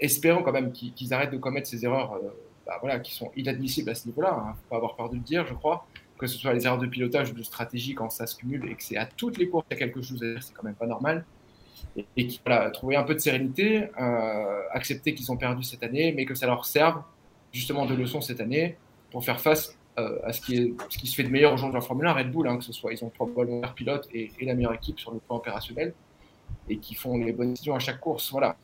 espérons quand même qu'ils arrêtent de commettre ces erreurs. Euh, bah, voilà, qui sont inadmissibles à ce niveau-là. Hein. Faut pas avoir peur de le dire, je crois. Que ce soit les erreurs de pilotage ou de stratégie quand ça se cumule et que c'est à toutes les courses qu'il y a quelque chose à dire, c'est quand même pas normal. Et, et voilà, trouver un peu de sérénité, euh, accepter qu'ils ont perdu cette année, mais que ça leur serve justement de leçon cette année pour faire face euh, à ce qui, se fait de meilleur aujourd'hui en Formule 1, Red Bull, hein, que ce soit, ils ont probablement le meilleur pilote et la meilleure équipe sur le plan opérationnel et qui font les bonnes décisions à chaque course. Voilà.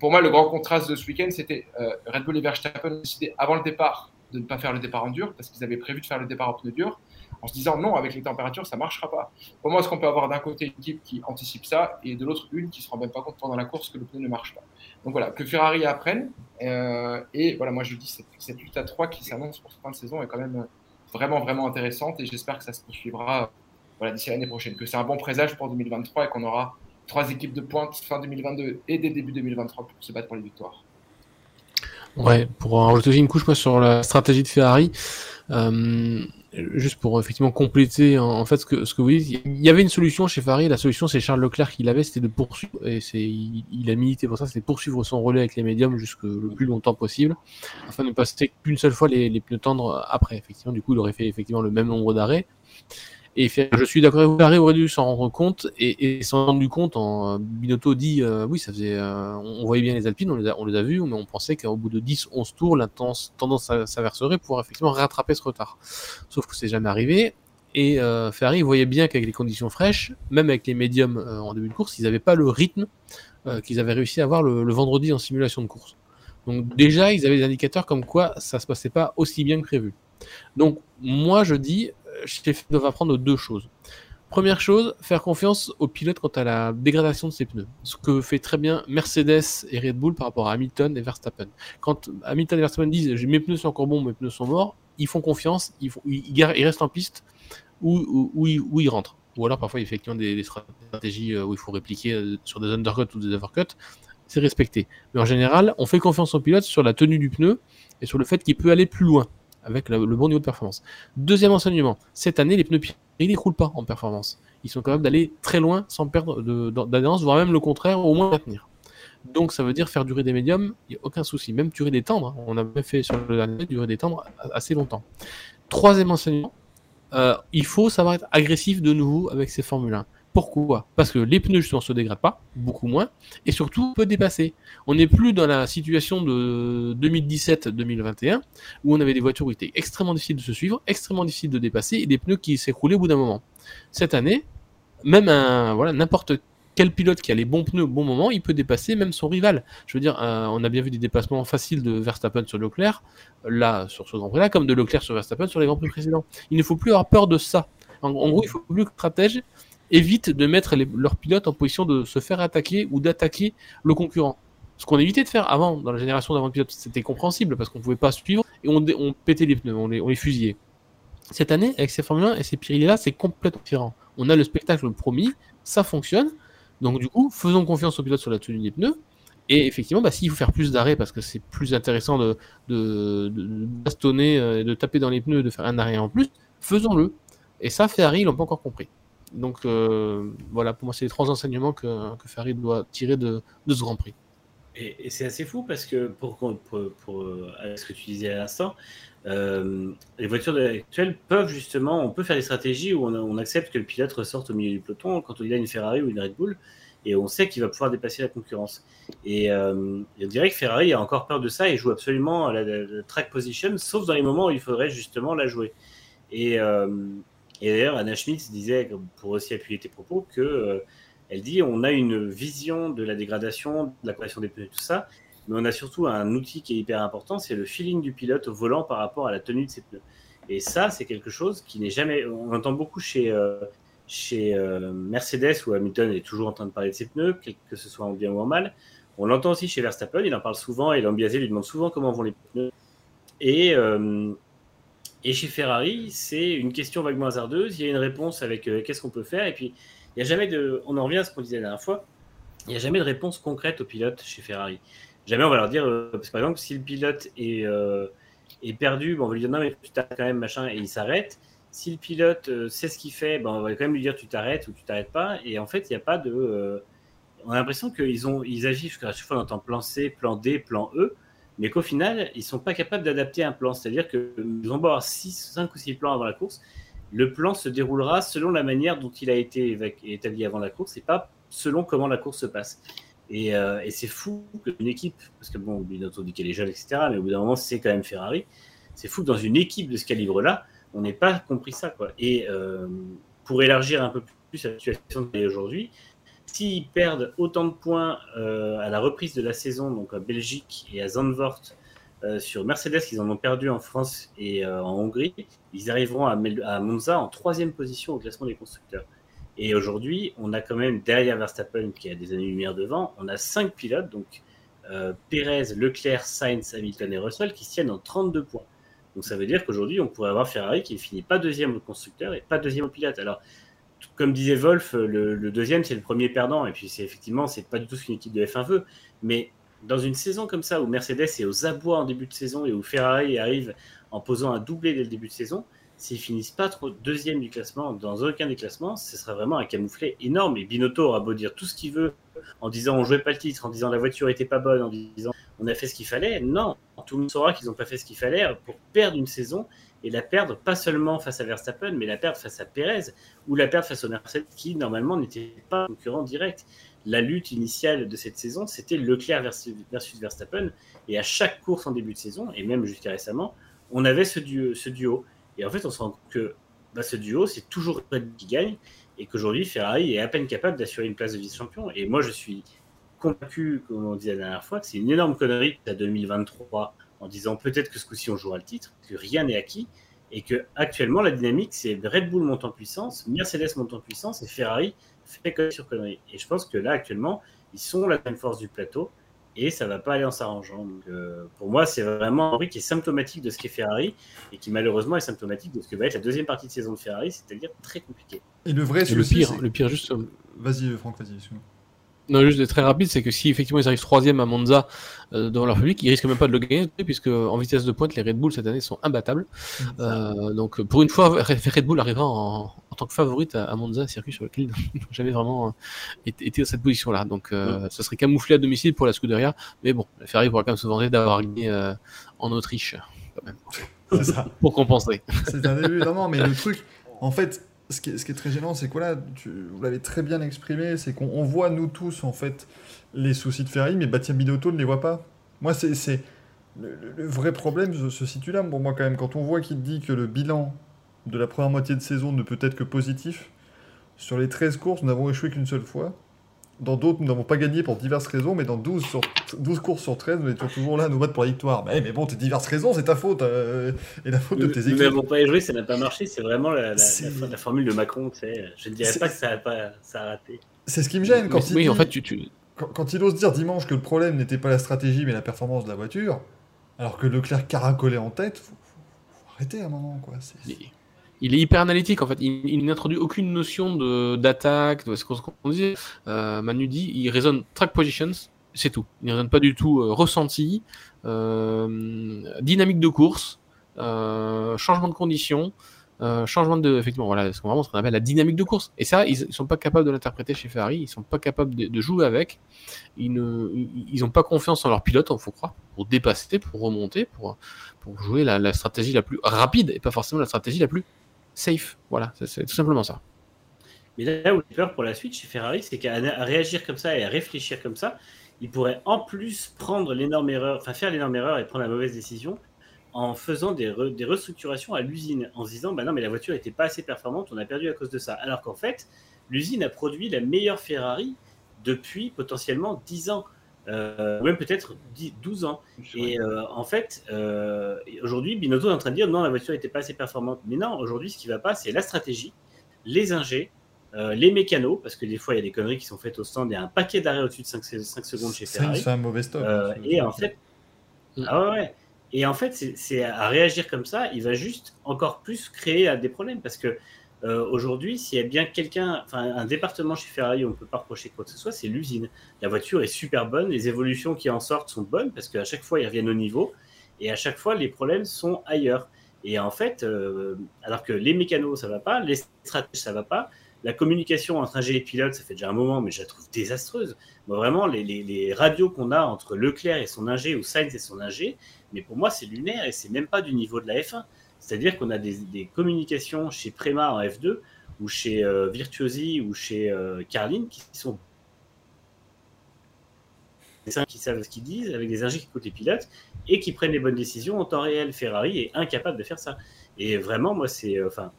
pour moi, le grand contraste de ce week-end, c'était euh, Red Bull et Verstappen ont décidé avant le départ de ne pas faire le départ en dur parce qu'ils avaient prévu de faire le départ en pneu dur en se disant non, avec les températures, ça ne marchera pas. Comment est-ce qu'on peut avoir d'un côté une équipe qui anticipe ça et de l'autre une qui ne se rend même pas compte pendant la course que le pneu ne marche pas Donc voilà, que Ferrari apprenne. Euh, et voilà, moi je dis cette, cette lutte à 3 qui s'annonce pour cette fin de saison est quand même vraiment, vraiment intéressante et j'espère que ça se poursuivra voilà, d'ici l'année prochaine. Que c'est un bon présage pour 2023 et qu'on aura trois équipes de pointe fin 2022 et début 2023 pour se battre pour les victoires. Ouais, pour rajouter une couche moi, sur la stratégie de Ferrari, euh, juste pour effectivement compléter en, fait ce que, vous dites, il y avait une solution chez Ferrari, la solution c'est Charles Leclerc qui l'avait, c'était de poursuivre, et c'est, il, a milité pour ça, c'était poursuivre son relais avec les médiums jusque le plus longtemps possible, afin de ne pas passer qu'une seule fois les, les pneus tendres après, effectivement, du coup il aurait fait effectivement le même nombre d'arrêts, et je suis d'accord avec vous, aurait dû s'en rendre compte et, s'en rendu compte. En, Binotto dit euh, oui, ça faisait, euh, on voyait bien les Alpines, on les a, on les a vus, mais on pensait qu'au bout de 10-11 tours, la tendance s'inverserait pour effectivement rattraper ce retard. Sauf que c'est jamais arrivé. Et euh, Ferrari voyait bien qu'avec les conditions fraîches, même avec les médiums euh, en début de course, ils n'avaient pas le rythme qu'ils avaient réussi à avoir le, le, vendredi en simulation de course. Donc déjà, ils avaient des indicateurs comme quoi ça se passait pas aussi bien que prévu. Donc moi, je dis, Sheffield doivent apprendre deux choses. Première chose, faire confiance aux pilotes quant à la dégradation de ses pneus. Ce que fait très bien Mercedes et Red Bull par rapport à Hamilton et Verstappen. Quand Hamilton et Verstappen disent mes pneus sont encore bons, mes pneus sont morts, ils font confiance, ils, ils, restent en piste où, ils rentrent. Ou alors parfois effectivement des, des stratégies euh, où il faut répliquer euh, sur des undercuts ou des overcuts, c'est respecté. Mais en général, on fait confiance aux pilotes sur la tenue du pneu et sur le fait qu'il peut aller plus loin avec le, bon niveau de performance. Deuxième enseignement, cette année, les pneus Pirelli n'écroulent pas en performance. Ils sont capables d'aller très loin sans perdre d'adhérence, voire même le contraire, au moins maintenir. Donc ça veut dire faire durer des médiums, il n'y a aucun souci. Même durer des tendres, hein. on a fait sur le dernier durer des tendres assez longtemps. Troisième enseignement, euh, il faut savoir être agressif de nouveau avec ces Formule 1. Pourquoi? Parce que les pneus justement se dégradent pas, beaucoup moins, et surtout peut dépasser. On n'est plus dans la situation de 2017-2021 où on avait des voitures où il était extrêmement difficile de se suivre, extrêmement difficile de dépasser, et des pneus qui s'écroulaient au bout d'un moment. Cette année, même un voilà n'importe quel pilote qui a les bons pneus au bon moment, il peut dépasser même son rival. Je veux dire, euh, on a bien vu des dépassements faciles de Verstappen sur Leclerc, là, sur ce Grand Prix-là, comme de Leclerc sur Verstappen sur les Grands Prix précédents. Il ne faut plus avoir peur de ça. En, gros, il faut plus que stratège évite de mettre leurs pilotes en position de se faire attaquer ou d'attaquer le concurrent. Ce qu'on évitait de faire avant, dans la génération d'avant pilote, c'était compréhensible parce qu'on pouvait pas suivre et on, pétait les pneus, on les, on les fusillait. Cette année, avec ces Formule 1 et ces Pirelli-là, c'est complètement différent. On a le spectacle promis, ça fonctionne. Donc du coup, faisons confiance aux pilotes sur la tenue des pneus. Et effectivement, bah, s'il faut faire plus d'arrêts parce que c'est plus intéressant de, de, de, bastonner, euh, de taper dans les pneus, de faire un arrêt en plus, faisons-le. Et ça, Ferrari, ils l'ont pas encore compris. Donc euh, voilà, pour moi, c'est les trois enseignements que, Ferrari doit tirer de, ce Grand Prix. Et, c'est assez fou parce que, pour, pour, euh, ce que tu disais à l'instant, euh, les voitures actuelles peuvent justement, on peut faire des stratégies où on, accepte que le pilote ressorte au milieu du peloton quand il a une Ferrari ou une Red Bull et on sait qu'il va pouvoir dépasser la concurrence. Et, euh, on dirait que Ferrari a encore peur de ça et joue absolument à la, la, track position, sauf dans les moments où il faudrait justement la jouer. Et, et d'ailleurs, Anna Schmitz disait, pour aussi appuyer tes propos, que euh, elle dit on a une vision de la dégradation, de la correction des pneus, tout ça, mais on a surtout un outil qui est hyper important, c'est le feeling du pilote au volant par rapport à la tenue de ses pneus. Et ça, c'est quelque chose qui n'est jamais. On entend beaucoup chez, euh, chez euh, Mercedes où Hamilton est toujours en train de parler de ses pneus, que ce soit en bien ou en mal. On l'entend aussi chez Verstappen, il en parle souvent et Lambiase lui demande souvent comment vont les pneus. Et, et chez Ferrari, c'est une question vaguement hasardeuse. Il y a une réponse avec euh, qu'est-ce qu'on peut faire? Et puis, il y a jamais de. On en revient à ce qu'on disait la dernière fois. Il n'y a jamais de réponse concrète aux pilotes chez Ferrari. Jamais on va leur dire, euh, parce que par exemple, si le pilote est, euh, est perdu, bon, on va lui dire non, mais tu t'arrêtes quand même, machin, et il s'arrête. Si le pilote sait ce qu'il fait, bon, on va quand même lui dire tu t'arrêtes ou tu t'arrêtes pas. Et en fait, il n'y a pas de. on a l'impression qu'ils ont, ils agissent, à chaque fois on entend plan C, plan D, plan E, mais qu'au final, ils sont pas capables d'adapter un plan. C'est-à-dire qu'ils vont avoir 6, 5 ou 6 plans avant la course. Le plan se déroulera selon la manière dont il a été établi avant la course et pas selon comment la course se passe. Et, euh, c'est fou qu'une équipe, parce que bon, Binotto dit qu'elle est jeune, etc., mais au bout d'un moment, c'est quand même Ferrari. C'est fou que dans une équipe de ce calibre-là, on n'ait pas compris ça. Et euh, pour élargir un peu plus la situation d'aujourd'hui, s'ils perdent autant de points euh, à la reprise de la saison, donc à Belgique et à Zandvoort, euh, sur Mercedes, qu'ils en ont perdu en France et euh, en Hongrie, ils arriveront à, Monza en troisième position au classement des constructeurs. Et aujourd'hui, on a quand même derrière Verstappen qui a des années-lumière devant, on a cinq pilotes, donc Perez, Leclerc, Sainz, Hamilton et Russell qui se tiennent en 32 points. Donc ça veut dire qu'aujourd'hui, on pourrait avoir Ferrari qui finit pas deuxième au constructeur et pas deuxième au pilote. Alors, comme disait Wolf, le, deuxième c'est le premier perdant, et puis c'est effectivement c'est pas du tout ce qu'une équipe de F1 veut, mais dans une saison comme ça où Mercedes est aux abois en début de saison et où Ferrari arrive en posant un doublé dès le début de saison, s'ils finissent pas trop deuxième du classement dans aucun des classements, ce sera vraiment un camouflet énorme. Et Binotto aura beau dire tout ce qu'il veut en disant on jouait pas le titre, en disant la voiture était pas bonne, en disant on a fait ce qu'il fallait. Non, tout le monde saura qu'ils n'ont pas fait ce qu'il fallait pour perdre une saison et la perdre pas seulement face à Verstappen, mais la perdre face à Perez ou la perdre face au Mercedes qui normalement n'était pas concurrent direct. La lutte initiale de cette saison, c'était Leclerc versus, Verstappen. Et à chaque course en début de saison, et même jusqu'à récemment, on avait ce duo. Et en fait, on se rend compte que bah, ce duo, c'est toujours Red qui gagne et qu'aujourd'hui, Ferrari est à peine capable d'assurer une place de vice-champion. Et moi, je suis convaincu, comme on disait la dernière fois, que c'est une énorme connerie à 2023 en disant peut-être que ce coup-ci on jouera le titre, que rien n'est acquis et que actuellement la dynamique c'est Red Bull monte en puissance, Mercedes monte en puissance et Ferrari fait connerie sur connerie. Et je pense que là actuellement ils sont la même force du plateau et ça va pas aller en s'arrangeant. Donc euh, pour moi c'est vraiment un bruit qui est symptomatique de ce qu'est Ferrari et qui malheureusement est symptomatique de ce que va être la deuxième partie de saison de Ferrari, c'est-à-dire très compliqué. Et le vrai Et le pire, c'est- le pire juste. euh, Vas-y, Franck, vas-y, excuse-moi. Non, juste très rapide, c'est que si effectivement ils arrivent troisième à Monza euh, devant leur public, ils risquent même pas de le gagner, puisque en vitesse de pointe, les Red Bull cette année sont imbattables. Euh, donc pour une fois, Red Bull arrivera en, en tant que favorite à, à Monza, un circuit sur lequel ils n'ont jamais vraiment euh, été, dans cette position-là. Donc euh, ça serait camouflé à domicile pour la Scuderia, mais bon, la Ferrari pourra quand même se vanter d'avoir gagné euh, en Autriche, quand même, C'est ça. pour compenser. C'est un début. Non, non, mais le truc, en fait, ce qui, est, très gênant, c'est que voilà, tu, vous l'avez très bien exprimé, c'est qu'on voit nous tous en fait les soucis de Ferrari, mais Bastien Binotto ne les voit pas. Moi, c'est le, vrai problème se, situe là. Moi, quand même, quand on voit qu'il dit que le bilan de la première moitié de saison ne peut être que positif, sur les 13 courses, nous n'avons échoué qu'une seule fois. Dans d'autres, nous n'avons pas gagné pour diverses raisons, mais dans 12, sur, 12 courses sur 13, nous étions toujours là à nous battre pour la victoire. Mais, mais bon, tes diverses raisons, c'est ta faute. euh, et la faute de Nous tes nous équipes. n'avons pas joué, ça n'a pas marché. C'est vraiment la, la- C'est- la- la formule de Macron. tu sais. Je ne dirais C'est- pas que ça a, pas, ça a raté. C'est ce qui me gêne quand Mais- il oui, dit- en fait, tu, tu- quand, quand il ose dire dimanche que le problème n'était pas la stratégie mais la performance de la voiture, alors que Leclerc caracolait en tête, faut, faut- faut arrêter un moment quoi. C'est- il est- hyper analytique en fait. Il, n'introduit aucune notion de d'attaque, de ce qu'on dit. Euh, Manu dit, il raisonne track positions, c'est tout. Il ne raisonne pas du tout euh, ressenti, euh, dynamique de course, euh, changement de conditions, changement de effectivement voilà, ce qu'on vraiment appelle la dynamique de course. Et ça, ils, ils sont pas capables de l'interpréter chez Ferrari. Ils sont pas capables de, jouer avec. Ils ne, ont pas confiance en leur pilote, il faut croire, pour dépasser, pour remonter, pour pour jouer la stratégie la plus rapide et pas forcément la stratégie la plus safe. Voilà, c'est- tout simplement ça. Mais là où j'ai peur pour la suite chez Ferrari, c'est qu'à réagir comme ça et à réfléchir comme ça, il pourrait en plus prendre l'énorme erreur, enfin faire l'énorme erreur et prendre la mauvaise décision en faisant des restructurations à l'usine, en se disant bah non mais la voiture n'était pas assez performante, on a perdu à cause de ça. Alors qu'en fait, l'usine a produit la meilleure Ferrari depuis potentiellement 10 ans, euh, ou même peut-être 10 12 ans. Et euh, en fait, euh, aujourd'hui, Binotto est en train de dire non, la voiture n'était pas assez performante. Mais non, aujourd'hui, ce qui va pas, c'est la stratégie, les ingés, euh, les mécanos, parce que des fois, il y a des conneries qui sont faites au stand. Il y a un paquet d'arrêts au-dessus de 5, secondes chez Ferrari. c'est un mauvais stop. Euh, hein, ce- et ce- en fait, Mm. ah ouais. Et en fait, c'est- à réagir comme ça, il va juste encore plus créer des problèmes parce que euh, aujourd'hui, s'il y a bien quelqu'un, enfin un département chez Ferrari où on peut pas reprocher quoi que ce soit, c'est l'usine. La voiture est super bonne, les évolutions qui en sortent sont bonnes parce qu'à chaque fois ils reviennent au niveau et à chaque fois les problèmes sont ailleurs. Et en fait, euh, alors que les mécanos ça va pas, les stratèges ça va pas, la communication entre ingé et pilote ça fait déjà un moment, mais je la trouve désastreuse. Moi, vraiment, les, les- les radios qu'on a entre Leclerc et son ingé ou Sainz et son ingé, mais pour moi, c'est lunaire et c'est même pas du niveau de la F1. C'est-à-dire qu'on a des, communications chez Prema en F2 ou chez euh, Virtuosi ou chez euh, Carlin qui sont des gens qui savent ce qu'ils disent, avec des ingés qui écoutent les pilotes et qui prennent les bonnes décisions en temps réel. Ferrari est incapable de faire ça. Et vraiment, moi, c'est. euh, Enfin,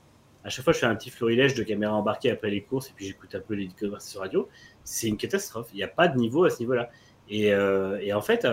à chaque fois, je fais un petit florilège de caméras embarquées après les courses et puis j'écoute un peu les conversations radio. C'est une catastrophe. Il n'y a pas de niveau à ce niveau-là. Et, euh, et en fait,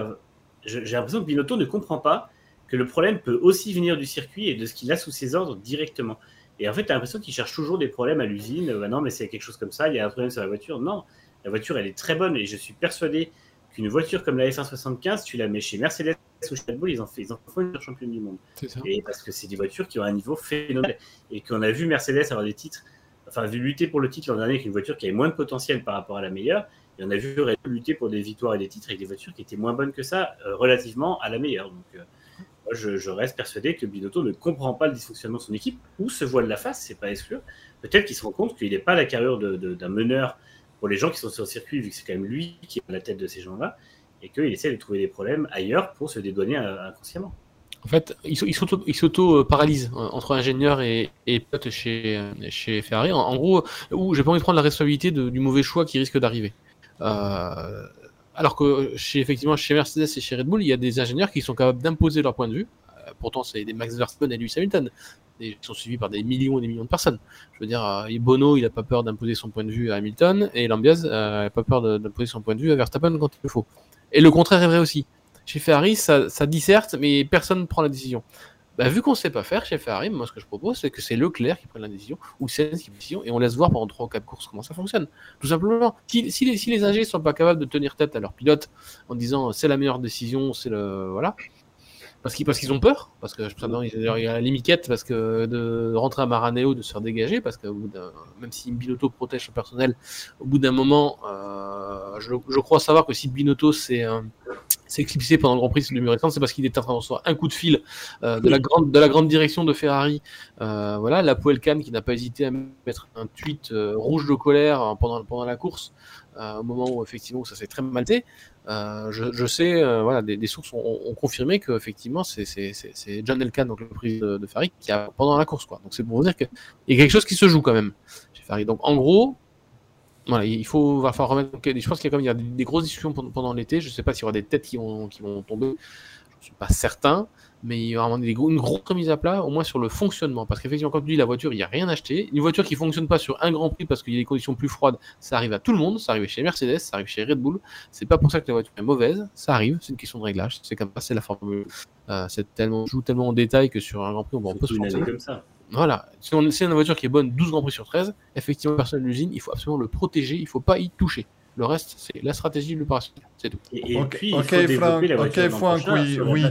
j'ai l'impression que Binotto ne comprend pas que le problème peut aussi venir du circuit et de ce qu'il a sous ses ordres directement. Et en fait, tu as l'impression qu'il cherche toujours des problèmes à l'usine. Euh, bah non, mais c'est quelque chose comme ça, il y a un problème sur la voiture. Non, la voiture, elle est très bonne et je suis persuadé qu'une voiture comme la F175, tu la mets chez Mercedes ou chez Red Bull, ils en, fait, ils en font une championne du monde. Ça. Et parce que c'est des voitures qui ont un niveau phénoménal. Et qu'on a vu Mercedes avoir des titres, enfin, vu lutter pour le titre l'an dernier avec une voiture qui avait moins de potentiel par rapport à la meilleure. Et on a vu Red Bull lutter pour des victoires et des titres avec des voitures qui étaient moins bonnes que ça, euh, relativement à la meilleure. Donc, euh, je, reste persuadé que Binotto ne comprend pas le dysfonctionnement de son équipe ou se voile la face, c'est pas exclu. Peut-être qu'il se rend compte qu'il n'est pas la carrure de- de- d'un meneur pour les gens qui sont sur le circuit, vu que c'est quand même lui qui est à la tête de ces gens-là, et qu'il essaie de trouver des problèmes ailleurs pour se dédouaner euh, inconsciemment. En fait, il s- il s'auto- il s'auto-paralyse euh, entre ingénieur et, et euh, chez Ferrari. En, gros, où j'ai pas envie de prendre la responsabilité de- du mauvais choix qui risque d'arriver. Alors que chez, effectivement, chez Mercedes et chez Red Bull, il y a des ingénieurs qui sont capables d'imposer leur point de vue. Euh, pourtant, c'est des Max Verstappen et Lewis Hamilton. Et ils sont suivis par des millions et des millions de personnes. Je veux dire, euh, Bono, il a pas peur d'imposer son point de vue à Hamilton, et Lambiaz euh, n'a pas peur d'imposer son point de vue à Verstappen quand il le faut. Et le contraire est vrai aussi. Chez Ferrari, ça, ça disserte, mais personne ne prend la décision. Bah, vu qu'on ne sait pas faire chez Ferrari, moi ce que je propose, c'est que c'est Leclerc qui prenne la décision, ou Sainz qui décision, et on laisse voir pendant 3 ou 4 courses comment ça fonctionne. Tout simplement. Si, les, si ingés sont pas capables de tenir tête à leur pilote en disant c'est la meilleure décision, c'est le. Voilà. Parce qu'ils ont peur, parce que qu'il y a la miquette, parce que de rentrer à Maranello, de se faire dégager, parce que même si Binotto protège son personnel, au bout d'un moment, euh, je, crois savoir que si Binotto s'est éclipsé pendant le Grand Prix de récente, c'est parce qu'il était en train de recevoir un coup de fil euh, de, la grande, direction de Ferrari. Euh, voilà, la Poelcan qui n'a pas hésité à mettre un tweet euh, rouge de colère pendant la course, au moment où effectivement ça s'est très mal fait. Je, je, sais, voilà, des, sources ont, confirmé que effectivement c'est John Elkan, donc le président de, Ferrari, qui a pendant la course quoi. Donc c'est pour vous dire qu'il y a quelque chose qui se joue quand même chez Ferrari. Donc en gros, voilà, il faut va falloir remettre. Je pense qu'il y a quand même il y a des, grosses discussions pendant, l'été. Je ne sais pas s'il y aura des têtes qui vont, qui vont tomber. Je ne suis pas certain. Mais il y aura des, une grosse remise à plat, au moins sur le fonctionnement. Parce qu'effectivement, quand tu dis la voiture, il n'y a rien acheté. Une voiture qui ne fonctionne pas sur un grand prix parce qu'il y a des conditions plus froides, ça arrive à tout le monde. Ça arrive chez Mercedes, ça arrive chez Red Bull. C'est pas pour ça que la voiture est mauvaise. Ça arrive, c'est une question de réglage. C'est comme ça, c'est la formule. Euh, c'est tellement, joue tellement en détail que sur un grand prix, on, peut se comme ça. Voilà. Si on c'est une voiture qui est bonne 12 Grands Prix sur 13, effectivement, personne de l'usine, il faut absolument le protéger, il ne faut pas y toucher. Le reste, c'est la stratégie de l'opération. C'est tout. Et, et puis, il faut Frank, la oui, oui.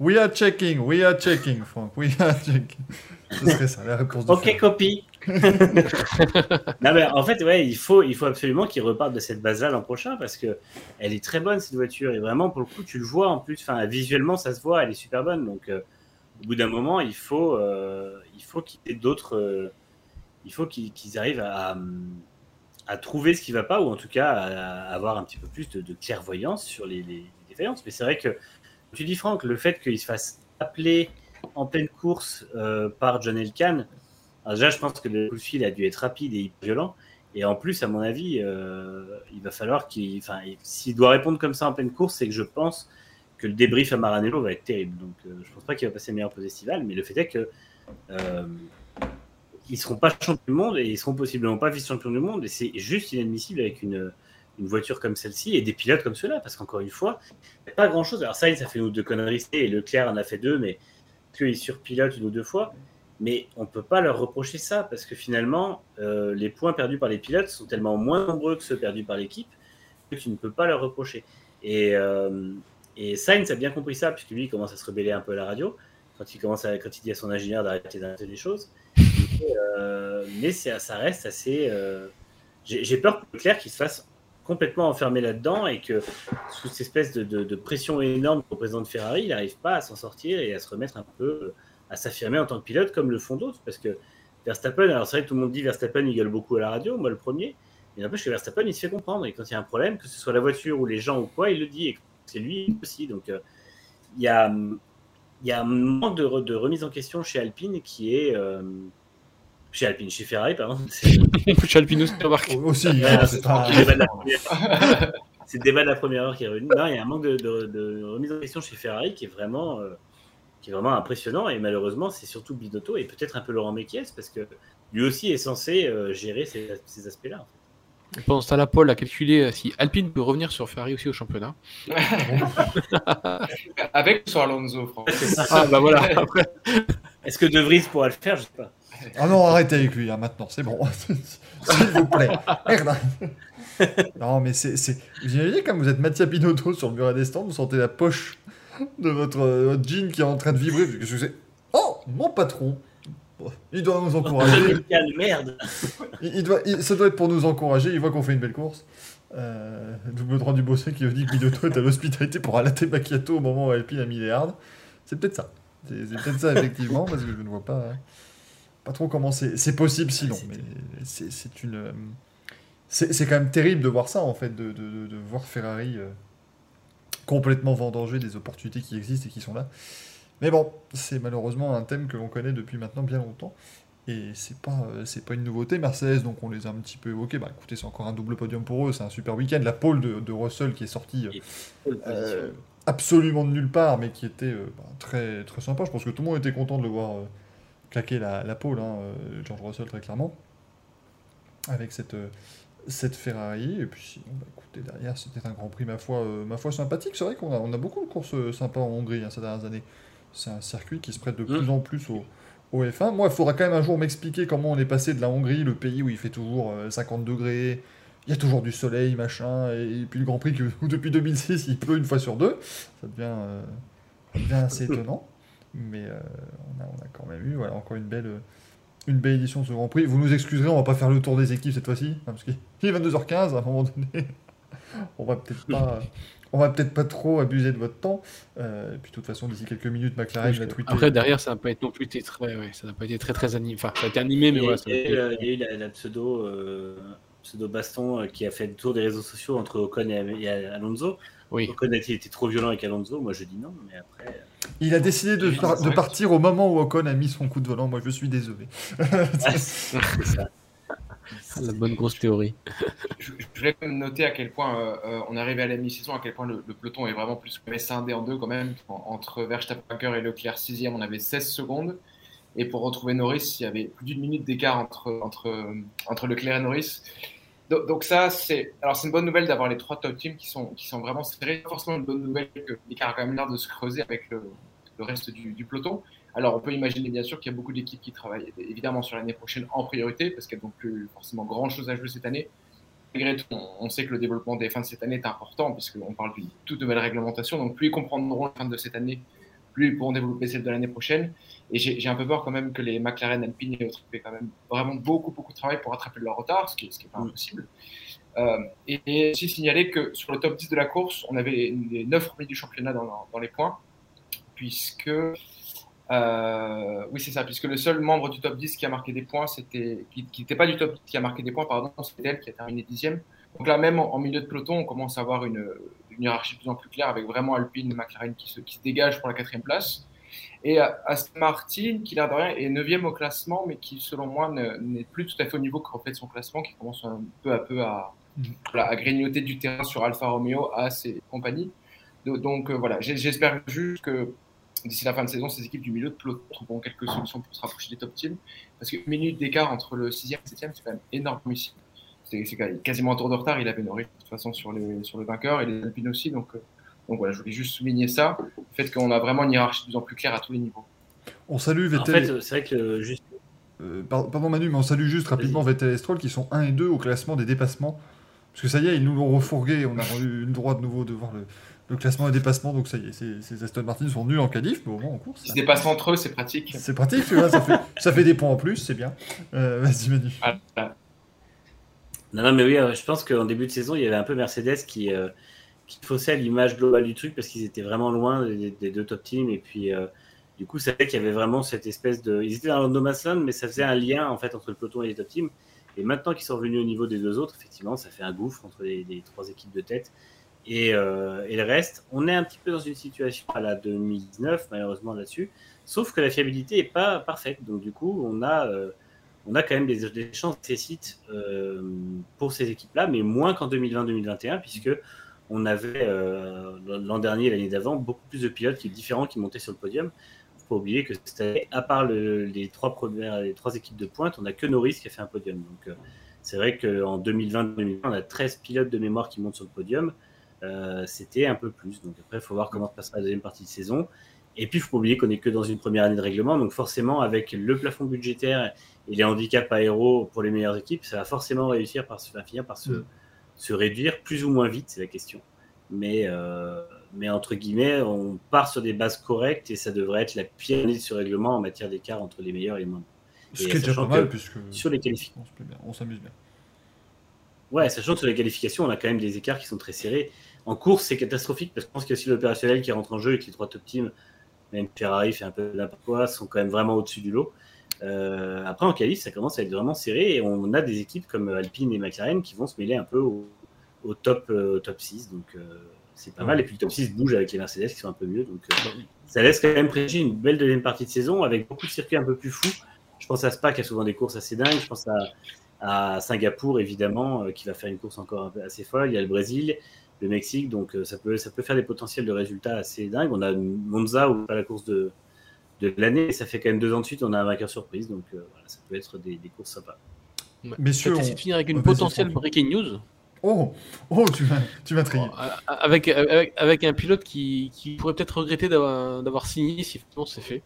We are checking, we are checking, Frank, we are checking. Ce serait ça, la réponse de Ok, copie. non, mais en fait, ouais, il faut, il faut absolument qu'il reparte de cette base-là l'an prochain parce que elle est très bonne, cette voiture. Et vraiment, pour le coup, tu le vois en plus. Enfin, visuellement, ça se voit, elle est super bonne. Donc, euh, au bout d'un moment, il faut, euh, il faut qu'il y ait d'autres. Euh, il faut qu'ils arrivent à, à, trouver ce qui ne va pas, ou en tout cas à, avoir un petit peu plus de, clairvoyance sur les, défaillances. Mais c'est vrai que, tu dis Franck, le fait qu'il se fasse appeler en pleine course euh, par John Elkan, déjà je pense que le coup de fil a dû être rapide et violent. Et en plus, à mon avis, il va falloir qu'il. Enfin, s'il doit répondre comme ça en pleine course, c'est que je pense que le débrief à Maranello va être terrible. Donc, euh, je pense pas qu'il va passer meilleur pause estival, mais le fait est que euh, ils seront pas champions du monde et ils seront possiblement pas vice-champions du monde. Et c'est juste inadmissible avec une, une voiture comme celle-ci et des pilotes comme ceux-là, parce qu'encore une fois, il a pas grand-chose. Alors, ça, ça fait une ou deux conneries et Leclerc en a fait deux, mais qu'ils surpilotent une ou deux fois. Mais on ne peut pas leur reprocher ça, parce que finalement, euh, les points perdus par les pilotes sont tellement moins nombreux que ceux perdus par l'équipe que tu ne peux pas leur reprocher. Et, euh, et Sainz a bien compris ça, puisque lui, il commence à se rebeller un peu à la radio, quand il, commence à, quand dit à son ingénieur d'arrêter d'arrêter des choses. Euh, mais ça reste assez. Euh, j'ai peur pour Leclerc qu'il se fasse complètement enfermé là-dedans et que sous cette espèce de, pression énorme au président de Ferrari, il n'arrive pas à s'en sortir et à se remettre un peu, à s'affirmer en tant que pilote comme le font d'autres. Parce que Verstappen, alors c'est vrai que tout le monde dit Verstappen, il gueule beaucoup à la radio, moi le premier, mais n'empêche que Verstappen, il se fait comprendre. Et quand il y a un problème, que ce soit la voiture ou les gens ou quoi, il le dit. Et c'est lui aussi. Donc, euh, il y, a, y a un manque de, remise en question chez Alpine qui est. Euh, chez Alpine, chez Ferrari, pardon. chez Alpine aussi, Aussi, c'est le débat de la première heure qui est revenu. Non, il y a un manque de, remise en question chez Ferrari qui est vraiment, euh, qui est vraiment impressionnant. Et malheureusement, c'est surtout Binotto et peut-être un peu Laurent Mekies parce que lui aussi est censé gérer ces, ces aspects-là. Pendant ce temps-là, Paul a calculé euh, si Alpine peut revenir sur Ferrari aussi au championnat. Avec ou sur Alonso, Franck Ah bah voilà. Est-ce que De Vries pourra le faire? Je sais pas. Ah non, arrêtez avec lui hein, maintenant, c'est bon. S'il vous plaît. Merde. non, mais c'est. Vous imaginez comme vous êtes Mattia Pinotto sur le bureau des stands, vous sentez la poche de votre, votre jean qui est en train de vibrer. Oh, mon patron il doit nous encourager. merde. Il, doit, ça doit être pour nous encourager. Il voit qu'on fait une belle course. Euh, double droit du Bosset qui veut dire que Binotto est à l'hospitalité pour allater Macchiato au moment où Alpine a mis les hards. C'est peut-être ça. C'est peut-être ça, effectivement, parce que je ne vois pas, hein. Pas trop comment c'est possible sinon. Mais c'est une. Euh, c'est quand même terrible de voir ça, en fait, de, de, de voir Ferrari euh, complètement vendanger des opportunités qui existent et qui sont là. Mais bon, c'est malheureusement un thème que l'on connaît depuis maintenant bien longtemps. Et c'est pas, euh, c'est pas une nouveauté. Mercedes, donc on les a un petit peu évoqués. Bah écoutez, c'est encore un double podium pour eux. C'est un super week-end. La pole de, Russell qui est sortie euh, absolument de nulle part, mais qui était bah, très, très sympa. Je pense que tout le monde était content de le voir claquer la, la pole, hein, George Russell, très clairement. Avec cette, cette Ferrari. Et puis sinon, bah, écoutez, derrière, c'était un Grand Prix, ma foi, ma foi sympathique. C'est vrai qu'on a, on a beaucoup de courses sympas en Hongrie hein, ces dernières années c'est un circuit qui se prête de plus mm. en plus au, F1. Moi, il faudra quand même un jour m'expliquer comment on est passé de la Hongrie, le pays où il fait toujours 50 euh, degrés, il y a toujours du soleil, machin, et, puis le Grand Prix où depuis 2006 il pleut une fois sur deux. Ça devient, euh, assez étonnant. Mais euh, on, a, on, a, quand même eu voilà, encore une belle, une belle édition de ce Grand Prix. Vous nous excuserez, on va pas faire le tour des équipes cette fois-ci, hein, parce qu'il est 22h15 à un moment donné. on va peut-être pas. On va peut-être pas trop abuser de votre temps. Euh, et puis de toute façon, d'ici quelques minutes, McLaren va tweeter. Après, derrière, ça n'a pas été non plus très, ouais, ça n'a pas été très très animé. Enfin, ça a été animé, mais Il y a- voilà. il y a eu, euh, il y a eu la, la pseudo, euh, pseudo baston euh, qui a fait le tour des réseaux sociaux entre Ocon et, et Alonso. Oui. Ocon a-t-il été trop violent avec Alonso? Moi, je dis non, mais après. Euh, Il a décidé de, par- de partir au moment où Ocon a mis son coup de volant. Moi, je suis désolé. ouais, c'est ça. La bonne grosse théorie. Je, je voulais quand même noter à quel point euh, euh, on est arrivé à la mi-saison, à quel point le, le peloton est vraiment plus que scindé en deux quand même. En- entre Verstappen et Leclerc 6 on avait 16 secondes. Et pour retrouver Norris, il y avait plus d'une minute d'écart entre, entre, entre Leclerc et Norris. Donc, ça, c'est alors c'est une bonne nouvelle d'avoir les trois top teams qui sont, qui sont vraiment serrés. Forcément une bonne nouvelle que l'écart a quand même l'air de se creuser avec le, reste du, du peloton. Alors on peut imaginer bien sûr qu'il y a beaucoup d'équipes qui travaillent évidemment sur l'année prochaine en priorité parce qu'elles n'ont plus forcément grand chose à jouer cette année. Malgré tout, on sait que le développement des fins de cette année est important puisqu'on parle d'une toute nouvelle réglementation. Donc plus ils comprendront la fin de cette année, plus ils pourront développer celle de l'année prochaine. Et j'ai un peu peur quand même que les McLaren, Alpine et autres aient quand même vraiment beaucoup, beaucoup de travail pour rattraper leur retard, ce qui n'est pas Mm. impossible. Euh, et, et aussi signaler que sur le top 10 de la course, on avait les 9 premiers du championnat dans, dans les points, puisque euh, oui, c'est ça, puisque le seul membre du top 10 qui a marqué des points, c'était qui n'était pas du top 10 qui a marqué des points, pardon, c'était elle qui a terminé dixième. Donc là, même en, en milieu de peloton, on commence à avoir une, une hiérarchie de plus en plus claire avec vraiment Alpine, McLaren qui se, qui se dégagent pour la quatrième place. Et euh, Aston Martin, qui l'air de rien est neuvième au classement, mais qui, selon moi, ne- n'est plus tout à fait au niveau que reflète son classement, qui commence un peu à peu à, à grignoter du terrain sur Alfa Romeo, As et compagnie. Donc, euh, voilà, j'espère juste que d'ici la fin de saison, ces équipes du milieu de peloton trouveront quelques solutions pour se rapprocher des top teams. Parce qu'une minute d'écart entre le 6e et le 7e, c'est quand même énormissime. C'est quasiment un tour de retard. Il avait Norris de toute façon sur, les, sur le vainqueur et les Alpines aussi. Donc, euh, donc voilà, je voulais juste souligner ça. Le fait qu'on a vraiment une hiérarchie de plus en plus claire à tous les niveaux. On salue En Vettel. fait, c'est vrai que le- juste. Euh, par- pardon Manu, mais on salue juste rapidement Vettel et Stroll qui sont 1 et 2 au classement des dépassements. Parce que ça y est, ils nous l'ont refourgué. On a eu le droit de nouveau de voir le, le classement des dépassements. Donc ça y est, ces, ces Aston Martin sont nuls en qualif, mais au moins en course. Ils se dépassent entre eux, c'est pratique. C'est pratique, tu vois, ça fait, ça fait des points en plus, c'est bien. Euh, Vas-y Manu. Voilà. Non, non, mais oui, je pense qu'en début de saison, il y avait un peu Mercedes qui, euh, qui faussait l'image globale du truc parce qu'ils étaient vraiment loin des, deux top teams. Et puis, euh, du coup, c'est vrai qu'il y avait vraiment cette espèce de. Ils étaient dans le mais ça faisait un lien en fait entre le peloton et les top teams. Et maintenant qu'ils sont revenus au niveau des deux autres, effectivement, ça fait un gouffre entre les, les trois équipes de tête et, euh, et le reste. On est un petit peu dans une situation à la 2019, malheureusement, là-dessus. Sauf que la fiabilité n'est pas parfaite. Donc, du coup, on a. on a quand même des, chances sites euh, pour ces équipes-là, mais moins qu'en 2020-2021, puisque on avait euh, l'an dernier l'année d'avant beaucoup plus de pilotes qui différents qui montaient sur le podium. Il faut oublier que cette année, à part le- les trois premières, les trois équipes de pointe, on n'a que Norris qui a fait un podium. Donc euh, c'est vrai qu'en 2020-2021, on a 13 pilotes de mémoire qui montent sur le podium. C'était un peu plus. Donc après, il faut voir comment se passera la deuxième partie de saison. Et puis, il faut pas oublier qu'on n'est que dans une première année de règlement. Donc forcément, avec le plafond budgétaire et les handicaps aéros pour les meilleures équipes, ça va forcément réussir par se, finir par se, se réduire plus ou moins vite, c'est la question. Mais, euh, mais entre guillemets, on part sur des bases correctes et ça devrait être la pire année de ce règlement en matière d'écart entre les meilleurs et les moins. Ce qui est déjà pas mal, que puisque Sur les qualifications, on s'amuse bien. ouais, sachant que sur les qualifications, on a quand même des écarts qui sont très serrés. En course, c'est catastrophique parce que je pense qu'il y a aussi l'opérationnel qui rentre en jeu et que les trois top teams, même Ferrari fait un peu n'importe quoi, sont quand même vraiment au-dessus du lot. Euh, après, en qualif, ça commence à être vraiment serré et on a des équipes comme Alpine et McLaren qui vont se mêler un peu au, au top, euh, au top 6. Donc, euh, c'est pas mal. Et puis, le top 6 bouge avec les Mercedes qui sont un peu mieux. Donc, euh, ça laisse quand même présager une belle deuxième partie de saison avec beaucoup de circuits un peu plus fous. Je pense à Spa qui a souvent des courses assez dingues. Je pense à, à Singapour, évidemment, qui va faire une course encore assez folle. Il y a le Brésil, le Mexique. Donc, ça, peut, ça peut faire des potentiels de résultats assez dingues. On a Monza ou pas la course de, de l'année. Ça fait quand même deux ans de suite, on a un vainqueur surprise. Donc, euh, voilà, ça peut être des, des courses sympas. Messieurs, on- essayer de finir avec une potentielle breaking news? Oh, oh, tu m'as, tu. Bon, euh, avec, avec, avec un pilote qui, qui pourrait peut-être regretter d'avoir d'avoir signé si effectivement c'est fait.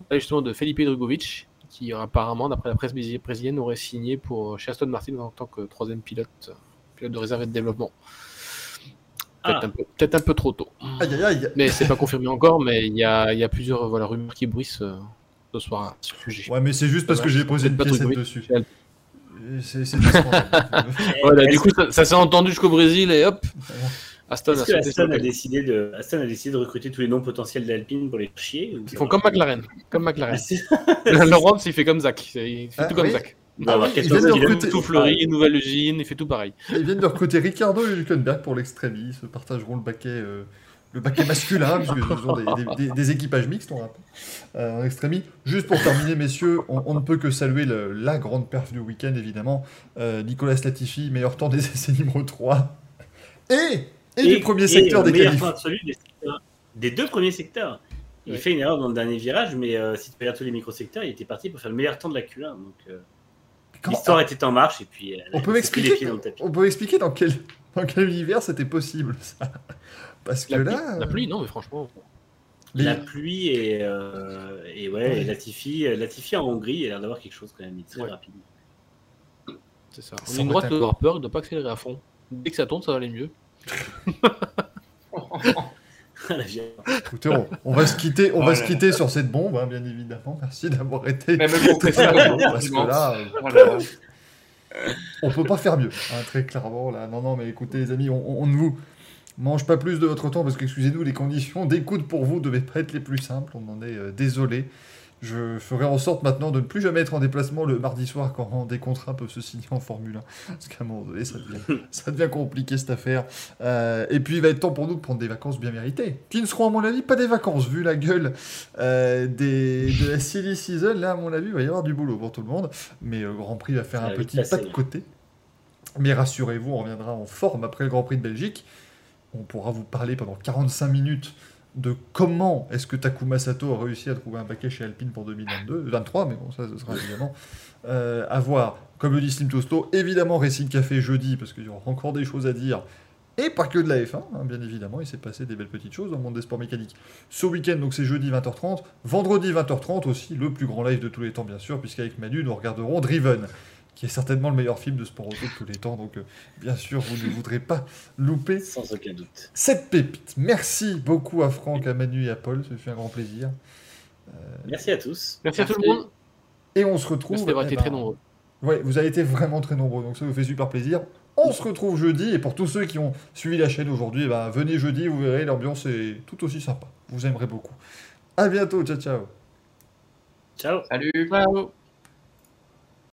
On parle justement de Felipe Drugovic, qui apparemment, d'après la presse brésili- brésilienne, aurait signé pour chez Aston Martin en tant que troisième pilote, pilote de réserve et de développement. Peut-être Ah. un, peu- peut-être un peu trop tôt. Aïe, aïe, aïe. Mais c'est pas confirmé encore, mais il y a, il y a plusieurs voilà, rumeurs qui bruissent euh, ce soir à ce sujet. Ouais, mais c'est juste parce que j'ai posé une Drugovic. dessus. c'est c'est. Voilà, du coup, ça, ça s'est entendu jusqu'au Brésil et hop, Aston a Aston décidé de Aston a décidé de recruter tous les noms potentiels d'Alpine pour les chier ou Ils font comme McLaren. Comme McLaren. Ah, c'est- Laurence, il fait comme Zach. Il fait Ah, tout comme oui. Zach. On va avoir oui, ils 14 viennent de pilotes recruter- Tout fleuri, nouvelle usine, il fait tout pareil. Ils viennent de recruter Ricardo et Hülkenberg pour l'extrémie. Ils se partageront le baquet, euh, le baquet masculin, puisque sont des, des- des- des équipages mixtes, on rappelle, euh, en extrémie. Juste pour terminer, messieurs, on, on ne peut que saluer le- la grande perf du week-end, évidemment. Euh, Nicolas Latifi, meilleur temps des essais numéro 3. Et, et, du premier secteur des qualifs. des, deux premiers secteurs. Il Ouais. fait une erreur dans le dernier virage, mais euh, si tu regardes tous les micro-secteurs, il était parti pour faire le meilleur temps de la Q1. Donc euh, l'histoire était en marche et puis euh, on peut les pieds dans le tapis. on peut expliquer dans quel, dans quel univers c'était possible, ça? Parce que La pluie, là... la pluie, non, mais franchement. les- La pluie et, euh, et ouais, et Latifi, Latifi en Hongrie, il a l'air d'avoir quelque chose quand même, il est très Ouais. rapide. C'est ça. En ligne va droite, doit avoir peur, il doit pas accélérer à fond. Dès que ça tourne, ça va aller mieux. La vieille. Écoutez, on, on va se quitter, on va se quitter sur cette bombe, hein, bien évidemment. Merci d'avoir été Même pour très préciser, présent, parce que là, Voilà. on peut pas faire mieux, hein, très clairement. Là, non, non, mais écoutez, les amis, on, on ne vous mange pas plus de votre temps parce qu'excusez-nous, les conditions d'écoute pour vous ne devaient pas être les plus simples. On en est euh, désolé. Je ferai en sorte maintenant de ne plus jamais être en déplacement le mardi soir quand des contrats peuvent se signer en Formule 1. Parce qu'à un moment donné, ça devient, ça devient compliqué cette affaire. Euh, et puis il va être temps pour nous de prendre des vacances bien méritées. Qui ne seront à mon avis pas des vacances, vu la gueule euh, des, de la silly season. Là, à mon avis, il va y avoir du boulot pour tout le monde. Mais le Grand Prix va faire un petit passer, pas de là. côté. Mais rassurez-vous, on reviendra en forme après le Grand Prix de Belgique. On pourra vous parler pendant 45 minutes de comment est-ce que Takuma Sato a réussi à trouver un paquet chez Alpine pour 2022, 23, mais bon, ça, ce sera évidemment euh, à voir. Comme le dit Slim Tosto, évidemment Racing Café jeudi, parce qu'il y aura encore des choses à dire. Et pas que de la F1, hein, bien évidemment, il s'est passé des belles petites choses dans le monde des sports mécaniques. Ce week-end, donc c'est jeudi 20h30. Vendredi 20h30 aussi, le plus grand live de tous les temps, bien sûr, puisqu'avec Manu, nous regarderons Driven, qui est certainement le meilleur film de sport auto de tous les temps. Donc, euh, bien sûr, vous ne voudrez pas louper Sans aucun doute. cette pépite. Merci beaucoup à Franck, à Manu et à Paul, ça fait un grand plaisir. Merci à tous. Merci, à tout le monde. Et on se retrouve. Merci d'avoir eh été ben, très nombreux. Ouais, vous avez été vraiment très nombreux, donc ça nous fait super plaisir. On se retrouve jeudi, et pour tous ceux qui ont suivi la chaîne aujourd'hui, eh ben, venez jeudi, vous verrez, l'ambiance est tout aussi sympa. Vous aimerez beaucoup. À bientôt, ciao ciao. Ciao. Salut. Ciao.